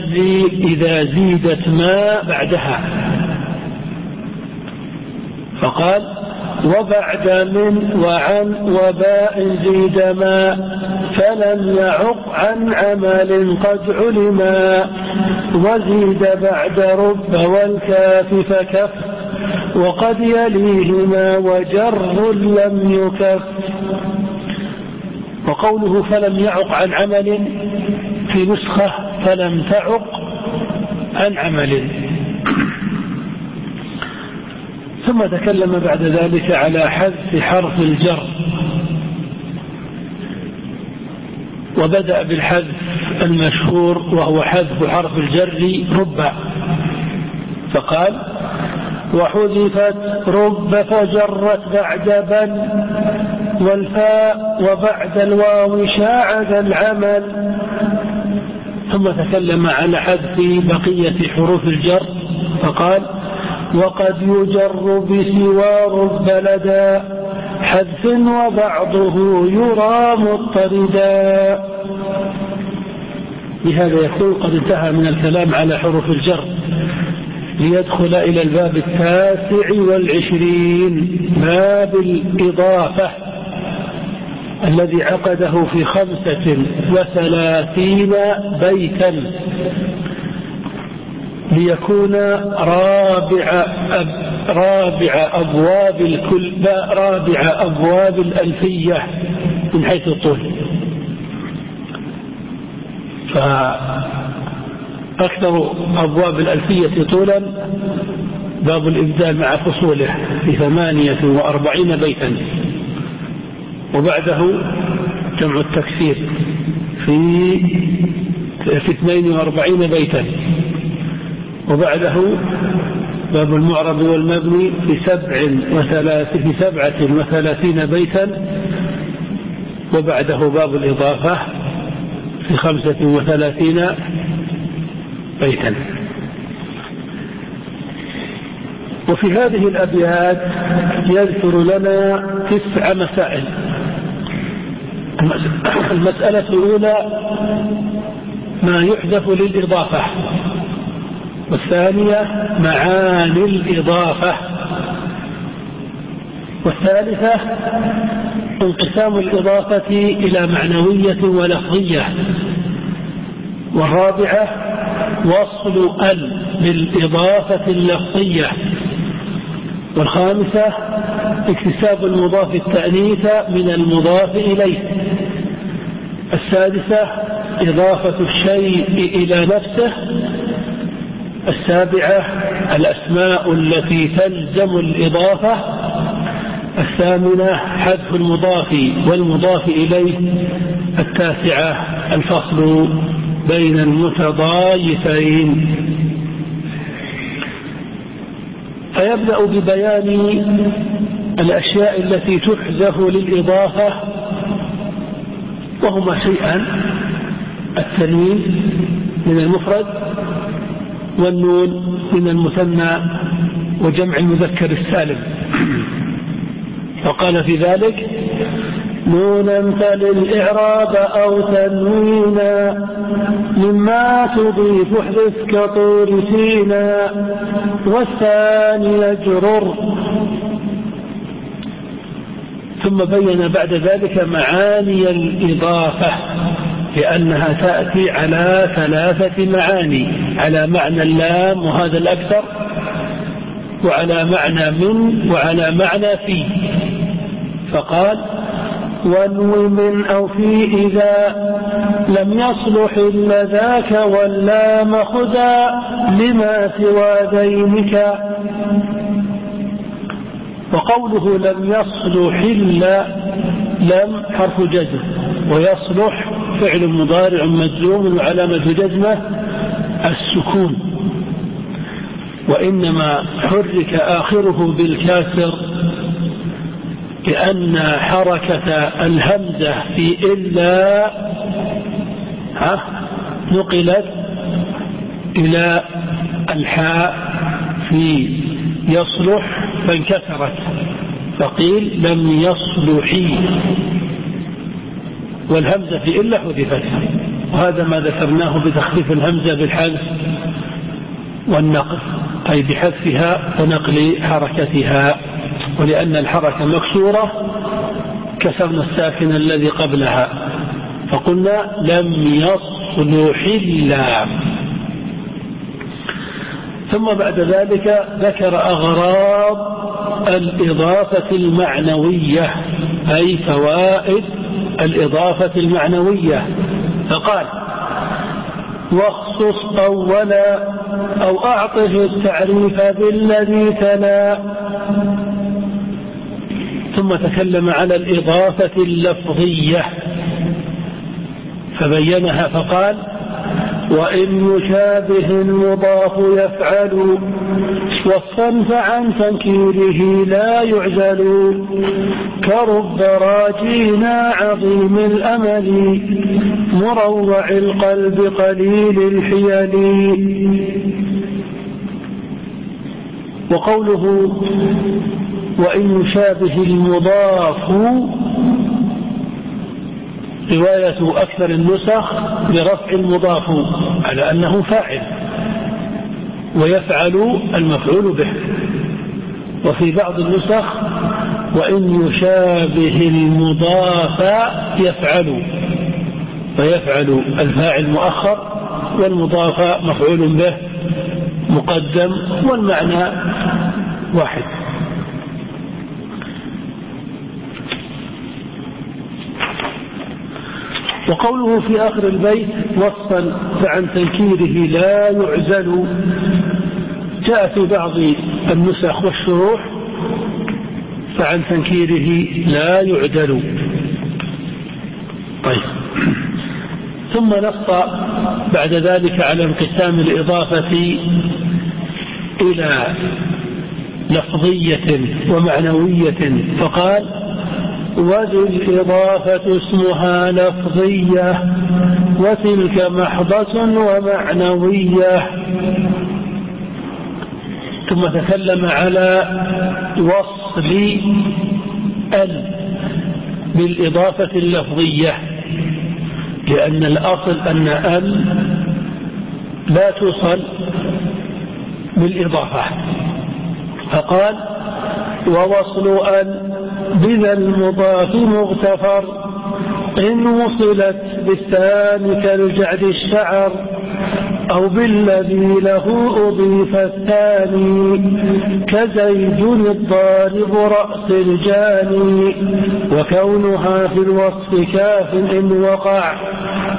إذا زيدت ما بعدها. فقال وبعد من وعن وباء زيد ما فلم يعق عن عمل قد علما وزيد بعد رب والكاف فكف وقد يليهما وجر لم يكف. وقوله فلم يعق عن عمل في نسخة فلم تعق عن عمل. ثم تكلم بعد ذلك على حذف حرف الجر. وبدأ بالحذف المشهور وهو حذف حرف الجر رب. فقال وحذفت رب فجرت بعد بل والفاء وبعد الواو شاع ذا العمل. ثم تكلم على حذف بقية حروف الجر فقال وقد يجر بسوى رب لدى حذف وبعضه يرى مضطردا. بهذا يكون قد انتهى من الكلام على حروف الجر. ليدخل إلى الباب التاسع والعشرين باب الإضافة الذي عقده في خمسة وثلاثين بيتا. ليكون رابع أب رابع أبواب الكل رابع أبواب الألفية من حيث الطول. فأكثر أبواب الألفية طولا باب الإبدال مع فصوله في ثمانية وأربعين بيتا. وبعده جمع التكسير في في 42 بيتا. وبعده باب المعرب والمبني في سبع وثلاث سبعة وثلاثين بيتا وبعده باب الإضافة في خمسة وثلاثين بيتا. وفي هذه الأبيات يذكر لنا تسع مسائل. المسألة الأولى ما يحذف للإضافة. والثانية معاني الإضافة. والثالثة انقسام الإضافة إلى معنوية ولفظية. والرابعة وصل أل بالإضافة اللفظية. والخامسة اكتساب المضاف التأنيث من المضاف إليه. السادسة إضافة الشيء إلى نفسه السابعة الأسماء التي تلزم الإضافة الثامنة حذف المضاف والمضاف إليه التاسعة الفصل بين المتضايفين. فيبدأ ببيان الأشياء التي تحذف للإضافة وهما شيئان التنوين من المفرد والنون من المثنى وجمع المذكر السالم. فقال في ذلك نونا فللإعراب أو تنوينا مما تضيف احذف كطور سينا. والثاني يجرر. ثم بين بعد ذلك معاني الإضافة. لأنها تأتي على ثلاثة معاني. على معنى اللام وهذا الأكثر وعلى معنى من وعلى معنى في. فقال وانو من أو في إذا لم يصلح إلا ذاك واللام خذا لما سوى ذينك. وقوله لم يصلح إلا لم حرف جزم ويصلح فعل مضارع مجزوم وعلامة جزمة السكون. وإنما حرك آخره بالكاسر لأن حركة الهمزة في إلا نقلت إلى الحاء. في يصلح فانكسرت. فقيل لم يصلحي. والهمزة في إلا حذفت. وهذا ما ذكرناه بتخفيف الهمزة بالحذف والنقل أي بحذفها ونقل حركتها. ولأن الحركة مكسورة كسرنا الساكن الذي قبلها. فقلنا لم يصلح اللام ثم بعد ذلك ذكر أغراض الإضافة المعنوية أي فوائد الإضافة المعنوية. فقال واخصص أولا أو أعطه التعريف بالذي تلا. ثم تكلم على الإضافة اللفظية فبينها فقال وإن يشابه المضاف يفعل وصفا فعن تنكيره لا يعزل. كرب راجينا عظيم الأمل مروع القلب قليل الحيل. وقوله وإن يشابه المضاف رواية أكثر النسخ برفع المضاف على أنه فاعل ويفعل المفعول به. وفي بعض النسخ وإن يشابه المضاف يفعل فيفعل الفاعل مؤخر والمضاف مفعول به مقدم والمعنى واحد. وقوله في آخر البيت وصفا فعن تنكيره لا يعزل. جاء في بعض النسخ والشروح فعن تنكيره لا يعدل. طيب. ثم نص بعد ذلك على انقسام الإضافة إلى لفظية ومعنوية فقال وذي الإضافة اسمها لفظية وتلك محضة ومعنوية. ثم تكلم على وصل ال بالإضافة اللفظية لأن الأصل أن ال لا توصل بالإضافة. فقال ووصل أن بذا المضاف مغتفر. إن وصلت بالثاني كالجعد الشعر أو بالذي له أضيف الثاني كزيد الضارب رأس الجاني. وكونها في الوصف كاف إن وقع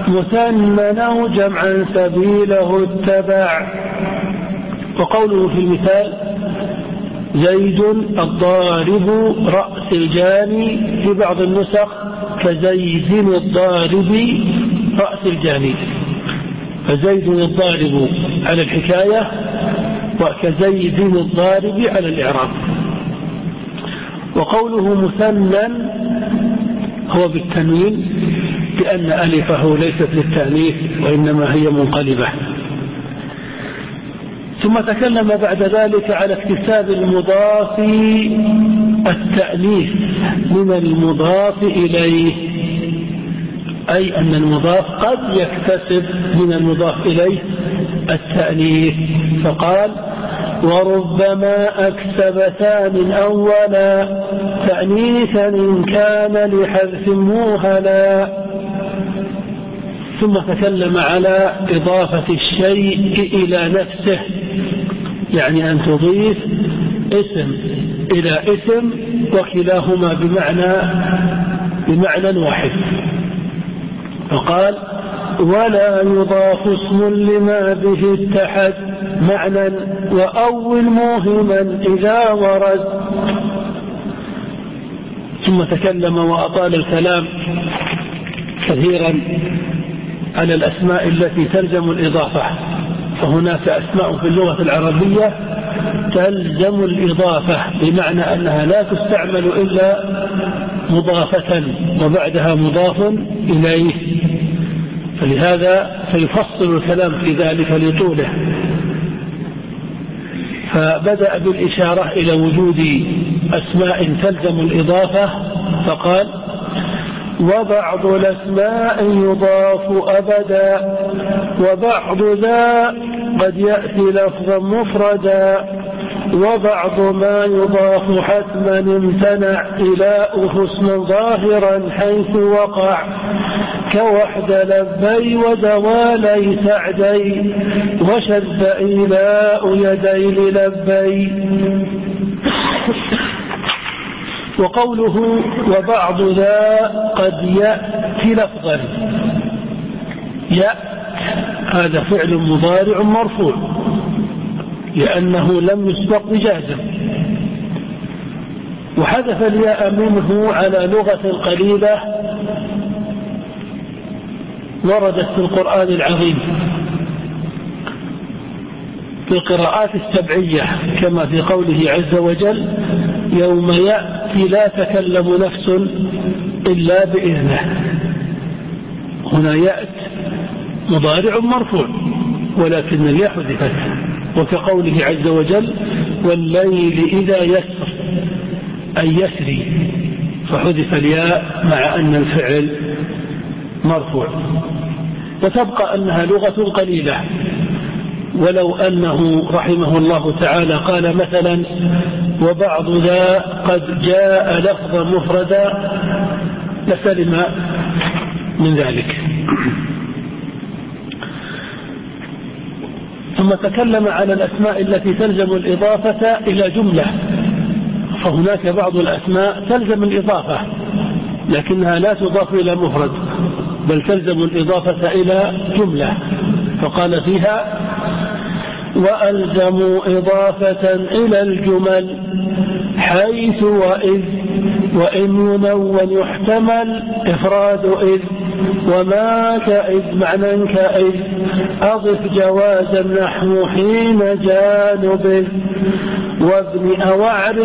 مثنى أو جمعا سبيله اتبع وقوله في المثال زيد الضارب رأس الجاني في بعض النسخ كزيد الضارب رأس الجاني فزيد الضارب على الحكاية وكزيد الضارب على الإعراب. وقوله مثنى هو بالتنوين لأن ألفه ليست للتأنيث وإنما هي منقلبة. ثم تكلم بعد ذلك على اكتساب المضاف التأنيث من المضاف إليه. أي أن المضاف قد يكتسب من المضاف إليه التأنيث فقال وربما أكسب ثان أولا تأنيثا إن كان لحذف موهلا ثم تكلم على إضافة الشيء إلى نفسه. يعني أن تضيف اسم إلى اسم وكلاهما بمعنى بمعنى واحد. فقال ولا يضاف اسم لما به اتحد معنى وأول موهما إذا ورد. ثم تكلم وأطال الكلام كثيرا. على الأسماء التي تلزم الإضافة. فهناك أسماء في اللغة العربية تلزم الإضافة بمعنى أنها لا تستعمل إلا مضافة وبعدها مضاف إليه. فلهذا سيفصل الكلام في ذلك لطوله. فبدأ بالإشارة إلى وجود أسماء تلزم الإضافة فقال وبعض الأسماء يضاف أبدا وبعض ذا قد يأتي لفظا مفردا وبعض ما يضاف حتما امتنع إلاؤه اسما ظاهرا حيث وقع. كوحد لبي ودوالي سعدي وشد إيلاء يدي للبي. وقوله وبعض ذا قد يأتي لفظا. يأتي هذا فعل مضارع مرفوع لأنه لم يسبق بجازم. وحذف الياء منه على لغة قليلة وردت في القرآن العظيم. في القراءات السبعية كما في قوله عز وجل يوم يأتي لا تكلم نفس إلا بإذنه. هنا يأتي مضارع مرفوع ولكن الياء حذفت. وكقوله عز وجل والليل إذا يسر أي يسري. فحذف الياء مع أن الفعل مرفوع. وتبقى أنها لغة قليلة. ولو أنه رحمه الله تعالى قال مثلا وبعض ذا قد جاء لفظا مفردا لسلم من ذلك. ثم تكلم على الأسماء التي تلزم الإضافة إلى جملة فهناك بعض الأسماء تلزم الإضافة لكنها لا تضاف إلى مفرد بل تلزم الإضافة إلى جملة فقال فيها وألزموا إضافة إلى الجمل حيث وإذ وإن ينون يحتمل إفراد إذ وما كإذ معنى كإذ أضف جوازا نحو حين جانب وابن أو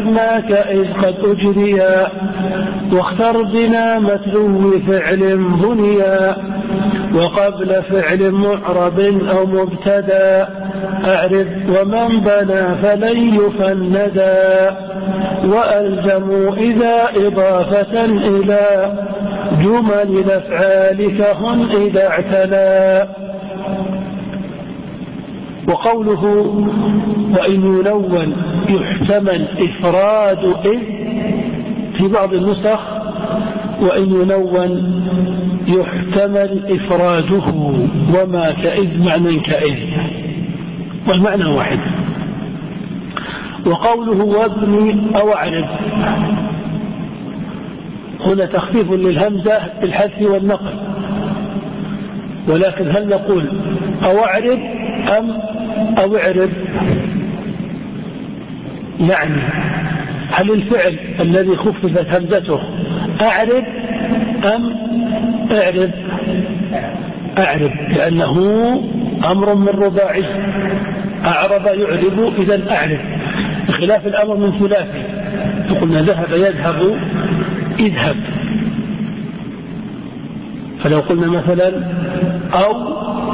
ما كإذ قد أجريا واختر بنا متلو فعل بنيا وقبل فعل معرب أو مبتدا. أعرف ومن بنى فلن يفندا وألزموا إذا إضافة إلى جمل الأفعال كهن إذا اعتلى وقوله وإن يلون يحتمل إفراد إذ في بعض النسخ وإن يلون يحتمل إفراده وما كإذ معنى كإذ. والمعنى واحد. وقوله وابني أو أعرب هنا تخفيف للهمزة بالحذف والنقل. ولكن هل نقول أو أعرب أم أو اعرب يعني هل الفعل الذي خففت همزته أعرب أم اعرب أعرب لأنه أمر من رباعي أعرب يعرب إذا أعرب بخلاف الأمر من ثلاثي. فقلنا ذهب يذهب اذهب. فلو قلنا مثلا أو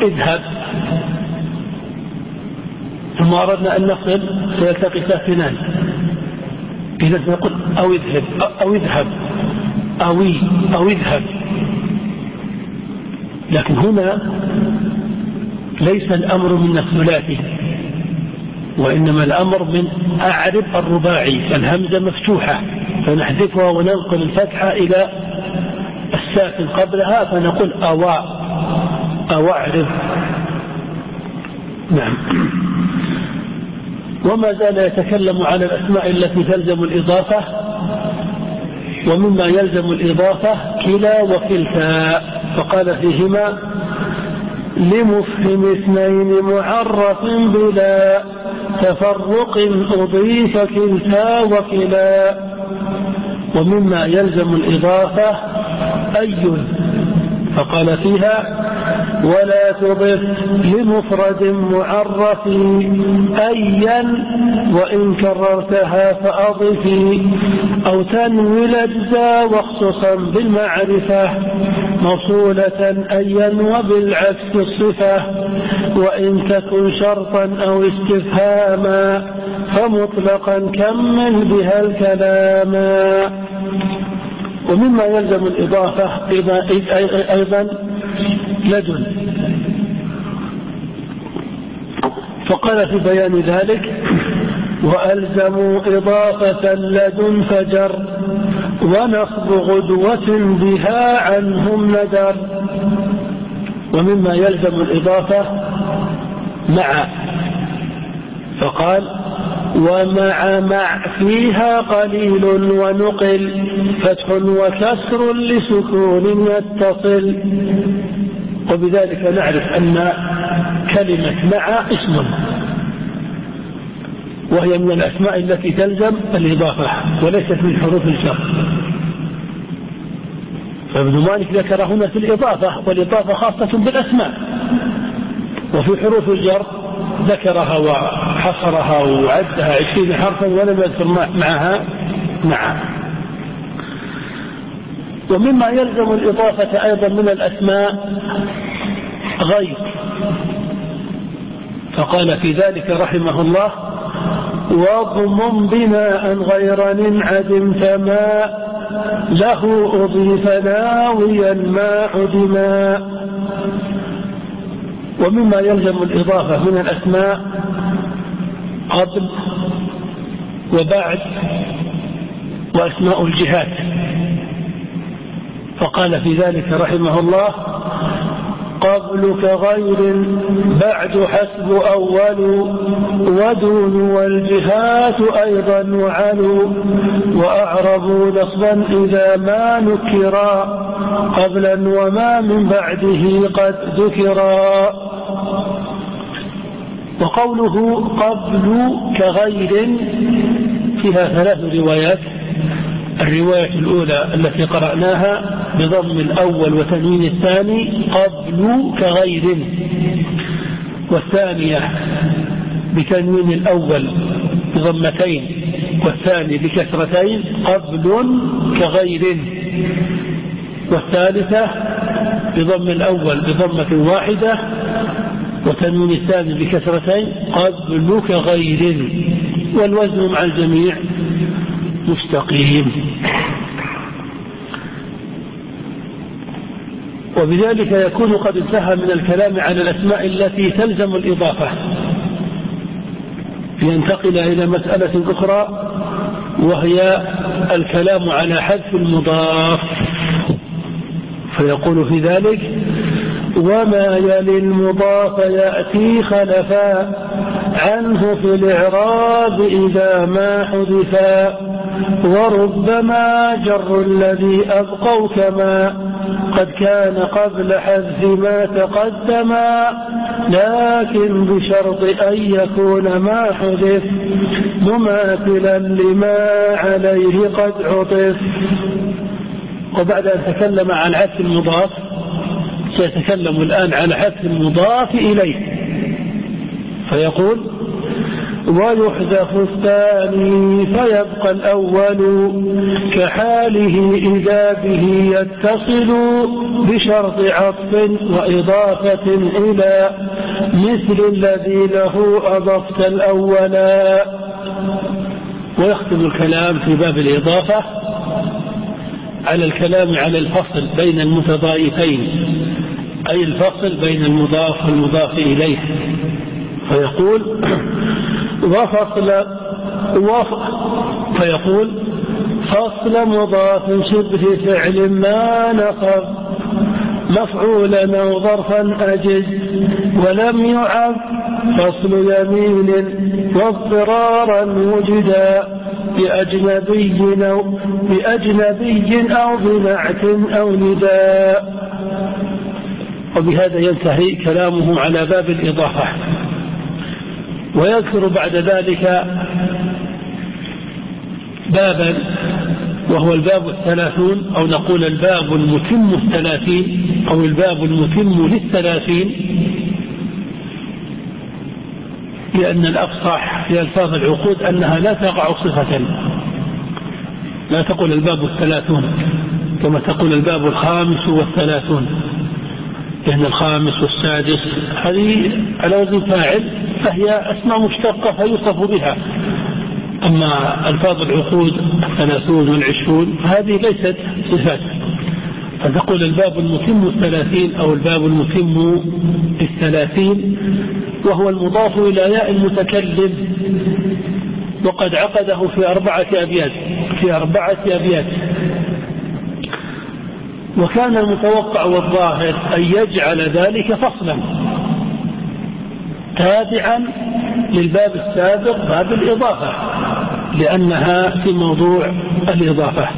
اذهب. ثم أردنا أن نقل سيلتقي ساكنان. إذا نقول أو اذهب أو اذهب. أوي أو اذهب. لكن هنا ليس الأمر من الثلاثي وإنما الأمر من أعرب الرباعي فالهمزة مفتوحة فنحذفها وننقل الفتحة إلى الساكن قبلها فنقول أواء أو أعرب نعم. وما زال يتكلم على الأسماء التي تلزم الإضافة ومما يلزم الإضافة كلا وكلتا فقال فيهما لمفهم اثنين معرف بلا تفرق أضيف كلتا وكلا. ومما يلزم الإضافة أي فقال فيها ولا تضف لمفرد معرف أيا وإن كررتها فأضفي أو تنوي الأجزاء وخصوصا بالمعرفة موصولة أيا وبالعكس الصفة وإن تكن شرطا أو استفهاما فمطلقا كمل بها الكلاما ومما يلزم الإضافة أيضا لدن. فقال في بيان ذلك وألزموا إضافة لدن فجر ونصب غدوة بها عنهم ندر ومما يلزم الإضافة مع. فقال ومع مع فيها قليل ونقل فتح وكسر لسكون يتصل. وبذلك نعرف أن كلمة مع اسم وهي من الأسماء التي تلزم الإضافة وليست من حروف الجر فابن مالك ذكر هنا في الإضافة والإضافة خاصة بالأسماء وفي حروف الجر ذكرها وحصرها وعدها عشرين حرفا ولم يذكر معها. نعم. ومما يلزم الإضافة أيضا من الأسماء غير. فقال في ذلك رحمه الله واضمم بناء غير عدمت ما له أضيف ناويا ما عدما. ومما يلزم الإضافة من الأسماء قبل وبعد وأسماء الجهات. فقال في ذلك رحمه الله قبل كغير بعد حسب أول ودون والجهات أيضا وعلو وأعربوا لفظا إذا ما نكرا قبلا وما من بعده قد ذكرا وقوله قبل كغير فيها ثلاث روايات. الرواية الأولى التي قرأناها بضم الأول وتنوين الثاني قبل كغير والثانية بتنوين الأول بضمتين والثاني بكسرتين قبل كغير والثالثة بضم الأول بضمة واحدة وتنوين الثاني بكسرتين قبل كغير والوزن مع الجميع مستقيم. وبذلك يكون قد انتهى من الكلام على الأسماء التي تلزم الإضافة. لينتقل إلى مسألة أخرى وهي الكلام على حذف المضاف. فيقول في ذلك وما يلي المضاف يأتي خلفا عنه في الإعراب إذا ما حذفا. وربما جر الذي أبقوا كما قد كان قبل حذف ما تقدما لكن بشرط أن يكون ما حذف مماثلا لما عليه قد عطف. وبعد أن تكلم عن عدف المضاف سيتكلم الآن على حذف المضاف إليه. فيقول ويحذف الثاني فيبقى الأول كحاله إذا به يتصل بشرط عطف وإضافة إلى مثل الذي له أضفت الأولا ويختم الكلام في باب الإضافة على الكلام على الفصل بين المتضايفين أي الفصل بين المضاف والمضاف إليه. فيقول وفصل وف فيقول فصل مضاف شبه فعل ما نصب مفعولا أو ظرفا أجز ولم يعب فصل يمين واضطرارا وجدا بأجنبي أو بأجنبي أو بنعت أو نداء. وبهذا ينتهي كلامه على باب الإضافة. ويذكر بعد ذلك بابا وهو الباب الثلاثون أو نقول الباب المتم الثلاثين أو الباب المتم للثلاثين لأن الأفصح في ألفاظ العقود أنها لا تقع صفة لا تقول الباب الثلاثون كما تقول الباب الخامس والثلاثون. لأن الخامس والسادس هذه على وزن فاعل فهي أسماء مشتقة فيوصف بها. أما ألفاظ العقود الثلاثون والعشرون هذه ليست صفات. فتقول الباب المتم الثلاثين أو الباب المتم الثلاثين وهو المضاف إلى ياء المتكلم وقد عقده في أربعة أبيات في أربعة أبيات. وكان المتوقع والظاهر أن يجعل ذلك فصلا. تابعا للباب السابق باب الإضافة لأنها في موضوع الإضافة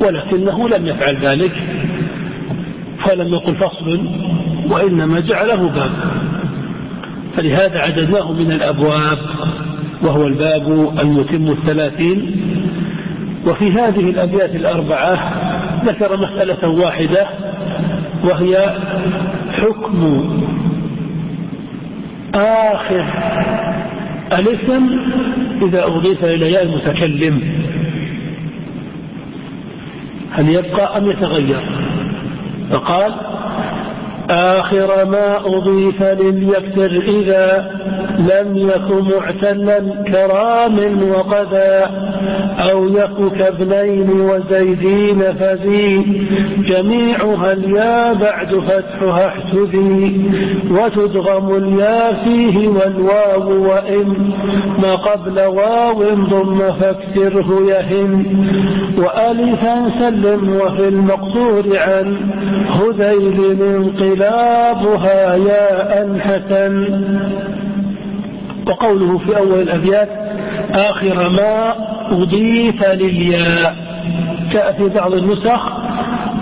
ولكنه لم يفعل ذلك فلم يقل فصل وإنما جعله باب. فلهذا عددناه من الأبواب وهو الباب المتم الثلاثين وفي هذه الأبيات الأربعة ذكر مسألة واحدة وهي حكم آخر الاسم إذا أضيف إلى ياء المتكلم. هل يبقى أم يتغير؟ فقال آخر ما أضيف لليكتر إذا لم يك معتلا كرام وقذا أو يك كابنين وزيدين فذي جميعها اليا بعد فتحها احتذي وتدغم اليا فيه والواو وإن ما قبل واو ضم فاكسره يهن وألفا سلم وفي المقصور عن هذيل انقلابها ياء حسن وقوله في أول الأبيات آخر ما أضيف للياء. جاء في بعض النسخ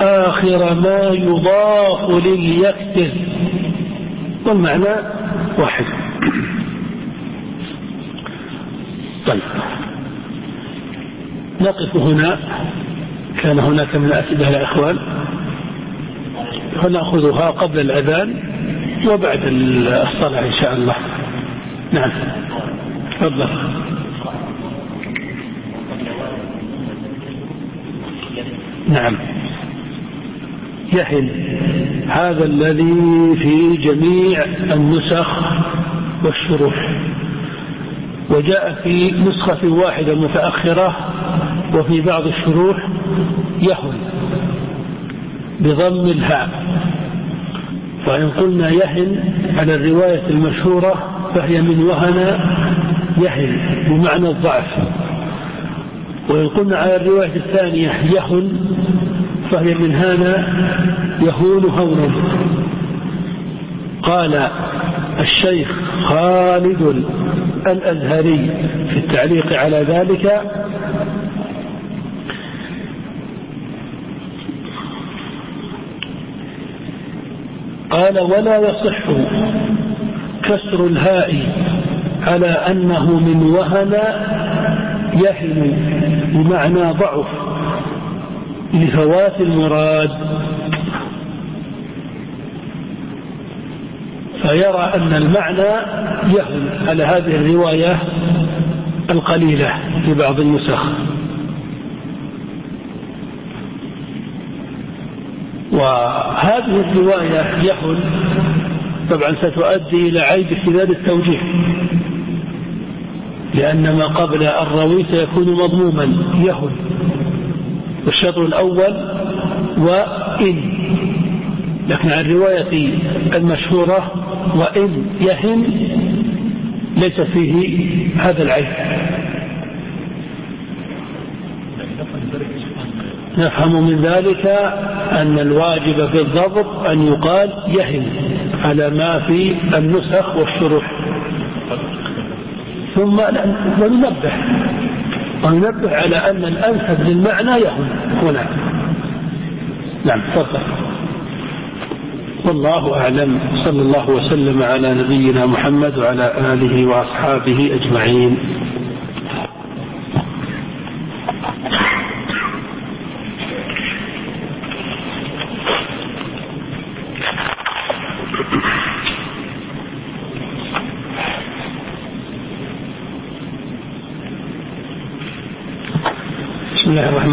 آخر ما يضاف لليكتب. والمعنى واحد. طيب. نقف هنا. كان هناك من الأسئلة يا إخوان. فنأخذها قبل الأذان وبعد الصلاة إن شاء الله. نعم. تفضل. نعم. يهل هذا الذي في جميع النسخ والشروح وجاء في نسخة واحدة متأخرة وفي بعض الشروح يهل بضم الهاء. وإن قلنا يهن على الرواية المشهورة فهي من وهن يهن بمعنى الضعف. وإن قلنا على الرواية الثانية يهن فهي من هنا يهون هونا قال الشيخ خالد الأزهري في التعليق على ذلك قال ولا يصح كسر الهاء على أنه من وهن يهن بمعنى ضعف لفوات المراد. فيرى أن المعنى يهن على هذه الرواية القليلة في بعض النسخ. وهذه الرواية يهن طبعا ستؤدي إلى عيب احتمال التوجيه لأن ما قبل الراوي سيكون مضموما يهن والشطر الأول وإن. لكن عن الرواية المشهورة وإن يهن ليس فيه هذا العيب. نفهم من ذلك أن الواجب في الضبط أن يقال يهم على ما في النسخ والشروح. ثم وننبه. وننبه على أن الأنسب للمعنى يهم هنا. نعم تفضل. والله أعلم. صلى الله وسلم على نبينا محمد وعلى آله وأصحابه أجمعين.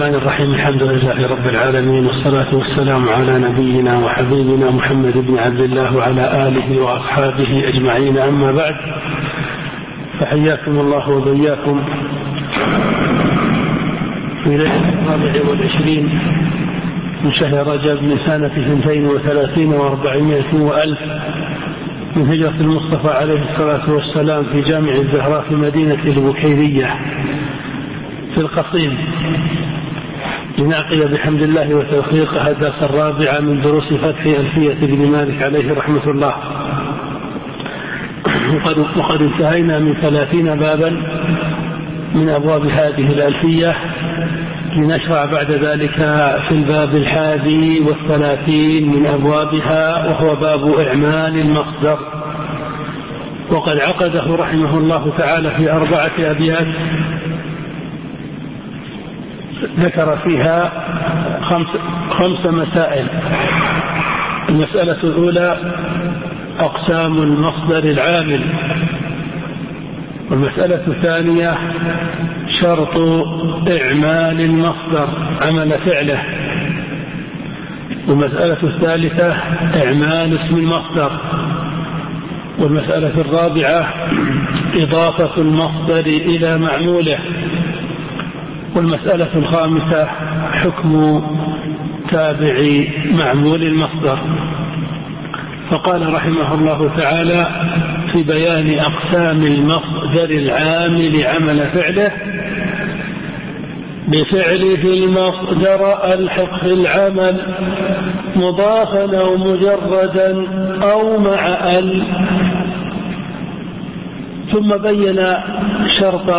الرحمن الرحيم. الحمد لله رب العالمين والصلاة والسلام على نبينا وحبيبنا محمد بن عبد الله وعلى آله وأصحابه أجمعين. أما بعد فحياكم الله وبياكم في ليلة الرابع والعشرين من شهر رجب من سنة اثنتين وثلاثين وأربعمائة وألف من هجرة المصطفى عليه الصلاة والسلام في جامع الزهراء في مدينة البكيرية في القصيم. لنعقد بحمد الله وتوفيقه الدرس الرابع من دروس فتح ألفية ابن مالك عليه رحمة الله. وقد, وقد انتهينا من ثلاثين بابا من أبواب هذه الألفية لنشرع بعد ذلك في الباب الحادي والثلاثين من أبوابها وهو باب إعمال المصدر. وقد عقده رحمه الله تعالى في أربعة أبيات. ذكر فيها خمس, خمس مسائل. المسألة الأولى أقسام المصدر العامل. والمسألة الثانية شرط إعمال المصدر عمل فعله. والمسألة الثالثة إعمال اسم المصدر. والمسألة الرابعة إضافة المصدر إلى معموله. والمسألة الخامسة حكم تابع معمول المصدر. فقال رحمه الله تعالى في بيان أقسام المصدر العامل عمل فعله بفعله المصدر ألحق في العمل مضافا أو مجردا أو مع ال. ثم بين شرط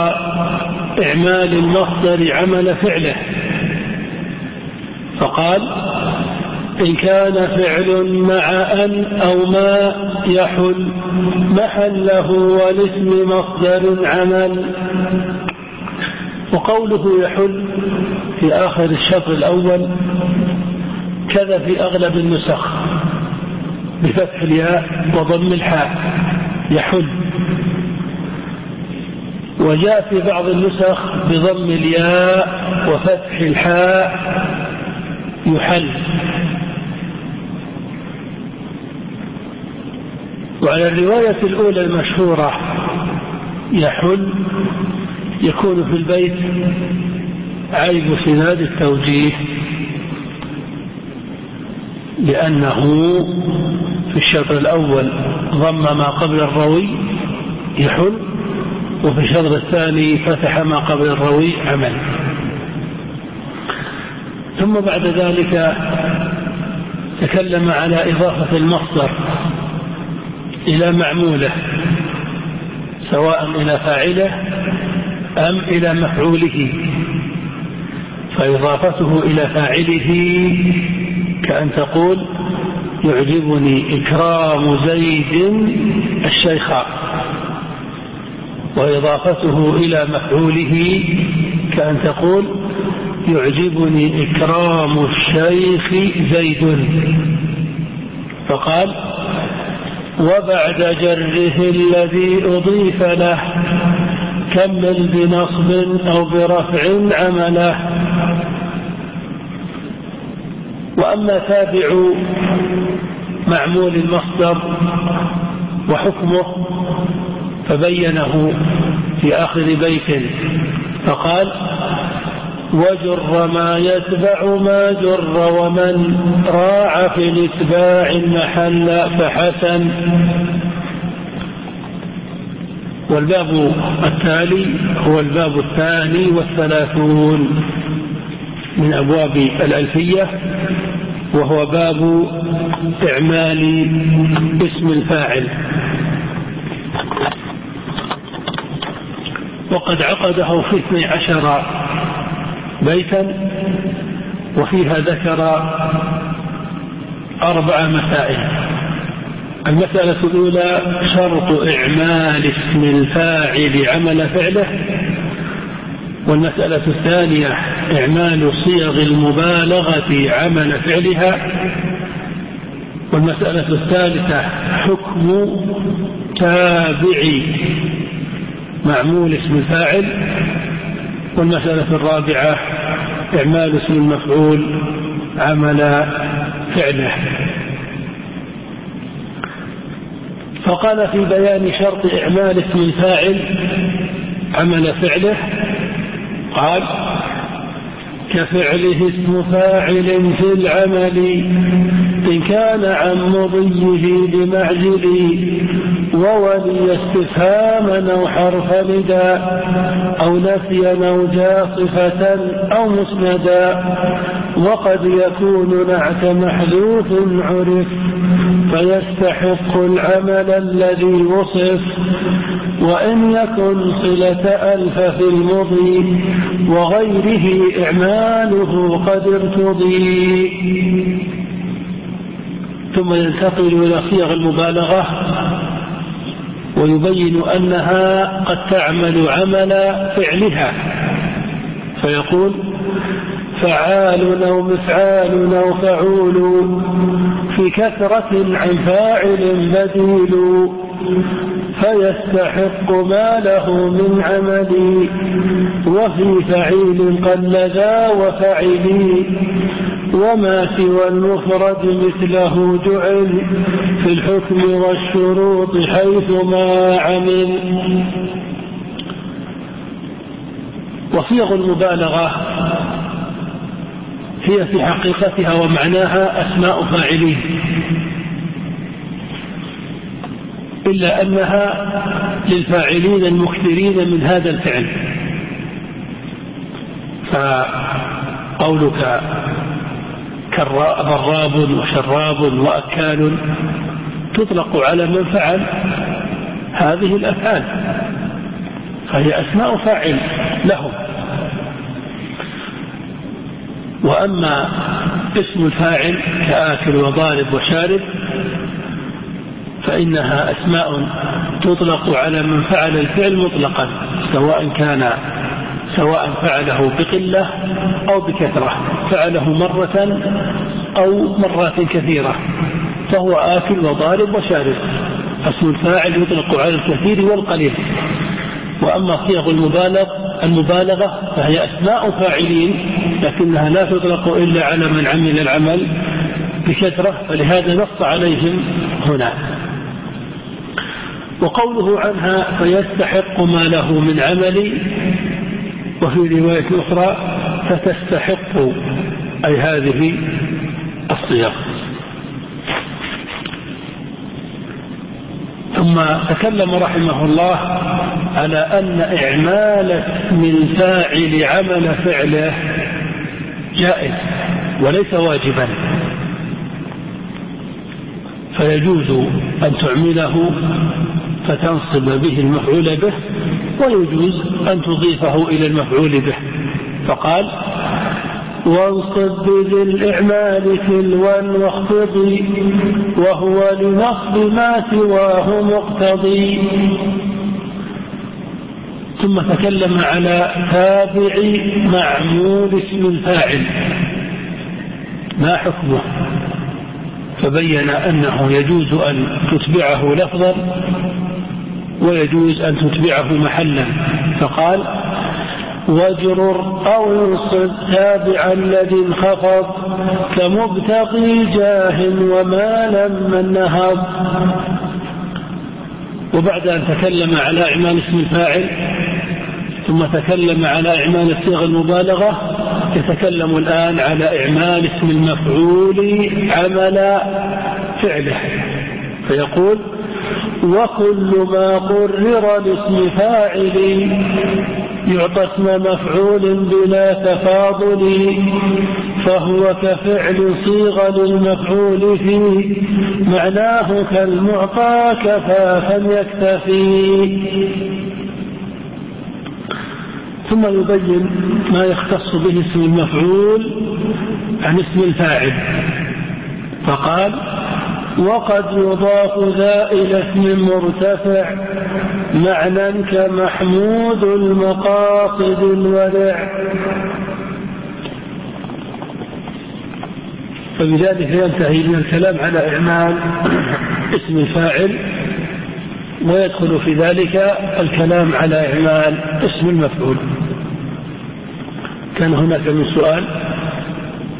إعمال المصدر عمل فعله. فقال إن كان فعل مع أن أو ما يحل محله والاسم مصدر عمل. وقوله يحل في آخر الشطر الأول كذا في أغلب النسخ بفتح الياء وضم الحاء يحل. وجاء في بعض النسخ بضم الياء وفتح الحاء يحل. وعلى الرواية الأولى المشهورة يحل يكون في البيت عيب سناد التوجيه لأنه في الشطر الأول ضم ما قبل الروي يحل وفي الشطر الثاني فتح ما قبل الروي عمل. ثم بعد ذلك تكلم على إضافة المصدر إلى معموله سواء إلى فاعله أم إلى مفعوله. فإضافته إلى فاعله كأن تقول يعجبني إكرام زيد الشيخاء. وإضافته إلى مفعوله كأن تقول يعجبني إكرام الشيخ زيد. فقال وبعد جره الذي أضيف له كمل بنصب أو برفع عمله. وأما تابع معمول المصدر وحكمه فبينه في آخر بيت. فقال وجر ما يتبع ما جر ومن راع في الإتباع المحل فحسن. والباب التالي هو الباب الثاني والثلاثون من أبواب الألفية وهو باب إعمال اسم الفاعل. وقد عقده في اثني عشر بيتا وفيها ذكر أربع مسائل. المسألة الأولى شرط إعمال اسم الفاعل عمل فعله والمسألة الثانية إعمال صيغ المبالغة عمل فعلها والمسألة الثالثة حكم تابع معمول اسم الفاعل والمسألة الرابعة إعمال اسم المفعول عمل فعله. فقال في بيان شرط إعمال اسم الفاعل عمل فعله قال كفعله اسم فاعل في العمل. إن كان عن مضيه بمعجل وولي استفهاما أو حرف نداء أو نفيا أو جاصفة أو مسندا وقد يكون نعت محذوف عرف فيستحق العمل الذي وصف وإن يكن صلة ألف في المضي وغيره إعماله قد ارتضي. ثم ينتقل إلى صيغ المبالغة ويبين أنها قد تعمل عمل فعلها. فيقول فعال أو مفعال أو فعول في كثرة عن فاعل بديل فيستحق ما له من عمل وفي فعيل قل ذا وفعلي وما سوى المفرد مثله جعل في الحكم والشروط حيث ما عمل. وصيغ المبالغة هي في حقيقتها ومعناها أسماء فاعلين. إلا أنها للفاعلين المكثرين من هذا الفعل. فقولك براب وشراب وأكال تطلق على من فعل هذه الأفعال فهي أسماء فاعل لهم. وأما اسم الفاعل كآكل وضارب وشارب فإنها أسماء تطلق على من فعل الفعل مطلقا سواء كان سواء فعله بقلة أو بكثرة فعله مرة أو مرات كثيرة فهو آكل وضارب وشارب اسم الفاعل يطلق على الكثير والقليل. وأما صيغ المبالغ المبالغة فهي أسماء فاعلين لكنها لا تطلق إلا على من عمل العمل بكثرة فلهذا نص عليهم هنا. وقوله عنها فيستحق ما له من عمل وفي رواية أخرى فتستحق أي هذه الصيغ ثم تكلم رحمه الله على أن إعمال اسم الفاعل عمل فعله جائز وليس واجبا. فيجوز أن تعمله فتنصب به المفعول به ويجوز أن تضيفه إلى المفعول به. فقال وانصب بذي الإعمال تلوا واخفضي وهو لنصب ما سواه مقتضي. ثم تكلم على تابع معمول اسم الفاعل ما حكمه؟ فبين أنه يجوز أن تتبعه لفظا ويجوز أن تتبعه محلا. فقال واجرر أو انصب تابع الذي انخفض كمبتغي جاه وما لما نهض. وبعد أن تكلم على إعمال اسم الفاعل ثم تكلم على إعمال الصيغ المبالغة يتكلم الآن على إعمال اسم المفعول عمل فعله. فيقول وكل ما قرر لاسم فاعل يعطى اسم مفعول بلا تفاضل فهو كفعل صيغ للمفعول فيه معناه كالمعطى كفافا يكتفي. ثم يبين ما يختص به اسم المفعول عن اسم الفاعل. فقال وقد يضاف ذا إلى اسم مرتفع معنى كمحمود المقاصد الورع فبذلك ينتهي من الكلام على إعمال اسم الفاعل ويدخل في ذلك الكلام على إعمال اسم المفعول. كان هناك من سؤال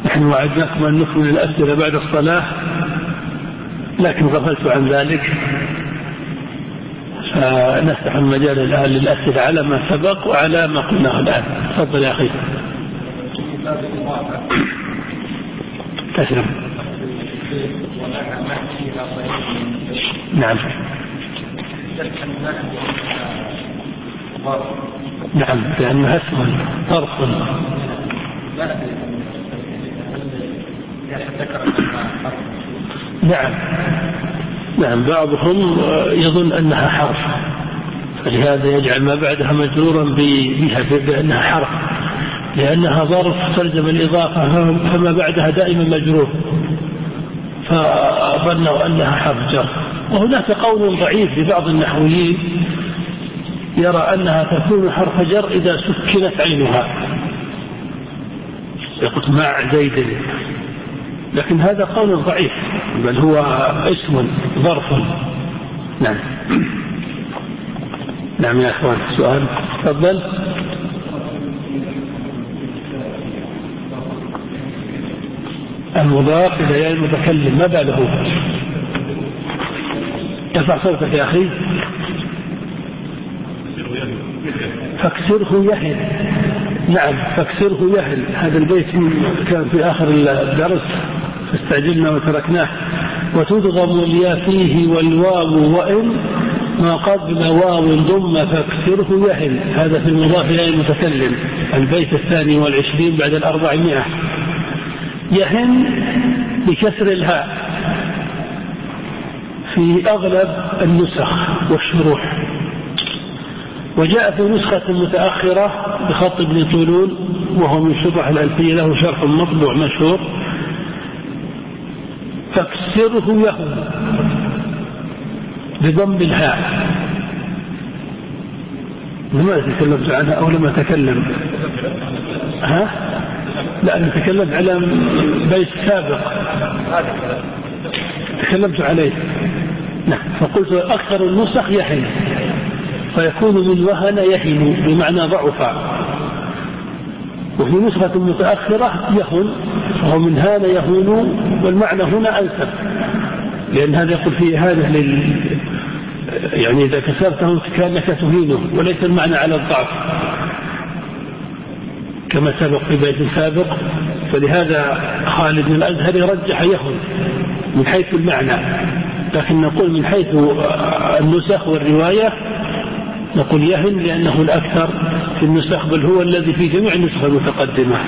نحن وعدناكم أن نكمل الأسئلة بعد الصلاة لكن غفلت عن ذلك. فنفتح المجال الآن للأسئلة على ما سبق وعلى ما قلناه الآن. تفضل يا أخي. تسلم. نعم. نعم لأنها اسم طرف نعم نعم بعضهم يظن أنها حرف فلهذا يجعل ما بعدها مجرورا بها بأنها حرف لأنها ظرف تلزم الإضافة فما بعدها دائما مجرور فظنوا أنها حرف جر. وهناك قول ضعيف لبعض النحويين يرى أنها تكون حرف جر إذا سكنت عينها. يقول مع زيد. لكن هذا قول ضعيف بل هو اسم ظرف. نعم. نعم يا إخوان سؤال. تفضل. المضاف إلى المتكلم ما باله ارفع صوتك يا أخي. فاكسره يهل. نعم فاكسره يهل. هذا البيت كان في آخر الدرس فاستعجلنا وتركناه. وتدغم الياء فيه والواو وإن ما قبل واو ضم فاكسره يهل. هذا في المضاف إلى المتكلم. البيت الثاني والعشرين بعد الأربعمائة. يهن بكسر الهاء في أغلب النسخ والشروح. وجاء في نسخة متأخرة بخط ابن طولون وهو من شرح الألفية له شرح مطبوع مشهور. فاكسره يهن بضم الهاء. لماذا تكلمت عنها أو لم أتكلم؟ ها؟ لا أنا تكلمت على بيت سابق. تكلمت عليه. نعم. فقلت أكثر النسخ يحن فيكون من وهن يهن بمعنى ضعف. وفي نسخة متأخرة يهن وهو من هان يهون والمعنى هنا أنسب. لأن هذا يقول فيه هذا لل يعني إذا كسرته كأنك تهينه وليس المعنى على الضعف. كما سبق في بيت سابق فلهذا خالد الأزهر رجح يهن من حيث المعنى. لكن نقول من حيث النسخ والرواية نقول يهن لأنه الأكثر في النسخ بل هو الذي في جميع النسخ المتقدمة.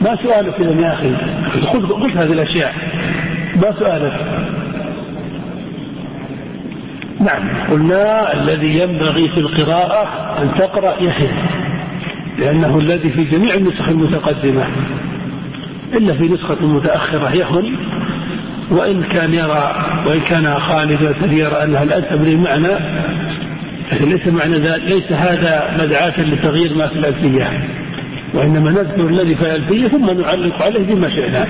ما سؤالك إذا يا أخي؟ قلت هذه الأشياء. ما سؤالك؟ نعم. قلنا الذي ينبغي في القراءة أن تقرأ يهن. لأنه الذي في جميع النسخ المتقدمة إلا في نسخة متأخرة يهن وإن كان يرى وإن كان خالد يرى أنها الأنسب للمعنى لكن ليس معنى ذلك ليس هذا مدعاة لتغيير ما في الألفية وإنما نذكر الذي في الألفية ثم نعلق عليه بما شئنا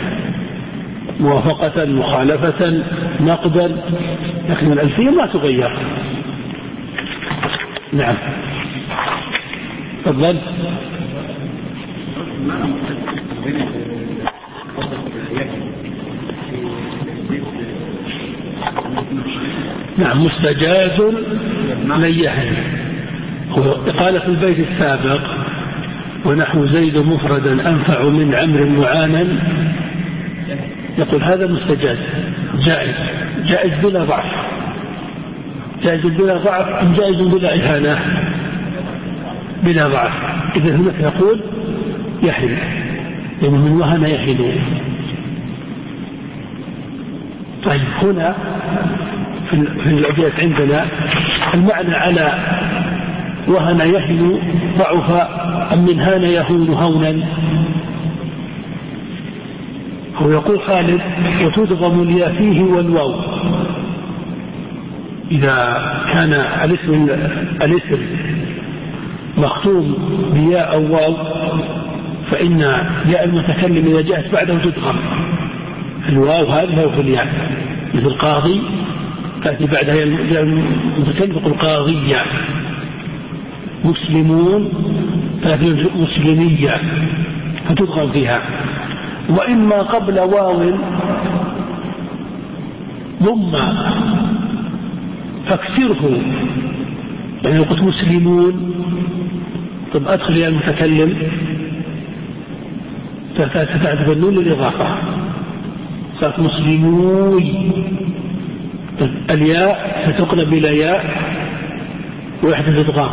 موافقة مخالفة نقدا لكن الألفية ما تغير. نعم. تفضل. نعم مستجاز ليهن قال في البيت السابق ونحو زيد مفردا أنفع من عمر معانا. يقول هذا مستجاز جائز جائز بلا ضعف. جائز بلا ضعف أم جائز بلا إهانة؟ بلا ضعف. إذا هناك يقول يحل يعني من وهن يحل طيب هنا في الأبيات عندنا المعنى على وهن يهن ضعف أم من هان يهون هونا. هو يقول خالد وتدغم الياء فيه والواو. إذا كان الاسم الاسم مختوم بياء أو واو فإن ياء المتكلم إذا جاءت بعده تدغم. الواو هذه في الياء. مثل قاضي تأتي بعدها المتكلم يقول قاضية. مسلمون تأتي مسلمية فتدغم فيها. وإما قبل واو ضم فاكسره. يعني قلت مسلمون طب أدخل يا المتكلم. ستعرف النون للإضافة صارت مسلموي الياء ستقلب إلى ياء ويحدث إدغام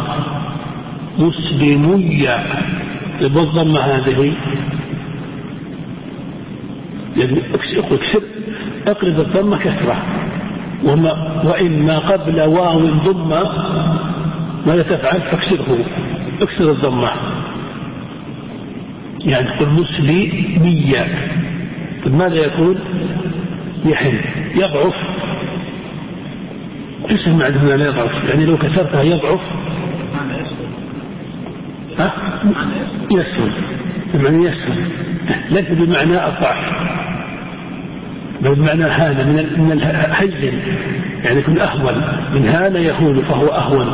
مسلمية. بالضمة هذه يعني اكسر اقلب الضمة كسرة. وما وإن ما قبل واو ضمة ماذا تفعل؟ فاكسره اكسر الضمة يعني تقول مسلمية طيب ماذا يكون يحن يضعف. المعنى هنا لا يضعف؟ يعني لو كسرتها يضعف. ها؟ يسهل بمعنى يسهل ليس بمعنى أضعف بل بمعنى هان من من يعني يكون أهون. من هان يهون فهو أهون.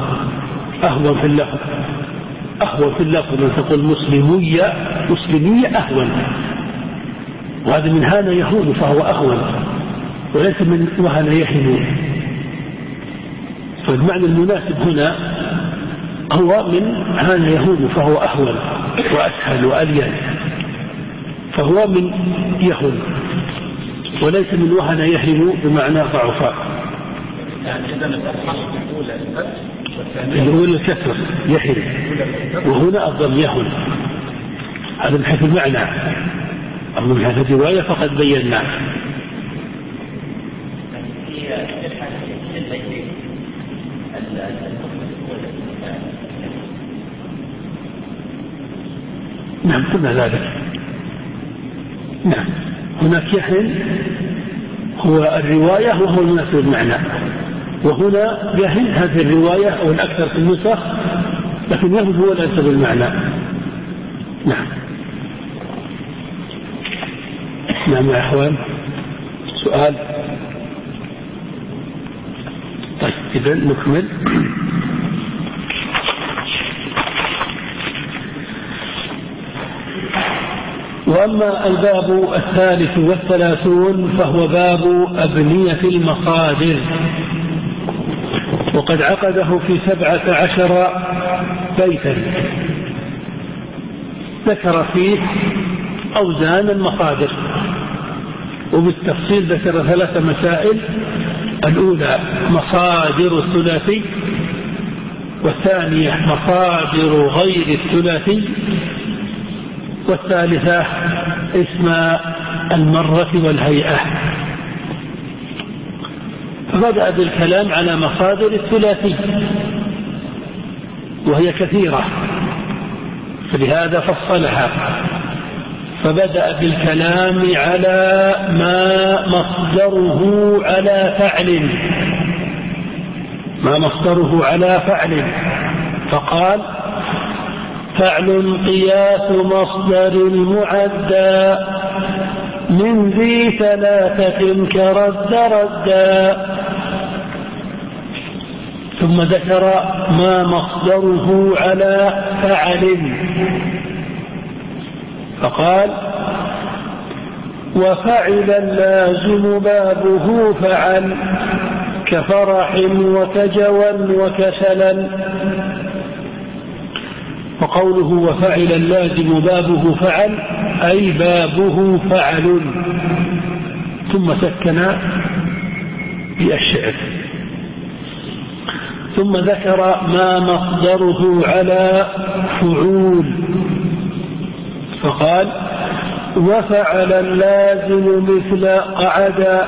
أهون في اللفظ. أهون في اللفظ من تقول مسلمية مسلمية أهون. وهذا من هان يهون فهو أهون وليس من وهن يهن. فالمعنى المناسب هنا هو من هان يهون فهو أهون وأسهل وألين. فهو من يهون وليس من وهن يهن بمعنى ضعفاء. يعني إذا الأولى الأولى الكسر يهن وهنا الضم يهن هذا من المعنى. أما من حيث الرواية فقد بينا. نعم قلنا ذلك. نعم. هناك يحن هو الرواية وهو المناسب المعنى. وهنا يهن هذه الرواية أو الأكثر في النسخ لكن يهن هو الأنسب المعنى. نعم. نعم يا أخوان. سؤال. طيب إذا نكمل. وأما الباب الثالث والثلاثون فهو باب أبنية المصادر وقد عقده في سبعة عشر بيتا. ذكر فيه أوزان المصادر وبالتفصيل ذكر ثلاث مسائل. الأولى مصادر الثلاثي والثانية مصادر غير الثلاثي والثالثة اسم المرة والهيئة. فبدأ بالكلام على مصادر الثلاثي وهي كثيرة. فلهذا فصلها. فبدأ بالكلام على ما مصدره على فعل. ما مصدره على فعل. فقال فعل قياس مصدر المعدى من ذي ثلاثة كرد ردا. ثم ذكر ما مصدره على فعل. فقال وفعل اللازم بابه فعل كفرح وكجوى وكسلا. وقوله وفعل اللازم بابه فعل أي بابه فعل. ثم سكن بالشعر ثم ذكر ما مصدره على فعول. فقال وفعل اللازم مثل قعدا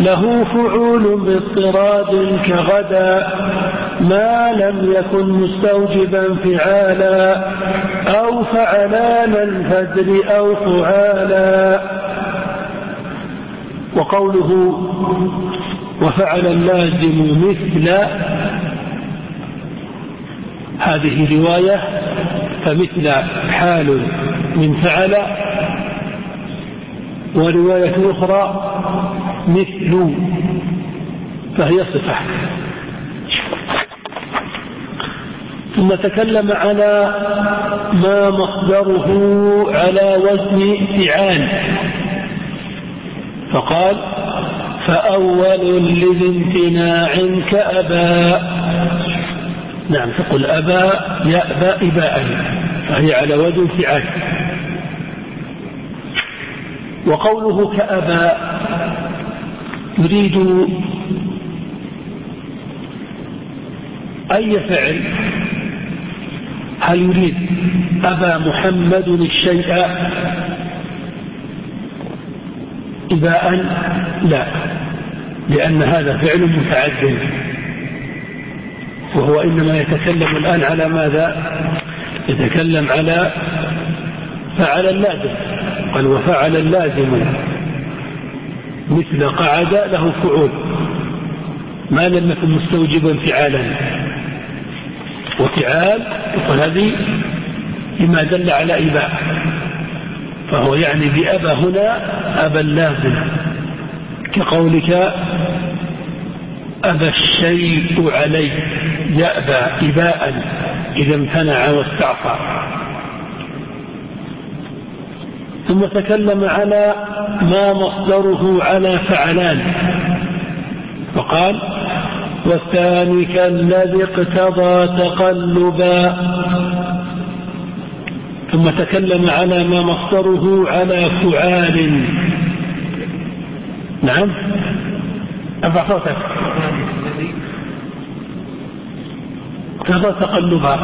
له فعول باضطراد كغدا ما لم يكن مستوجبا فعالا أو فعلان الفجر أو فعالا. وقوله وفعل اللازم مثل هذه رواية فمثل حال من فعل ورواية أخرى مثل فهي صفة. ثم تكلم على ما مصدره على وزن فعال فقال فأول لذي امتناع كأبا. نعم تقول أبا يأبى إباء فهي على وزن فعال وقوله كأبا يريد أي فعل؟ هل يريد أبا محمد الشيء؟ إباء؟ لا. لأن هذا فعل متعد وهو إنما يتكلم الآن على ماذا؟ يتكلم على فعل اللازم. قال وفعل اللازم. مثل قعد له فعول. ما لم يكن مستوجبا فعالا. وفعال يقول هذه لما دل على إباء. فهو يعني بأبى هنا أبا اللازم كقولك أبى الشيء علي يأبى إباء إذا امتنع واستعصى. ثم تكلم على ما مصدره على فعلان. فقال والثاني كالذي اقتضى تقلبا ثم تكلم على ما مصدره على فعال. نعم. أرفع صوتك. اقتضى تقلبا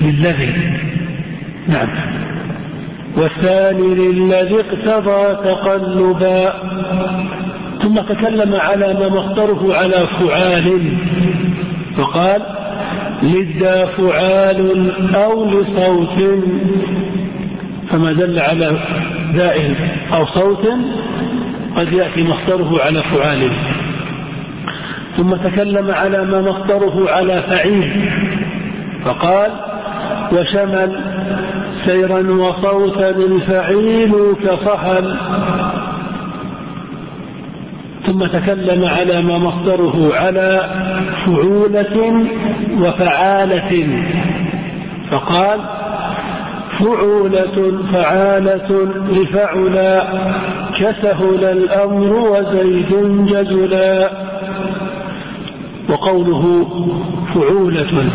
للذي. نعم. والثاني للذي اقتضى تقلبا. ثم تكلم على ما مصدره على فعال. فقال للدا فعال أو لصوت. فما دل على داء أو صوت قد يأتي مصدره على فعال. ثم تكلم على ما مصدره على فعيل. فقال وشمل سيرا وصوتا الفعيل كصحل ثم تكلم على ما مصدره على فعولة وفعالة. فقال فعولة فعالة لفعلا كسهل الأمر وزيد جزلا وقوله فعولة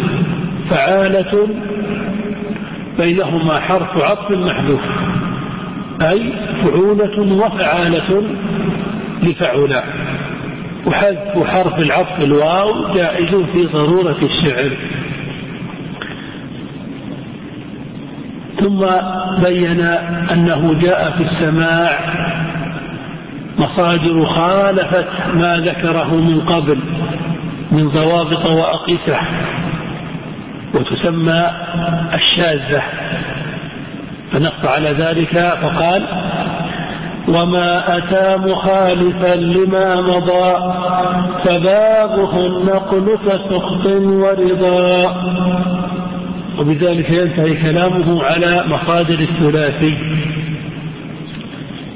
فعالة بينهما حرف عطف محذوف أي فعولة وفعالة لفعلا وحذف حرف العطف الواو جائز في ضرورة الشعر. ثم بين أنه جاء في السماع. مصادر خالفت ما ذكره من قبل من ضوابط وأقسة وتسمى الشاذة. فنص على ذلك فقال وما أتى مخالفا لما مضى. فبابه النقل كسخط ورضا. وبذلك ينتهي كلامه على مصادر الثلاثي.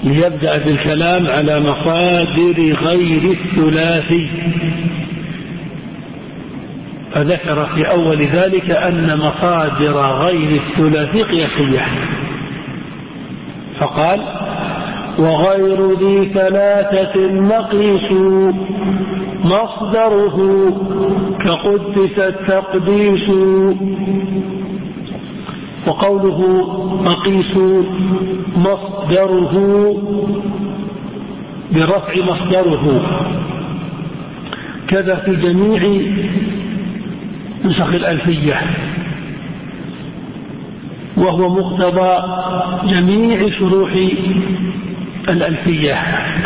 ليبدأ بالكلام على مصادر غير الثلاثي. فذكر في أول ذلك أن مصادر غير الثلاثي قياسية. فقال وغير ذي ثلاثة مقيس مصدره كقدس التقديس. وقوله مقيس مصدره برفع مصدره. كذا في جميع نسخ الألفية. وهو مقتضى جميع شروح الألفية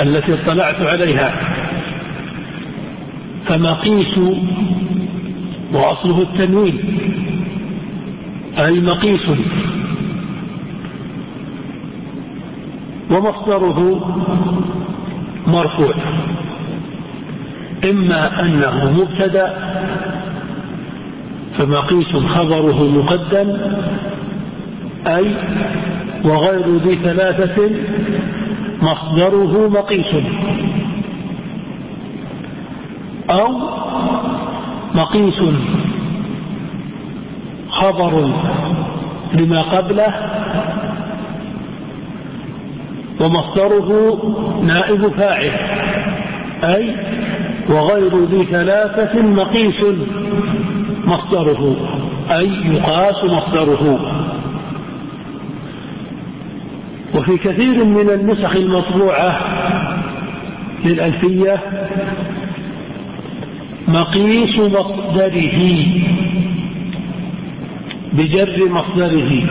التي اطلعت عليها. فمقيس وأصله التنوين. أي مقيس. ومصدره مرفوع. إما أنه مبتدأ فمقيس خبره مقدم أي وغير ذي ثلاثة مصدره مقيس. أو مقيس. خبر لما قبله. ومصدره نائب فاعل. أي وغير ذي ثلاثة مقيس. مصدره. أي يقاس مصدره. وفي كثير من النسخ المطبوعة للألفية مقيس مصدره بجر مصدره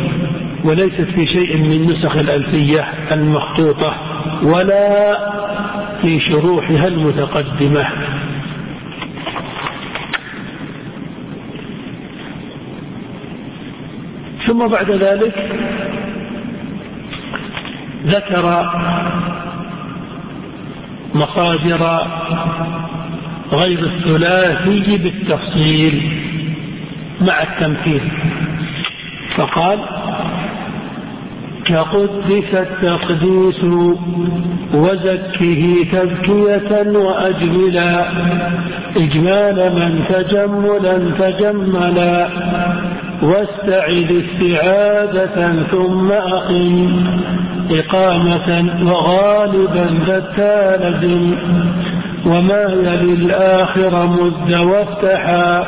وليست في شيء من نسخ الألفية المخطوطة ولا في شروحها المتقدمة. ثم بعد ذلك ذكر مصادر غير الثلاثي بالتفصيل مع التمثيل فقال كقدس التقديس وزكه تزكية وأجملا. إجمال من تجملا تجملا. واستعذ استعادة ثم أقم. إقامة وغالبا ذا وما يلي الآخر مد وافتحا.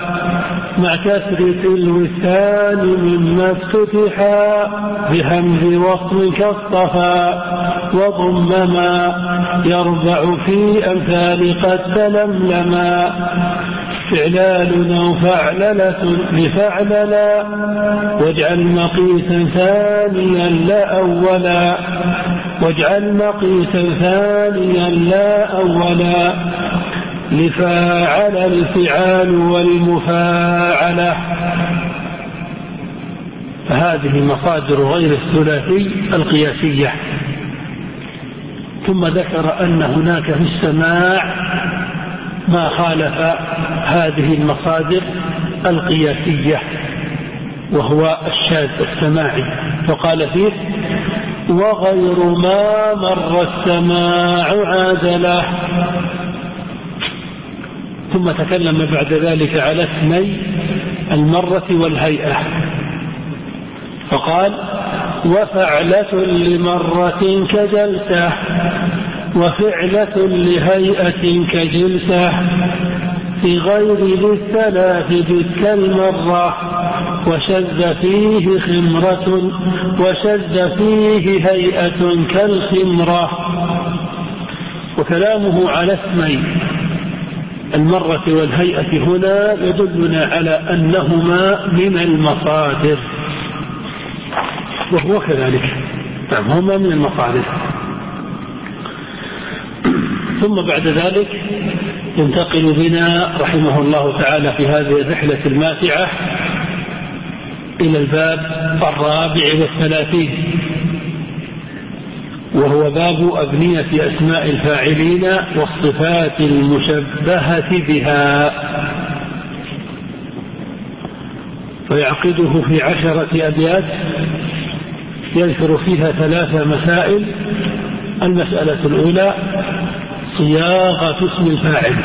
مع كسر تلو الثاني مما افتتحا بهمز وصل كالصفا وضم ما يربع في أمثال قد تلملما فعلال أو فعللة لفعللا واجعل مقيسا ثانيا لا أولا واجعل مقيسا ثانيا لا أولا لفاعل الفعال والمفاعلة. فهذه مصادر غير الثلاثي القياسية. ثم ذكر أن هناك في السماع ما خالف هذه المصادر القياسية وهو الشاذ السماعي. فقال فيه وغير ما مر السماع عادله ثم تكلم بعد ذلك على اسمي المرة والهيئة. فقال وفعلة لمرة كجلسة وفعلة لهيئة كجلسة في غير ذي الثلاث كالمرة وشذ فيه خمرة وشذ فيه هيئة كالخمرة. وكلامه على اسمي. المرة والهيئة هنا يدلنا على أنهما من المصادر. وهو كذلك. نعم هما من المصادر. ثم بعد ذلك ينتقل بنا رحمه الله تعالى في هذه الرحلة الماتعة إلى الباب الرابع والثلاثين. وهو باب أبنية أسماء الفاعلين والصفات المشبهة بها. فيعقده في عشرة أبيات يذكر فيها ثلاث مسائل. المسألة الأولى صياغة اسم الفاعل.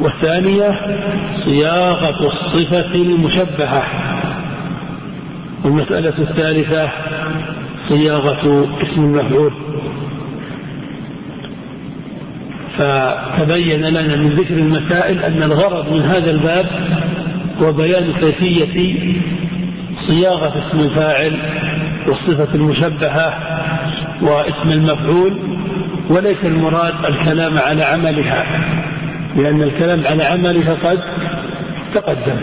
والثانية صياغة الصفة المشبهة. والمسألة الثالثة صياغة اسم المفعول فتبين لنا من ذكر المسائل أن الغرض من هذا الباب هو بيان كيفية صياغة اسم الفاعل والصفة المشبهة واسم المفعول وليس المراد الكلام على عملها لأن الكلام على عملها قد تقدم.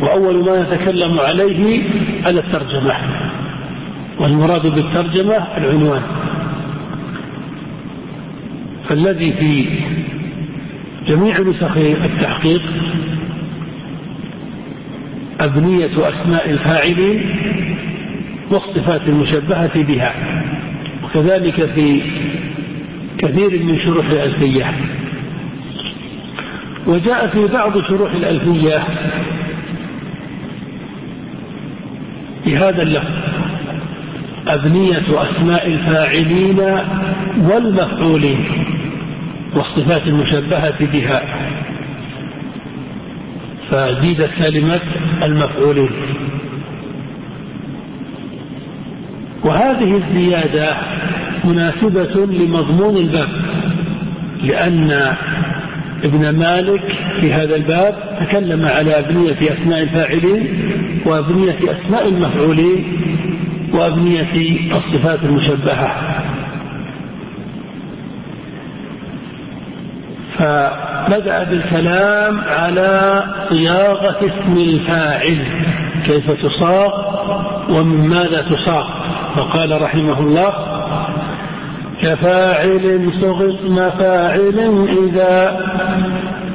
وأول ما نتكلم عليه على الترجمة. والمراد بالترجمة العنوان. فالذي في جميع نسخ التحقيق أبنية أسماء الفاعلين والصفات المشبهة بها وكذلك في كثير من شروح الألفية. وجاء في بعض شروح الألفية بهذا اللفظ. أبنية أسماء الفاعلين والمفعولين والصفات المشبهة بها. فزيدت كلمة المفعولين. وهذه الزيادة مناسبة لمضمون الباب لأن ابن مالك في هذا الباب تكلم على أبنية أسماء الفاعلين وأبنية أسماء المفعولين وأبنية الصفات المشبهة. فبدأ بالكلام على صياغة اسم الفاعل كيف تصاغ ومن ماذا تصاغ فقال رحمه الله كفاعل صغ اسم فاعل إذا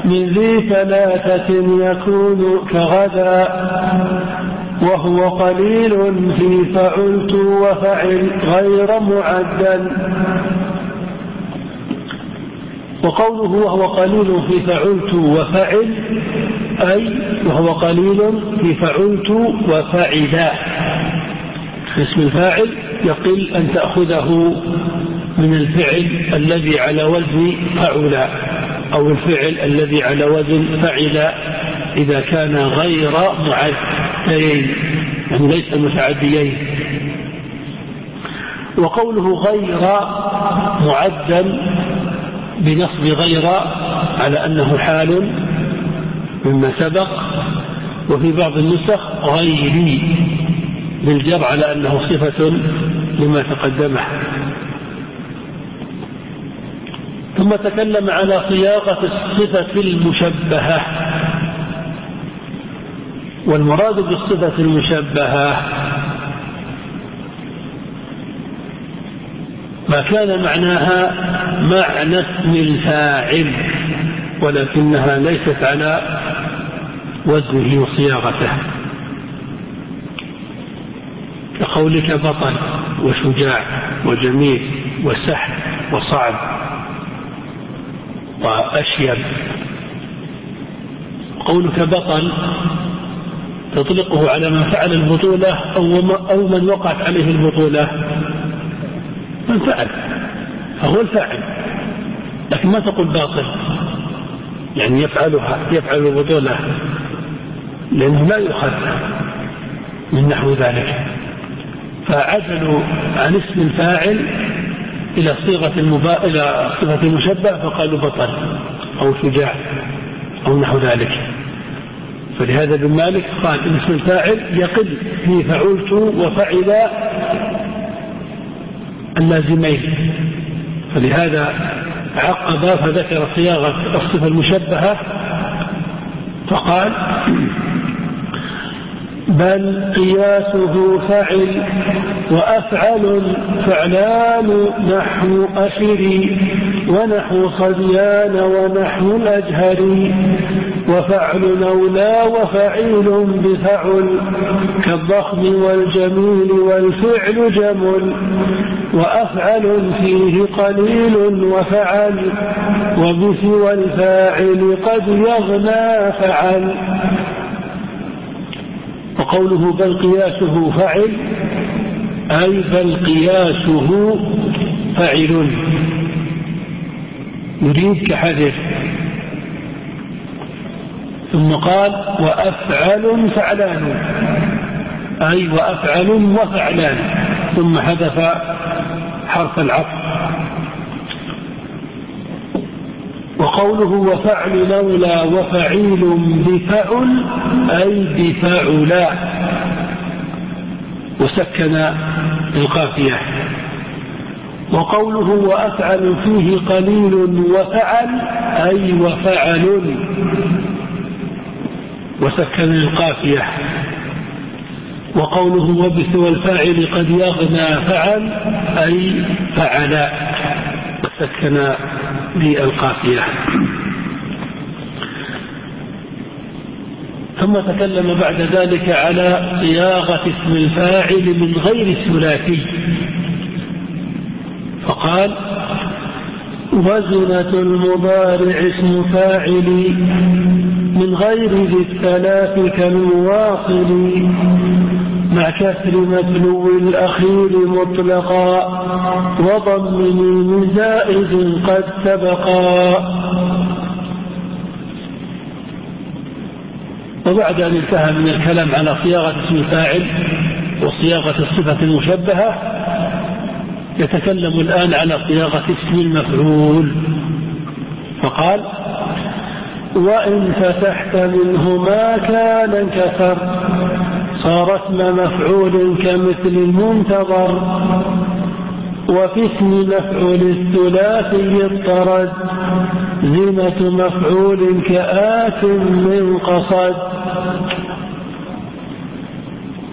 من ذي ثلاثة يكون كغدا. وهو قليل في فعلت وفعل غير معدل. وقوله وهو قليل في فعلت وفعل أي وهو قليل في فعلت وفعلا اسم الفاعل يقل أن تأخذه من الفعل الذي على وزن فعل أو الفعل الذي على وزن فعل. إذا كان غير معديين يعني ليس متعديين. وقوله غير معدا بنصب غير على أنه حال مما سبق وفي بعض النسخ غيري بالجر على أنه صفة لما تقدمه. ثم تكلم على صياغة الصفة المشبهة. والمراد بالصفة المشبهة. ما كان معناها معنى اسم الفاعل ولكنها ليست على وزنه وصياغته. كقولك بطل وشجاع وجميل وسحر وصعب وأشيب. قولك بطل تطلقه على من فعل البطولة أو من وقعت عليه البطولة. من فعل. فهو الفاعل. لكن ما تقول باطل. يعني يفعلها يفعل البطولة. لأنه لا يؤخذ من نحو ذلك. فعدلوا عن اسم الفاعل إلى صيغة المبا... إلى صفة المشبه فقالوا بطل أو شجاع أو نحو ذلك. فلهذا ابن مالك قال اسم الفاعل يقل في فعلت وفعل اللازمين. فلهذا عقب فذكر صياغة الصفة المشبهة فقال بل قياسه فعل وأفعل فعلان نحو أشري ونحو صديان ونحو الأجهري. وفعل أولى وفعيل بفعل كالضخم والجميل والفعل جمل وأفعل فيه قليل وفعل وبسوى الفاعل قد يغنى فعل. وقوله بل قياسه فعل أي بل قياسه فعل. يريد كحذف ثم قال وأفعل فعلان. أي وأفعل وفعلان. ثم حذف حرف العطف. وقوله وفعل لولا وفعيل بفعل أي بفعلا وسكن القافية. وقوله وأفعل فيه قليل وفعل أي وفعل. وسكن القافية. وقوله وبث الفاعل قد يغنى فعل أي فعلا وسكن بالقافية. ثم تكلم بعد ذلك على صياغة اسم الفاعل من غير الثلاثي. فقال وزنة المضارع اسم فاعل من غير ذي الثلاث كالمواصل مع كسر متلو الأخير مطلقا وضمه من زائد قد سبقا. وبعد أن انتهى من الكلام على صياغة اسم الفاعل وصياغة الصفة المشبهة يتكلم الآن على صياغة اسم المفعول. فقال وإن فتحت منه ما كان انكسر صار اسم مفعول كمثل المنتظر وفي اسم مفعول الثلاثي اضطرد زمة مفعول كآت من قصد.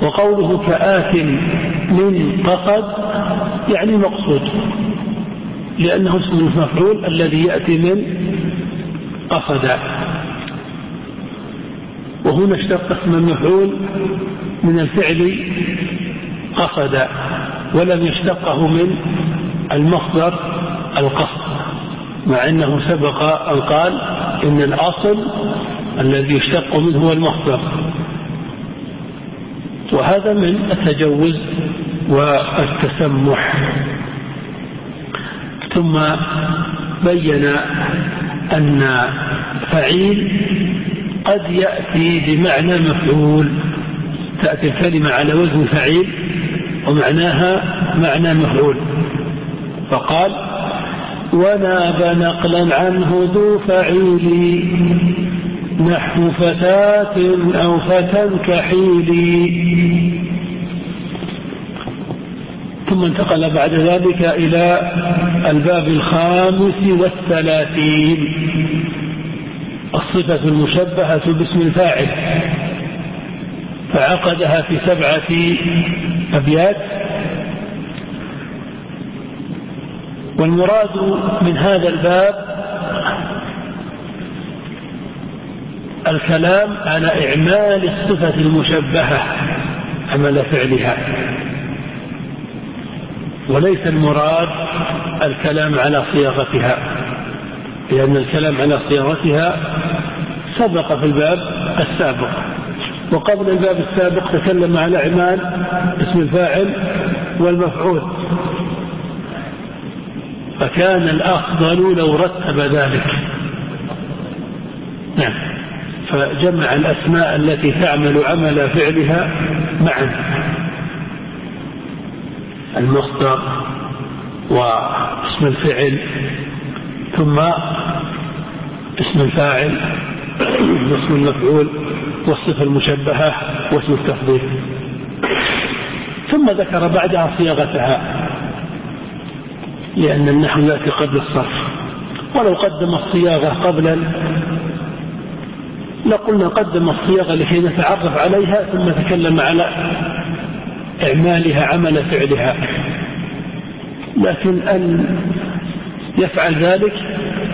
وقوله كآت من قصد يعني مقصود لأنه اسم المفعول الذي يأتي من قصد. وهنا اشتق اسم المفعول من الفعل قصد ولم يشتقه من المصدر القصد مع أنه سبق أن قال إن الأصل الذي يشتق منه هو المصدر. وهذا من التجوز والتسمح. ثم بين أن فعيل قد يأتي بمعنى مفعول. تأتي الكلمة على وزن فعيل ومعناها معنى مفعول. فقال وناب نقلا عنه ذو فعيل نحو فتاة أو فتى كحيل. ثم انتقل بعد ذلك إلى الباب الخامس والثلاثين. الصفة المشبهة باسم الفاعل. فعقدها في سبعة أبيات. والمراد من هذا الباب الكلام على إعمال الصفة المشبهة عمل فعلها. وليس المراد الكلام على صياغتها لأن الكلام على صياغتها سبق في الباب السابق. وقبل الباب السابق تكلم على أعمال اسم الفاعل والمفعول. فكان الأفضل لو رتب ذلك. نعم. فجمع الأسماء التي تعمل عمل فعلها معا. المصدر واسم الفعل ثم اسم الفاعل واسم المفعول والصفة المشبهة واسم التفضيل ثم ذكر بعدها صياغتها لأن النحو يأتي قبل الصرف. ولو قدم الصياغة قبل لقلنا قدم الصياغة لكي نتعرف عليها ثم تكلم على إعمالها عمل فعلها. لكن أن يفعل ذلك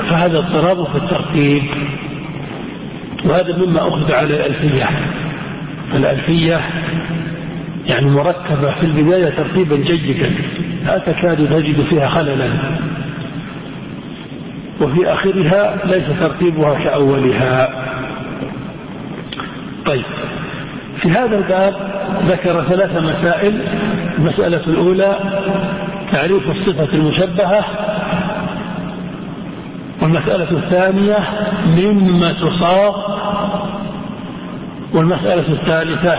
فهذا اضطراب في الترتيب وهذا مما أخذ على الألفية. الألفية يعني مرتبة في البداية ترتيبا جيدا لا تكاد تجد فيها خللا. وفي آخرها ليس ترتيبها كأولها. طيب. في هذا الباب ذكر ثلاث مسائل. المسألة الأولى تعريف الصفة المشبهة. والمسألة الثانية مما تصاغ. والمسألة الثالثة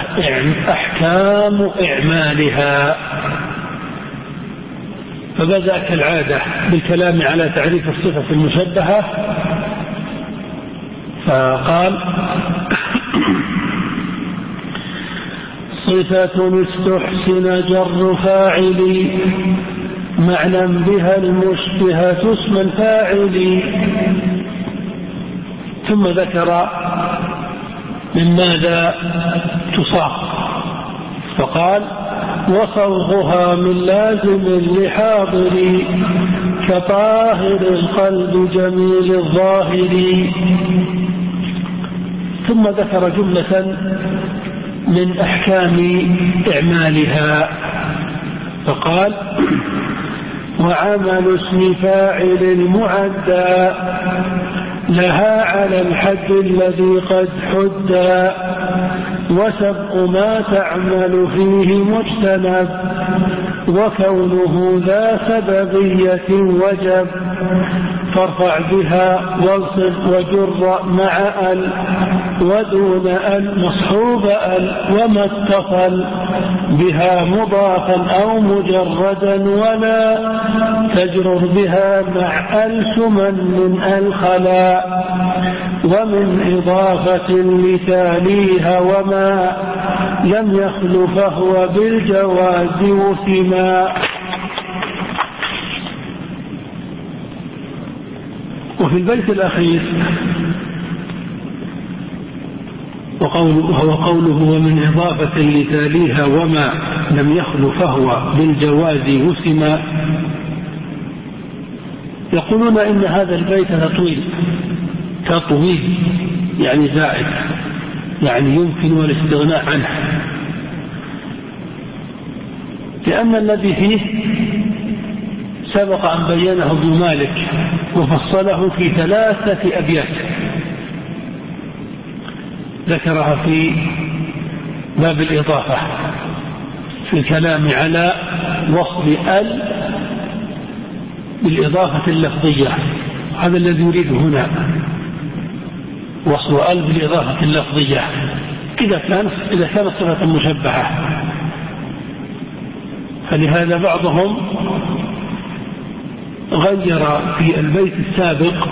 أحكام إعمالها. فبدأ كالعادة بالكلام على تعريف الصفة المشبهة؟ فقال صفة استحسن جر فاعل. معنى بها المشبهة اسم الفاعل. ثم ذكر من ماذا تصاغ فقال وصوغها من لازم لحاضر كطاهر القلب جميل الظاهر. ثم ذكر جملة من أحكام إعمالها. فقال وعمل اسم فاعل معدى لها على الحد الذي قد حد وسبق ما تعمل فيه مجتنب وكونه ذا سببية وجب. فارفع بها واصف وجر مع ال ودون ال مصحوب ال وما اتصل بها مضافا أو مجردا ولا تجرر بها مع ال سما من الخلا ومن إضافة لتاليها وما لم يخل فهو بالجواز وثما وفي البيت الأخير. وقوله وهو قوله ومن إضافة لتاليها وما لم يخل فهو بالجواز وسما. يقولون إن هذا البيت تطويل تطويل يعني زائد يعني يمكن الاستغناء عنه. لأن الذي فيه سبق أن بينه ابن مالك وفصله في ثلاثة أبيات ذكرها في باب الإضافة في الكلام على وصف ال بالإضافة اللفظية. هذا الذي يريد هنا. وصف ال بالإضافة اللفظية. إذا كانت إذا كانت صفة مشبهة. فلهذا بعضهم غير في البيت السابق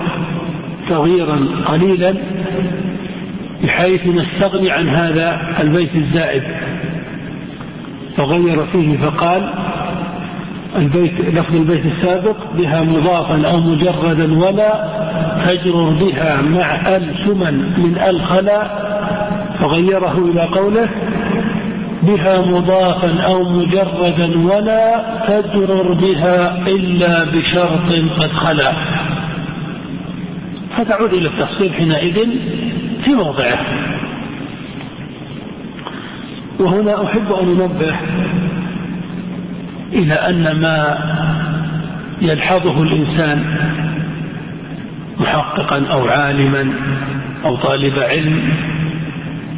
تغييرا قليلا بحيث نستغني عن هذا البيت الزائد. فغير فيه فقال البيت لفظ البيت السابق بها مضافا أو مجردا ولا تجرر بها مع ال سمن من الخلا فغيره إلى قوله بها مضافا أو مجردا ولا تجرر بها إلا بشرط قد خلا. فتعود إلى التفصيل حينئذ في موضعه. وهنا أحب أن أنبه إلى أن ما يلحظه الإنسان محققا أو عالما أو طالب علم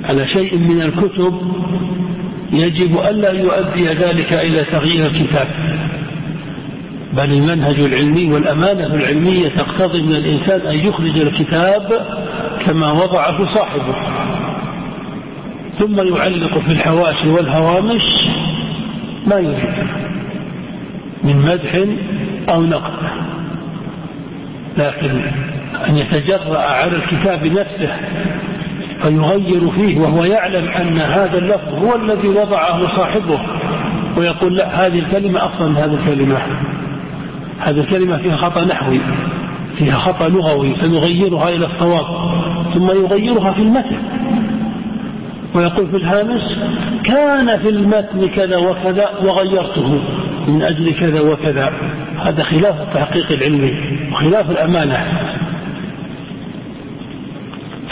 على شيء من الكتب يجب ألا يؤدي ذلك إلى تغيير الكتاب. بل المنهج العلمي والأمانة العلمية تقتضي من الإنسان أن يخرج الكتاب كما وضعه صاحبه. ثم يعلق في الحواشي والهوامش ما يريد من مدح أو نقد. لكن أن يتجرأ على الكتاب نفسه فيغير فيه وهو يعلم أن هذا اللفظ هو الذي وضعه صاحبه ويقول لا هذه الكلمة أفضل من هذه الكلمة. هذه الكلمة فيها خطأ نحوي فيها خطأ لغوي سنغيرها إلى الصواب ثم يغيرها في المتن. ويقول في الهامش كان في المتن كذا وكذا وغيرته من أجل كذا وكذا. هذا خلاف التحقيق العلمي وخلاف الأمانة.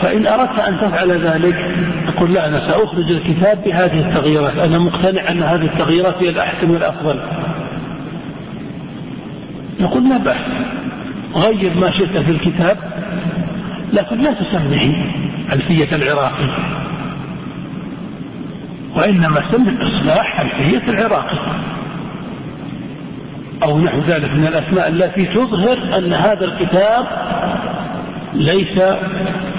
فإن أردت أن تفعل ذلك تقول لا أنا سأخرج الكتاب بهذه التغييرات أنا مقتنع أن هذه التغييرات هي الأحسن والأفضل. نقول لا بأس غير ما شئت في الكتاب لكن لا تسميه ألفية العراقي وإنما سمي إصلاح ألفية العراقي أو نحو ذلك من الأسماء التي تظهر أن هذا الكتاب ليس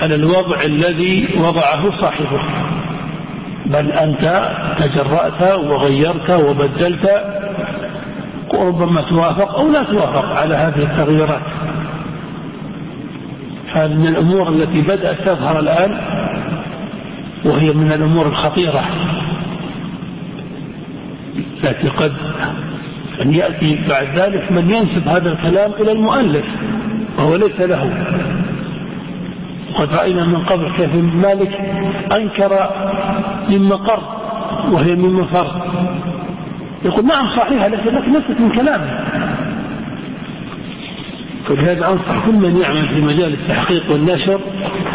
على الوضع الذي وضعه صاحبه بل أنت تجرأت وغيرت وبدلت وربما توافق أو لا توافق على هذه التغييرات. هذه من الأمور التي بدأت تظهر الآن وهي من الأمور الخطيرة التي قد أن يأتي بعد ذلك من ينسب هذا الكلام إلى المؤلف وهو ليس له. وقد رأينا من قبل كيف مالك أنكر من مقر وهي من مفر. يقول نعم صحيحة لكن ليست من كلامه. فلهذا أنصح كل من يعمل في مجال التحقيق والنشر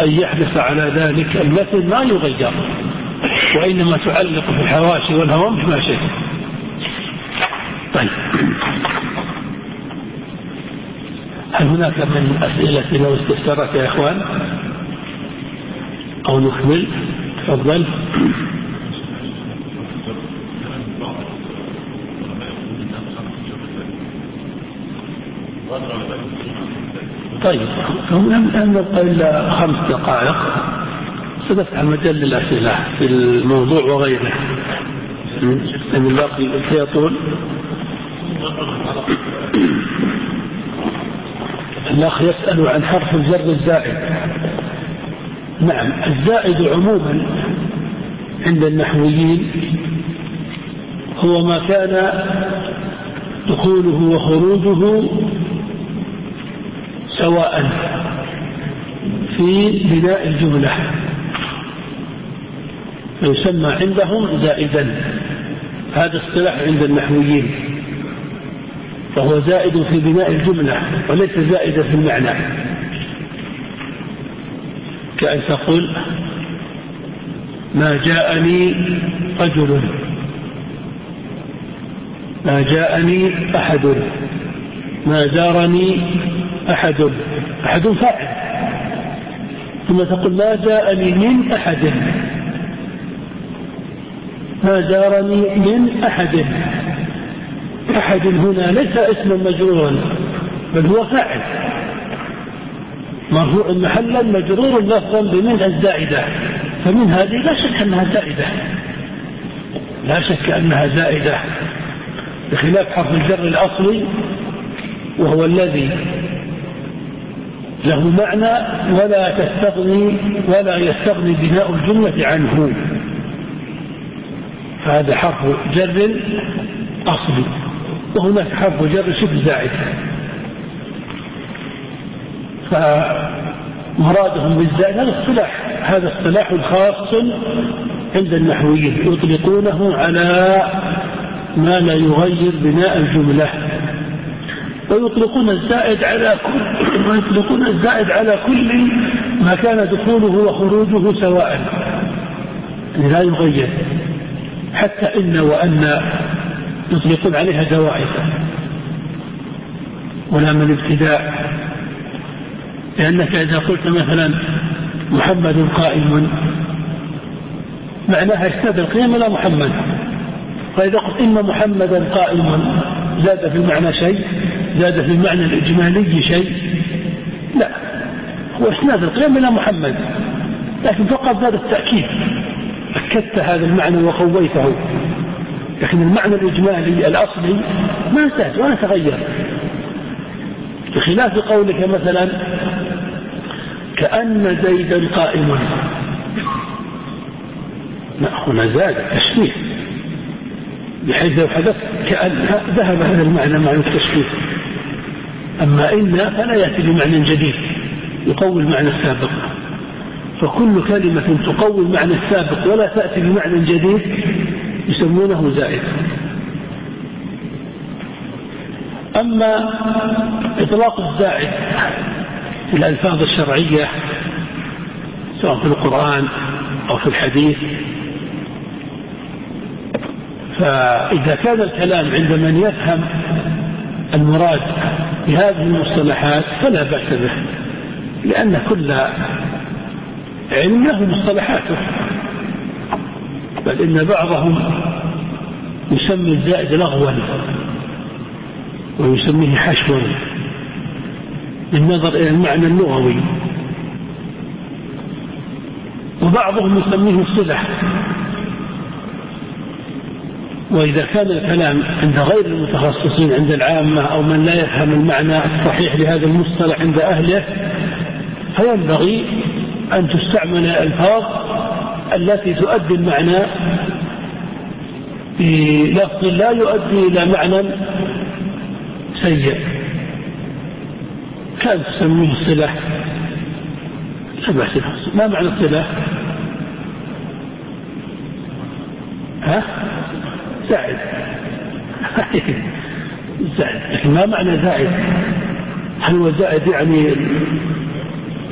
أن يحرص على ذلك المثل ما يغير وإنما تعلق في الحواشي والهوامش ما شئت. طيب. هل هناك من أسئلة لو استفسارات يا إخوان؟ أو نكمل تفضل. طيب. لم نبقى إلا خمس دقائق. سنفتح مجال للأسئلة في الموضوع وغيره. من الباقي سيطول. الأخ يسأل عن حرف الجر الزائد. نعم الزائد عموما عند النحويين هو ما كان دخوله وخروجه سواء في بناء الجملة. يسمى عندهم زائدا. هذا اصطلاح عند النحويين. فهو زائد في بناء الجملة وليس زائدا في المعنى. كأن تقول ما جاءني رجل ما جاءني أحد ما زارني أحد أحد فاعل. ثم تقول ما جاءني من أحد ما زارني من أحد. أحد هنا ليس اسما مجرورا بل هو فاعل. مرفوع محلا مجرور لفظا بمن الزائدة. فمن هذه لا شك أنها زائدة. لا شك أنها زائدة. بخلاف حرف الجر الأصلي وهو الذي له معنى ولا تستغني ولا يستغني بناء الجملة عنه. فهذا حرف جر أصلي. وهناك حرف جر شبه زائد. فمرادهم بالزائد هذا اصطلاح هذا اصطلاح خاص عند النحويين يطلقونه على ما لا يغير بناء الجملة. ويطلقون الزائد على كل ويطلقون الزائد على كل ما كان دخوله وخروجه سواء. يعني لا يغير حتى إن وأن يطلقون عليها زوائد. ولام الابتداء لأنك إذا قلت مثلا محمد قائم معناها اشتد القيم إلى محمد؟ فإذا قلت إن محمدا قائم زاد في المعنى شيء؟ زاد في المعنى الإجمالي شيء؟ لا. هو إسناد القيم إلى محمد؟ لكن فقط زاد التأكيد. أكدت هذا المعنى وقويته. لكن المعنى الإجمالي الأصلي ما زاد ولا تغير. بخلاف قولك مثلا كأن زيدا قائما لا هنا زاد تشبيه. بحيث لو حدث كأن ذهب هذا المعنى معنى التشبيه. أما إن فلا يأتي بمعنى جديد يقوي المعنى السابق. فكل كلمة تقوي المعنى السابق ولا تأتي بمعنى جديد يسمونه زائد. أما إطلاق الزائد الألفاظ الشرعية سواء في القرآن أو في الحديث. فإذا كان الكلام عند من يفهم المراد بهذه المصطلحات فلا بأس به لأن كل علم له مصطلحاته. بل إن بعضهم يسمي الزائد لغوا ويسميه حشوا بالنظر إلى المعنى اللغوي. وبعضهم يسميه صلح وإذا كان الكلام عند غير المتخصصين عند العامة أو من لا يفهم المعنى الصحيح لهذا المصطلح عند أهله فينبغي أن تستعمل الألفاظ التي تؤدي المعنى بلفظ لا يؤدي إلى معنى سيء. كان تسميه الصلح لا بأس ما معنى الصلح ها؟ زائد. زائد. لكن ما معنى زائد؟ هل هو زائد يعني؟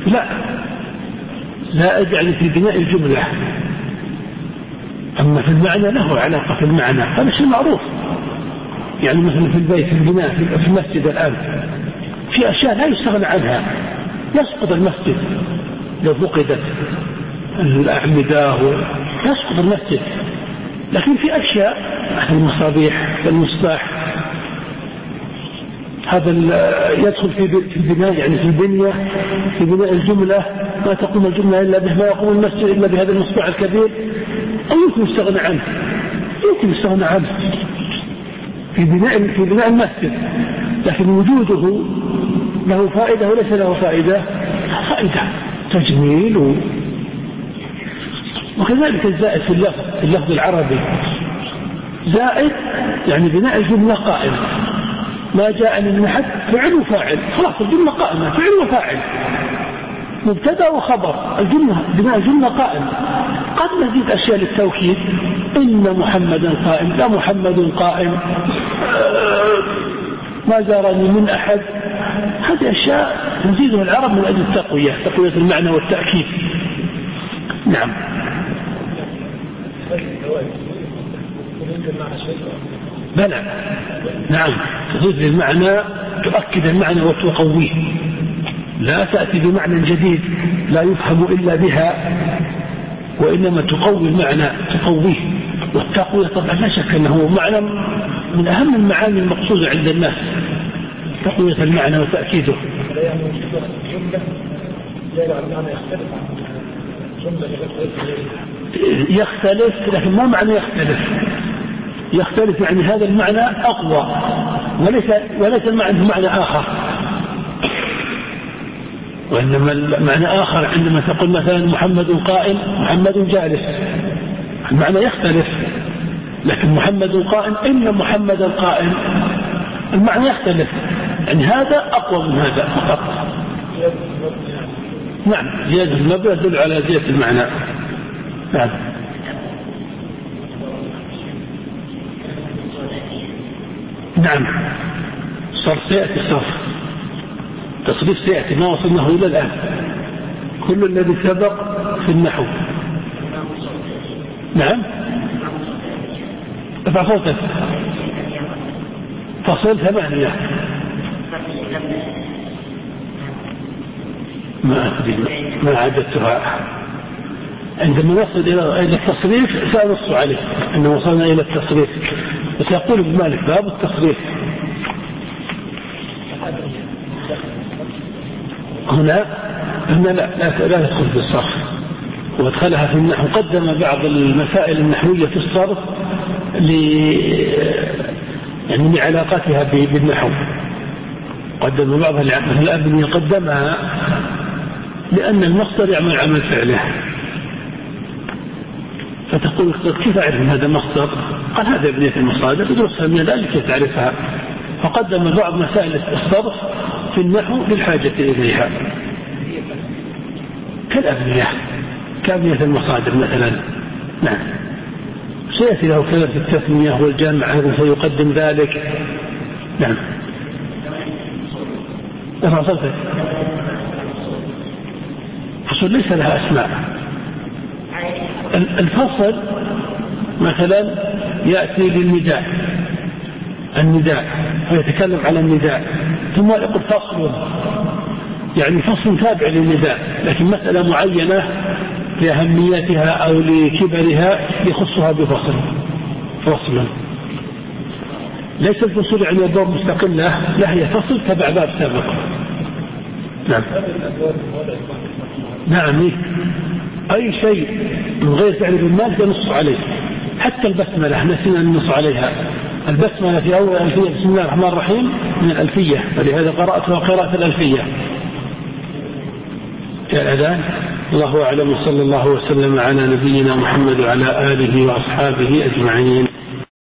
لا. زائد يعني في بناء الجملة. أما في المعنى له علاقة في المعنى. هذا شيء معروف. يعني مثلا في البيت في البناء في المسجد الآن. في أشياء لا يستغنى عنها. يسقط المسجد. لو فقدت الأعمدة يسقط المسجد. لكن في أشياء المصابيح المصباح هذا يدخل في البناء يعني في البنية في بناء الجملة. ما تقوم الجملة إلا به ما يقوم المسجد إلا بهذا المصباح الكبير. يمكن يستغنى عنه؟ يمكن يستغنى عنه. في بناء في بناء المسجد. لكن وجوده له فائدة وليس له فائدة. فائدة. تجميل. وكذلك الزائد في اللفظ في اللفظ العربي. زائد يعني بناء الجملة قائم ما جاءني من أحد فعل وفاعل. خلاص الجملة قائمة فعل وفاعل. مبتدأ وخبر. الجملة بناء الجملة قائم قد نزيد أشياء للتوكيد. إن محمدا قائم لا محمد قائم. ما زارني من أحد. هذه أشياء نزيدها العرب من أجل التقوية تقوية المعنى والتأكيد. نعم. بلى. نعم. تضيف للمعنى تؤكد المعنى وتقويه. لا تأتي بمعنى جديد لا يفهم إلا بها وإنما تقوي المعنى تقويه. والتقوية طبعا لا شك أنه معنى من أهم المعاني المقصودة عند الناس تقوية المعنى وتأكيده. يختلف لكن ما معنى يختلف. يختلف يعني هذا المعنى أقوى وليس وليس المعنى معنى آخر. وإنما المعنى آخر عندما تقول مثلا محمد قائم محمد جالس. المعنى يختلف. لكن محمد قائم إن محمدا قائم المعنى يختلف. يعني هذا أقوى من هذا فقط. نعم زيادة المبنى يدل على زيادة المعنى. نعم. نعم. صرف سيأتي الصرف تصريف سيأتي ما وصلناه إلى الآن. كل الذي سبق في النحو. نعم. صوتك فصل ثمانية ما أدري ما عددتها عندما نصل إلى التصريف سأنص عليه. أن وصلنا إلى التصريف. بس يقول ابن مالك باب التصريف. هنا هنا لا لا, لا يدخل في الصرف. وادخلها في النحو. قدم بعض المسائل النحوية في الصرف. ل يعني لعلاقتها بالنحو قدم بعض الأبنية قدمها؟ لأن المصدر يعمل عمل فعله. فتقول كيف أعرف أن هذا مصدر؟ قال هذا ابنية المصادر ادرسها من ذلك تعرفها؟ فقدم بعض مسائل الصرف في النحو للحاجة إليها. كالأبنية كأبنية المصادر مثلا. نعم. سيأتي له كذا في التثنية والجمع هذا سيقدم ذلك. نعم. ارفع صوتك ليس لها أسماء. الفصل مثلا يأتي للنداء. النداء ويتكلم على النداء. ثم يقول فصل. يعني فصل تابع للنداء لكن مسألة معينة لأهميتها أو لكبرها يخصها بفصل. فصل. ليس الفصول يعني الدور مستقلة لا هي فصل تبع باب سابق. نعم. نعم؟ أي شيء من غير تعريف المال ينص عليه. حتى البسملة نسينا ننص عليها. البسملة في أول الألفية بسم الله الرحمن الرحيم من الألفية. ولهذا قرأتها قراءة الألفية. الأذان. الله أعلم صلى الله وسلم على نبينا محمد وعلى آله وأصحابه أجمعين.